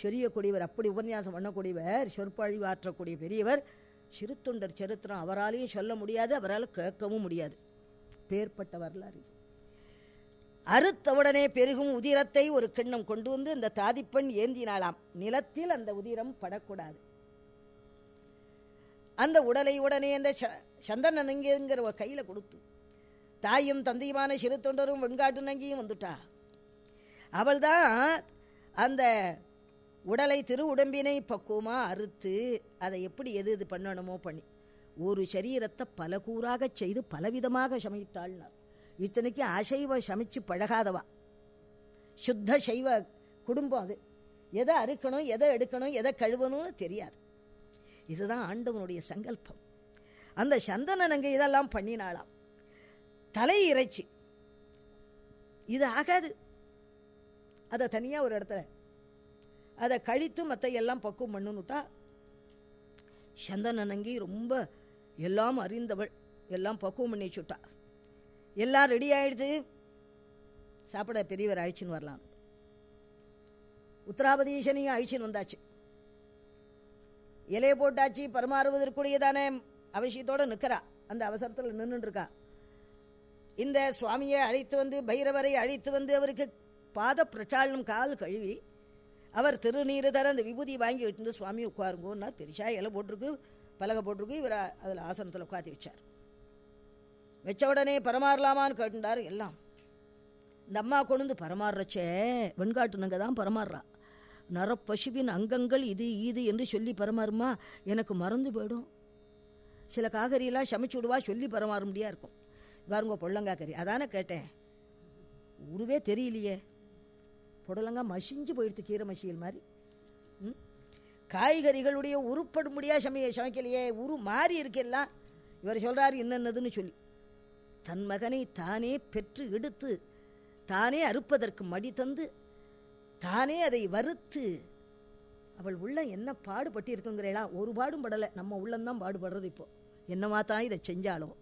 சொரியக்கூடியவர் அப்படி உபன்யாசம் பண்ணக்கூடியவர் சொற்பழிவாற்றக்கூடிய பெரியவர். சிறுத்தொண்டர் சரித்திரம் அவராலையும் சொல்ல முடியாது அவரால் கேட்கவும் முடியாது. பேர்பட்ட வரலாறு இது. அறுத்தவுடனே பெருகும் உதிரத்தை ஒரு கிண்ணம் கொண்டு வந்து இந்த தாதிப்பெண் ஏந்தினாளாம். நிலத்தில் அந்த உதிரம் படக்கூடாது. அந்த உடலை உடனே அந்த ச- சந்தன நங்கிங்கிற ஒரு கையில கொடுத்து தாயும் தந்தையுமான சிறு தொண்டரும் வெண்காட்டு நங்கியும் வந்துட்டா. அவள்தான் அந்த உடலை திரு உடம்பினை பக்குவமாக அறுத்து அதை எப்படி எது இது பண்ணணுமோ பண்ணி. ஒரு சரீரத்தை பல கூறாகச் செய்து பலவிதமாக சமைத்தாள்னார். இத்தனைக்கு அசைவ சமைச்சு பழகாதவா? சுத்த சைவ குடும்பம் அது. எதை அறுக்கணும் எதை எடுக்கணும் எதை கழுவணும்னு தெரியாது. இதுதான் ஆண்டவனுடைய சங்கல்பம். அந்த சந்தன நங்கை இதெல்லாம் பண்ணினாளாம். தலை இறைச்சி. இது ஆகாது. அதை தனியாக ஒரு இடத்துல அதை கழித்து மற்ற எல்லாம் பக்குவம் பண்ணுன்னுட்டா சந்தனநங்கி ரொம்ப எல்லாம் அறிந்தவள். எல்லாம் பக்குவம் பண்ணி வச்சுட்டா எல்லாம் ரெடி ஆயிடுச்சு. சாப்பிட பெரியவர் அழிச்சின்னு வரலாம். உத்தராபதீசனையும் அழிச்சின்னு வந்தாச்சு. இலையை போட்டாச்சு பரமாறுவதற்குரியதானே அவசியத்தோட நிற்கிறா. அந்த அவசரத்தில் நின்றுருக்கா இந்த சுவாமியை அழைத்து வந்து பைரவரை அழைத்து வந்து அவருக்கு பாத பிரச்சாலனம் கால் கழுவி அவர் திருநீர் தர அந்த விபூதி வாங்கி விட்டு சுவாமி உட்காருங்கன்னார். பெரிசா இலை போட்டிருக்கு பலகை போட்டிருக்கு. இவர் அதில் ஆசனத்தில் உட்காத்தி வச்சார். வச்ச உடனே பரமாறலாமான்னு கேட்டுண்டார் எல்லாம். இந்த அம்மா கொண்டு வந்து பரமாறுறச்சே வெண்காட்டுனங்க தான் பரமாறுறா நரப்பசுவின் அங்கங்கள் இது இது என்று சொல்லி பரமாறுமா எனக்கு மறந்து போயிடும். சில காகரியெல்லாம் சமைச்சு விடுவா சொல்லி பரமாற இருக்கும். பாருங்க பொள்ளங்காய் கறி அதானே கேட்டேன். உருவே தெரியலையே. புடலங்காய் மசிஞ்சு போயிடுது கீரை மசியல் மாதிரி. ம்? காய்கறிகளுடைய உருப்படும்படியாக சமைய சமைக்கலையே உரு மாறி இருக்கெல்லாம் இவர் சொல்கிறாரு என்னென்னதுன்னு சொல்லி. தன் மகனை தானே பெற்று எடுத்து தானே அறுப்பதற்கு மடி தந்து தானே அதை வறுத்து அவள் உள்ள என்ன பாடுபட்டு இருக்குங்கிறேளா ஒரு பாடும் படலை. நம்ம உள்ளந்தான் பாடுபடுறது இப்போது என்னமா தான் இதை செஞ்சாலும்.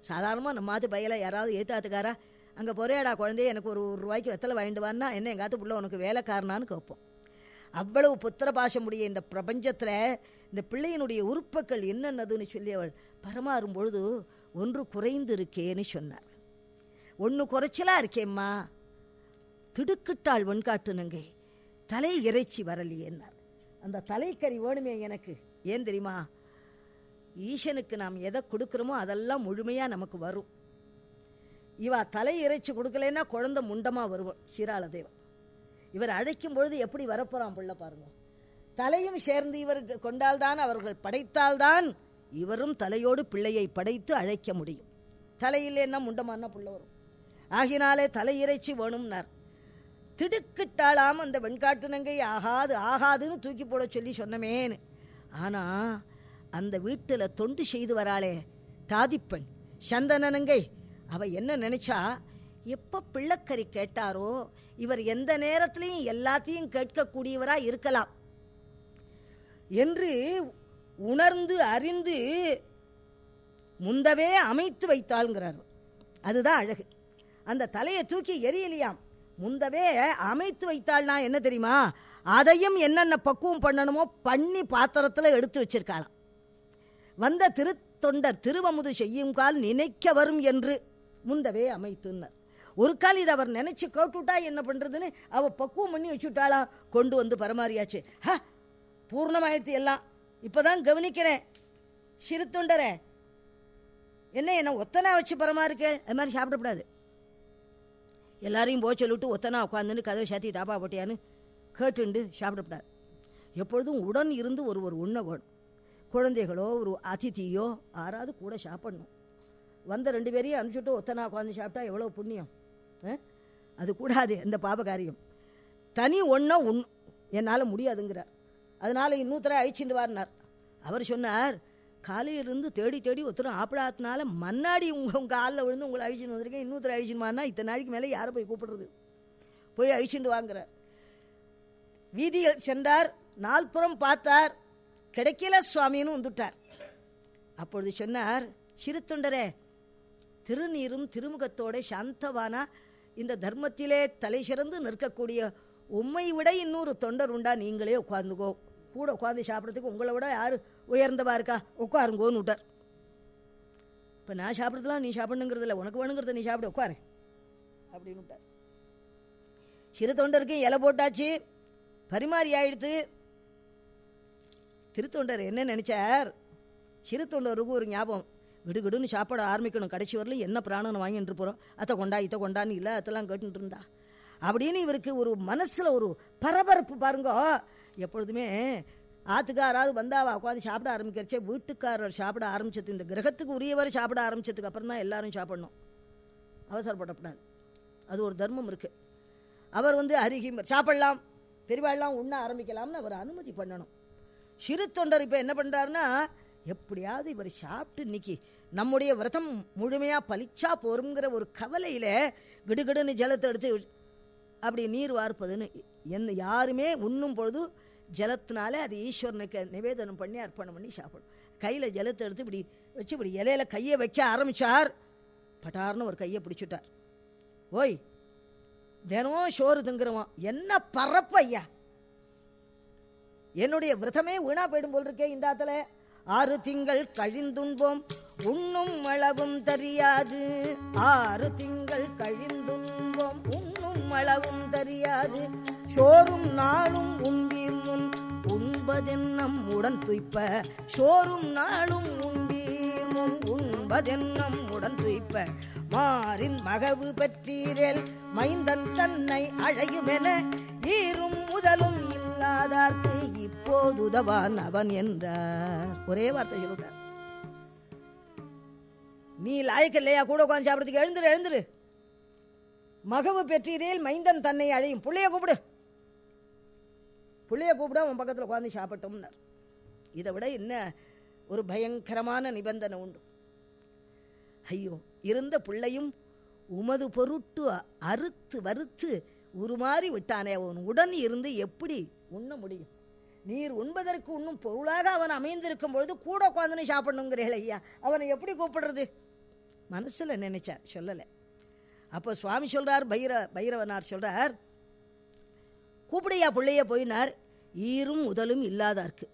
சாதாரணமாக நம்ம மாற்று பயலை யாராவது ஏத்தாத்துக்காரா அங்கே பொறையாடா குழந்தைய எனக்கு ஒரு ஒரு ரூபாய்க்கு வெத்தலை வாங்கிட்டு வான்னா என்ன எங்காத்து பிள்ளை உனக்கு வேலைக்காரனான்னு கேட்போம். அவ்வளவு புத்திர பாஷமுடைய இந்த பிரபஞ்சத்தில் இந்த பிள்ளையினுடைய உறுப்புக்கள் என்னென்னதுன்னு சொல்லி அவள் பரமாறும் பொழுது ஒன்று குறைந்து இருக்கேன்னு சொன்னார். ஒன்று குறைச்சலாக இருக்கேம்மா. திடுக்கிட்டாள் வெண்காட்டுனுங்க. தலை இறைச்சி வரலையேன்னார் அந்த தலைக்கறி வேணுமே எனக்கு. ஏன் தெரியுமா? ஈசனுக்கு நாம் எதை கொடுக்குறோமோ அதெல்லாம் முழுமையாக நமக்கு வரும். இவா தலை இறைச்சி கொடுக்கலன்னா குழந்தை முண்டமாக வருவோம் சீராள தேவன் இவர் அழைக்கும் பொழுது எப்படி வரப்போறான் பிள்ளை பாருங்க. தலையும் சேர்ந்து இவருக்கு கொண்டால்தான் அவர்கள் படைத்தால்தான் இவரும் தலையோடு பிள்ளையை படைத்து அழைக்க முடியும். தலையில்லைன்னா முண்டமானா புள்ள வரும். ஆகினாலே தலை இறைச்சி வேணும்னார். திடுக்கிட்டாலாம் அந்த வெண்காட்டுனங்கை ஆகாது ஆகாதுன்னு தூக்கி போட சொல்லி சொன்னமேன்னு. ஆனால் அந்த வீட்டில் தொண்டு செய்து வராளே தாதிப்பெண் சந்தனனுங்கை அவள் என்ன நினைச்சா எப்போ பிள்ளைக்கறி கேட்டாரோ இவர் எந்த நேரத்திலையும் எல்லாத்தையும் கேட்கக்கூடியவராக இருக்கலாம். என்று உணர்ந்து அறிந்து முந்தவே அமைத்து வைத்தாள்ங்கிறார். அதுதான் அழகு. அந்த தலையை தூக்கி எரியலையாம் முந்தவே அமைத்து வைத்தாள்னா என்ன தெரியுமா? அதையும் என்னென்ன பக்குவம் பண்ணணுமோ பண்ணி பாத்திரத்தில் எடுத்து வச்சிருக்காளாம். வந்த திருத்தொண்டர் திருவமுது செய்யும் கால் நினைக்க வரும் என்று முந்தவே அமைத்துன்னார். ஒரு கால் இதை அவர் நினைச்சு கேட்டுட்டா என்ன பண்றதுன்னு அவ பக்குவம் பண்ணி வச்சுட்டாளா? கொண்டு வந்து பரமாறியாச்சு ஹ பூர்ணமாயிடுச்சு எல்லாம். இப்பதான் கவனிக்கிறேன். சிறு தொண்டரே. என்ன என்ன ஒத்தனா வச்சு பரமாறுக்கேள் அது மாதிரி சாப்பிடக்கூடாது. எல்லாரையும் போய் சொல்லிவிட்டு ஒத்தனா உட்காந்துன்னு கதவை சாத்தி தாப்பா போட்டியான்னு கேட்டுண்டு சாப்பிடக்கூடாது. எப்பொழுதும் உடன் இருந்து ஒரு ஒரு உண்ண வேணும் குழந்தைகளோ ஒரு அதிதியோ யாராவது கூட சாப்பிடணும். வந்த ரெண்டு பேரையும் அனுப்பிச்சுட்டு ஒத்தனா உட்காந்து சாப்பிட்டா எவ்வளோ புண்ணியம்? ஆ? அது கூடாது இந்த பாப காரியம் தனி ஒன்றா உண் என்னால் முடியாதுங்கிறார் அதனால் இன்னொருத்தரை அழிச்சுட்டு வாரினார் அவர் சொன்னார் காலையிலிருந்து தேடி தேடி ஒருத்தரும் ஆப்பிடாதனால மன்னாடி உங்கள் உங்கள் காலில் விழுந்து உங்களை அழிச்சுன்னு வந்திருக்கேன். இன்னொருத்தர் அழிச்சுன்னு இத்தனை நாளைக்கு மேலே யாரை போய் கூப்பிடுறது? போய் அழிச்சுட்டு வாங்குறார் வீதியில் சென்றார் நால்புறம் பார்த்தார் கிடைக்கல சுவாமின்னு வந்துட்டார். அப்பொழுது சொன்னார் சிறு தொண்டரே திருநீரும் திருமுகத்தோட சாந்தவானா? இந்த தர்மத்திலே தலை சிறந்து நிற்கக்கூடிய உம்மை விட இன்னொரு தொண்டர் உண்டா? நீங்களே உட்காந்துக்கோ கூட உட்காந்து சாப்பிட்றதுக்கு உங்களை விட யார் உயர்ந்தவா இருக்கா? உட்காருங்கோன்னு விட்டார் இப்போ நான் சாப்பிட்றதுலாம் நீ சாப்பிடணுங்கிறது இல்லை உனக்கு வேணுங்கிறத நீ சாப்பிட உட்காரு. அப்படின்னு விட்டார் சிறு தொண்டருக்கு இலை போட்டாச்சு பரிமாறி ஆயிடுத்து. திருத்தொண்டர் என்ன நினைச்சார்? சிறு தொண்டருக்கு ஒரு ஞாபகம். விடுகிடுன்னு சாப்பாட ஆரம்பிக்கணும். கடைசி வரல என்ன பிராணனை வாங்கிட்டு போகிறோம் அத்தை கொண்டா இத்தை கொண்டான்னு இல்லை அதெல்லாம் கேட்டுட்டு இருந்தா. அப்படின்னு இவருக்கு ஒரு மனசில் ஒரு பரபரப்பு பாருங்க. எப்பொழுதுமே ஆத்துக்காராவது வந்தாவா? உட்காந்து சாப்பிட ஆரம்பிக்கிறச்சே வீட்டுக்காரர் சாப்பிட ஆரம்பிச்சது இந்த கிரகத்துக்கு உரியவர் சாப்பிட ஆரம்பித்ததுக்கு அப்புறம் தான் எல்லாரும் சாப்பிடணும். அவசரப்படக்கூடாது. அது ஒரு தர்மம் இருக்குது அவர் வந்து அருகி சாப்பிடலாம். பெரியவாள்லாம் உண்ண ஆரம்பிக்கலாம்னு அவர் அனுமதி பண்ணணும். சிறு தொண்டர் இப்போ என்ன பண்ணுறாருன்னா எப்படியாவது இவர் சாப்பிட்டு இன்னைக்கு நம்முடைய விரதம் முழுமையா பலிச்சா போருங்கிற ஒரு கவலையில் கிடுகிடுன்னு ஜலத்தை எடுத்து அப்படி நீர் வார்ப்பதுன்னு எந்த யாருமே உண்ணும் பொழுது ஜலத்தினால அது ஈஸ்வரனுக்கு நிவேதனம் பண்ணி அர்ப்பணம் பண்ணி சாப்பிடும் கையில் ஜலத்தை எடுத்து இப்படி வச்சு இப்படி இலையில கையை வைக்க ஆரம்பிச்சார். பட்டார்னு ஒரு கையை பிடிச்சிட்டார். ஓய் தினம் சோறு திங்குறவன். என்ன பரப்பு ஐயா? என்னுடைய விரதமே வீணா போயிடும் போல் இருக்கே இந்த ஆத்துல. ஆறு திங்கள் கழிந்துண்போம் உண்ணும் அளவும் தெரியாது. ஆறு திங்கள் கழிந்துண்போம் உண்ணும் அளவும் தெரியாது. சோறும் நாளும் உண்பீர் முன் உண்பதென்னம் உடன் துய்ப்ப. சோறும் நாளும் உண்பீர் முன் உண்பதென்னம் உடன் துய்ப்ப. மாறின் மகவு பற்றீரேல் மைந்தன் தன்னை அழையுமென ஈரும் முதலும் இல்லாதார்க்கு இப்போது உதவான் அவன் என்றார். ஒரே வார்த்தை சொல்லிட்டார் நீ லாய்க்கல்லையா இல்லையா? கூட உட்காந்து சாப்பிடுறதுக்கு எழுந்துரு எழுந்துரு. மகவு பெற்றீரேல் மைந்தன் தன்னை அழையும். பிள்ளைய கூப்பிடு. பிள்ளைய கூப்பிட உன் பக்கத்தில் உட்காந்து சாப்பிட்டோம்னார். இதை விட என்ன ஒரு பயங்கரமான நிபந்தனை உண்டு. ஐயோ இருந்த பிள்ளையும் உமது பொருட்டு அறுத்து வறுத்து உருமாறி விட்டானே அவன் உடன் இருந்து எப்படி உண்ண முடியும். நீர் உண்பதற்கு உண்ணும் பொருளாக அவன் அமைந்திருக்கும் பொழுது கூட உட்காந்துன்னு சாப்பிடணுங்கிறீர்கள் ஐயா. அவனை எப்படி கூப்பிடுறது? மனசுல நினைச்சார் சொல்லலை. அப்போ சுவாமி சொல்கிறார் பைர பைரவனார் சொல்றார் கூப்பிடையா பிள்ளைய போயினார். ஈரும் உதலும் இல்லாதார்க்கு.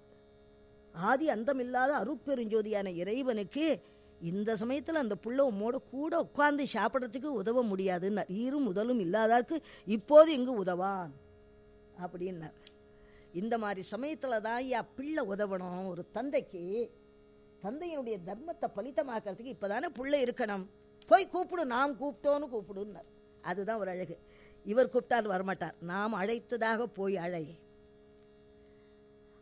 ஆதி அந்தம் இல்லாத அருட்பெருஞ்சோதியான இறைவனுக்கு இந்த சமயத்தில் அந்த புள்ள உம்மோட கூட உட்கார்ந்து சாப்பிட்றதுக்கு உதவ முடியாதுன்னார். ஈரும் முதலும் இல்லாதார்க்கு இப்போது இங்கு உதவான். அப்படின்னார். இந்த மாதிரி சமயத்தில் தான் ஐயா பிள்ளை உதவணும். ஒரு தந்தைக்கு தந்தையினுடைய தர்மத்தை பலித்தமாக்கிறதுக்கு இப்போதானே பிள்ளை இருக்கணும். போய் கூப்பிடு நாம் கூப்பிட்டோன்னு கூப்பிடுன்னார். அதுதான் ஒரு அழகு. இவர் கூப்பிட்டால் வரமாட்டார். நாம் அழைத்ததாக போய் அழை.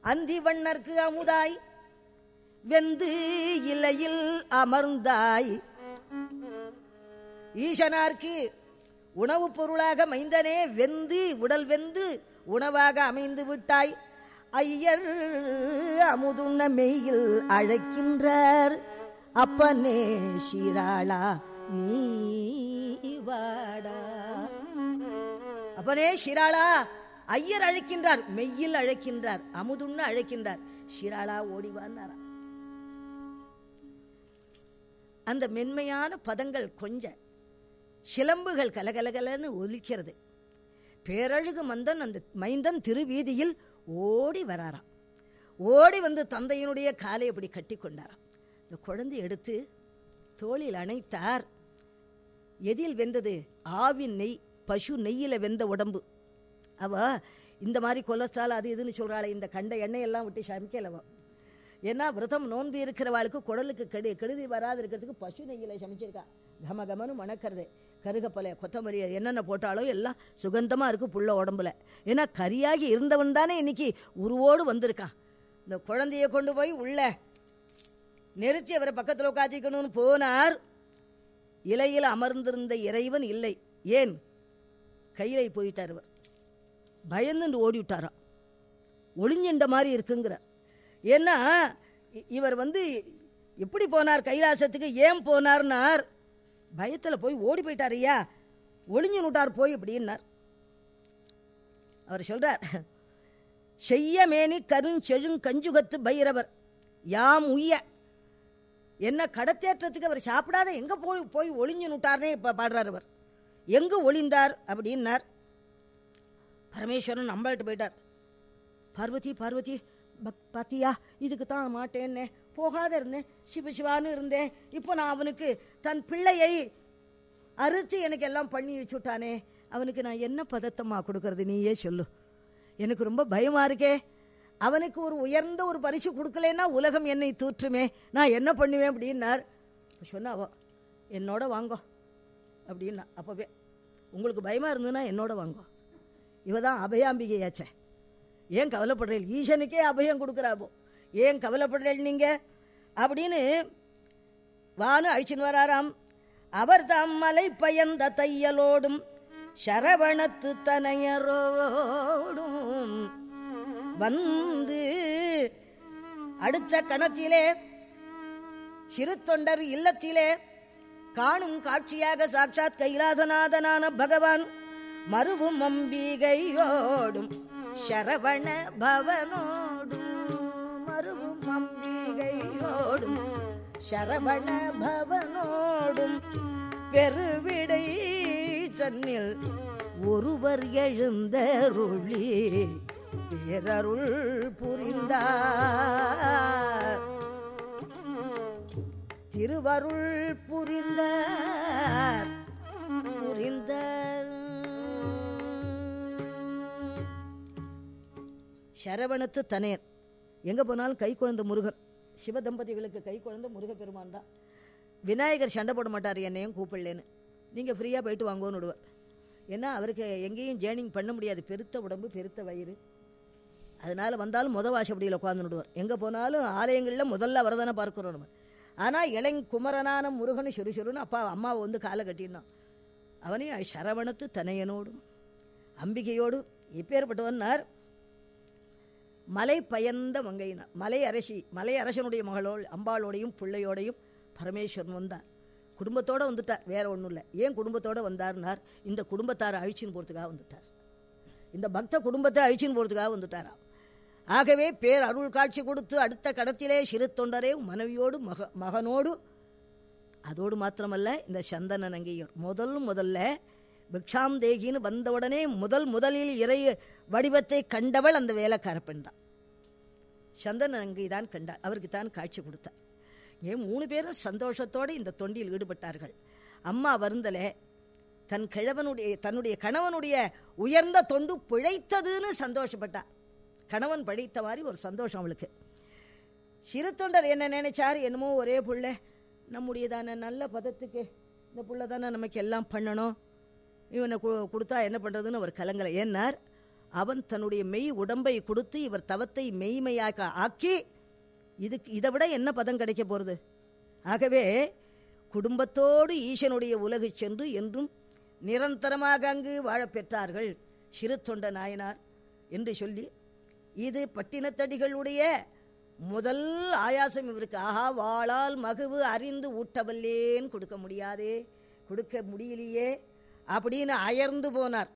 அந்தி வண்ணர்க்கு அமுதாய் வெந்து இலையில் அமர்ந்தாய். ஈசனார்க்கு உணவுப் பொருளாக மைந்தனே வெந்து உடல் வெந்து உணவாக அமைந்து விட்டாய். ஐயர் அமுதுண்ண மெய்யில் அழைக்கின்றார். அப்பனே ஷீராளா நீ வாடா. அப்பனே ஷிராளா ஐயர் அழைக்கின்றார் மெய்யில் அழைக்கின்றார் அமுதுண்ண அழைக்கின்றார். ஷிராளா ஓடிவான்னாரா அந்த மென்மையான பதங்கள் கொஞ்ச. சிலம்புகள் கலகலகலன்னு ஒலிக்கிறது. பேரழகு மந்தன் அந்த மைந்தன் திருவீதியில் ஓடி வராராம். ஓடி வந்து தந்தையினுடைய காலை அப்படி கட்டி கொண்டாராம் இந்த குழந்தை எடுத்து தோளில் அணைத்தார். எதில் வெந்தது? ஆவின் நெய் பசு நெய்யில் வெந்த உடம்பு. அவ இந்த மாதிரி கொலஸ்ட்ரால் அது இதுன்னு சொல்கிறாளே இந்த கண்ட எண்ணெயெல்லாம் விட்டு சமைக்கலவா ஏன்னா விரதம் நோன்பு இருக்கிறவாளுக்கு குடலுக்கு கெடு கெடுதி வராது இருக்கிறதுக்கு பசு நெய்யில சமைச்சிருக்கா. கம கமன்னு மணக்கிறது. கருகப்பலை கொத்தமல்லி என்னென்ன போட்டாலும் எல்லாம் சுகந்தமாக இருக்குது புள்ள உடம்புல. ஏன்னா கரியாகி இருந்தவன் தானே இன்னைக்கு உருவோடு வந்திருக்கான் இந்த குழந்தைய கொண்டு போய் உள்ள நெரிச்சி அவரை பக்கத்தில் உட்காச்சிக்கணும்னு போனார். இலையில் அமர்ந்திருந்த இறைவன் இல்லை. ஏன்? கையிலை போயிட்டார் அவர் பயந்துண்டு ஓடி விட்டாராம். ஒளிஞ்சண்ட மாதிரி இருக்குங்கிறார் ஏன்னா இ- இவர் வந்து எப்படி போனார் கைலாசத்துக்கு ஏன் போனார்னார்? பயத்தில் போய் ஓடி போயிட்டார் ஐயா ஒளிஞ்சு நூட்டார் போய் அப்படின்னார் அவர் சொல்கிறார் செய்ய மேனி கருஞ்செழுங் கஞ்சுகத்து பைரவர். யாம் உய்ய. என்ன கடத்தேற்றத்துக்கு அவர் சாப்பிடாத எங்கே போய் போய் ஒளிஞ்சு நுட்டார்னே இப்போ பாடுறார் அவர். எங்கு ஒளிந்தார்? அப்படின்னார். பரமேஸ்வரன் நம்மள்ட்ட போயிட்டார். பார்வதி பார்வதி பக் பாத்தியா இதுக்கு தான் மாட்டேன்னே. போகாத இருந்தேன் சிவ சிவான்னு இருந்தேன். இப்போ நான் அவனுக்கு தன் பிள்ளையை அறுத்து எனக்கு எல்லாம் பண்ணி வச்சுட்டானே. அவனுக்கு நான் என்ன பதத்தமா கொடுக்கறது நீயே சொல்லு. எனக்கு ரொம்ப பயமாக இருக்கே. அவனுக்கு ஒரு உயர்ந்த ஒரு பரிசு கொடுக்கலன்னா உலகம் என்னை தூற்றுமே. நான் என்ன பண்ணுவேன் அப்படின்னார். அப்ப சொன்னா அவ என்னோட வாங்கோ. அப்படின்னா அப்போவே உங்களுக்கு பயமாக இருந்ததுன்னா என்னோட வாங்கோ. இவ தான் அபயாம்பிகையாச்சே. ஏன் கவலைப்படுறீள் ஈசனுக்கே அபயம் கொடுக்குறாப்போ ஏன் கவலைப்படுறீள் நீங்க? அப்படின்னு வானு அழிச்சின்னு வராராம். அவர் தாம் மலை பயந்த தையலோடும் சரவணத்து தனையரோடும் வந்து அடுத்த கணத்திலே சிறு தொண்டர் இல்லத்திலே காணும் காட்சியாக சாட்சாத் கைலாசநாதனான பகவான் மறுவும் அம்பிகையோடும் சரவண பவனோடும் மருவும் அம்பிகையோடும் சரவண பவனோடும் பெருவிடை தன்னில் ஒருவர் எழுந்தருளி பேரருள் புரிந்தார். திருவருள் புரிந்தார் புரிந்த சரவணத்து தனேன். எங்கே போனாலும் கை குழந்த முருகன். சிவ தம்பதிகளுக்கு கை குழந்த முருகப்பெருமான் தான். விநாயகர் சண்டை போட மாட்டார் என்னையும் கூப்பிடலேன்னு. நீங்கள் ஃப்ரீயாக போயிட்டு வாங்குவோன்னு விடுவார். ஏன்னா அவருக்கு எங்கேயும் ஜேர்னிங் பண்ண முடியாது. பெருத்த உடம்பு பெருத்த வயிறு. அதனால் வந்தாலும் முத வாசப்படியில் உட்காந்து விடுவார். எங்கே போனாலும் ஆலயங்களில் முதல்ல அவரை பார்க்குறோம் நம்ம. ஆனால் இளங் குமரனான முருகன் சுறுசுறுன்னு அப்பா அம்மாவை வந்து காலை கட்டினான். அவனையும் சரவணத்து தனையனோடும் அம்பிகையோடும் இப்பேற்பட்டவன்னார். மலை பயந்த மங்கையினார். மலை அரசி மலை அரசனுடைய மகளோடு அம்பாளோடையும் பிள்ளையோடையும் பரமேஸ்வரன் வந்தார். குடும்பத்தோடு வந்துட்டார் வேற ஒன்றும் இல்லை. ஏன் குடும்பத்தோடு வந்தார்னார்? இந்த குடும்பத்தாரை அழிச்சின்னு போகிறதுக்காக வந்துட்டார். இந்த பக்த குடும்பத்தை அழிச்சின்னு போகிறதுக்காக வந்துட்டாராம். ஆகவே பேர் அருள் காட்சி கொடுத்து அடுத்த கடத்திலே சிறு தொண்டரே மனைவியோடு மக மகனோடு அதோடு மாத்திரமல்ல இந்த சந்தன நங்கையோர் முதல் முதல்ல பிக்ஷாம் தேகின்னு வந்தவுடனே முதல் முதலில் இறை வடிவத்தை கண்டவள் அந்த வேலைக்கார பெண் தான். சந்தன நங்கை தான் கண்டாள் அவருக்கு தான் காட்சி கொடுத்தார். ஏன் மூணு பேரும் சந்தோஷத்தோடு இந்த தொண்டியில் ஈடுபட்டார்கள். அம்மா வருந்தலை தன் கிழவனுடைய தன்னுடைய கணவனுடைய உயர்ந்த தொண்டு பிழைத்ததுன்னு சந்தோஷப்பட்டா. கணவன் பிழைத்த மாதிரி ஒரு சந்தோஷம் அவளுக்கு. சிறு தொண்டர் என்ன நினைச்சார் என்னமோ ஒரே புள்ள. நம்முடையதான நல்ல பதத்துக்கு இந்த புள்ள தானே நமக்கு எல்லாம் பண்ணணும். இவனை கொடுத்தா என்ன பண்ணுறதுன்னு அவர் கலங்கலை. ஏன்னார் அவன் தன்னுடைய மெய் உடம்பை கொடுத்து இவர் தவத்தை மெய்மையாக ஆக்கி இதுக்கு இதை விட என்ன பதம் கிடைக்க போகிறது ஆகவே குடும்பத்தோடு ஈசனுடைய உலகு சென்று என்றும் நிரந்தரமாக அங்கு வாழப் பெற்றார்கள் சிறு தொண்ட நாயனார் என்று சொல்லி இது பட்டினத்தடிகளுடைய முதல் ஆயாசம் இவருக்கு. ஆஹா வாழால் மகுவு அறிந்து ஊட்டவல்லேன்னு கொடுக்க முடியாதே கொடுக்க முடியலையே அப்படின்னு அயர்ந்து போனார்.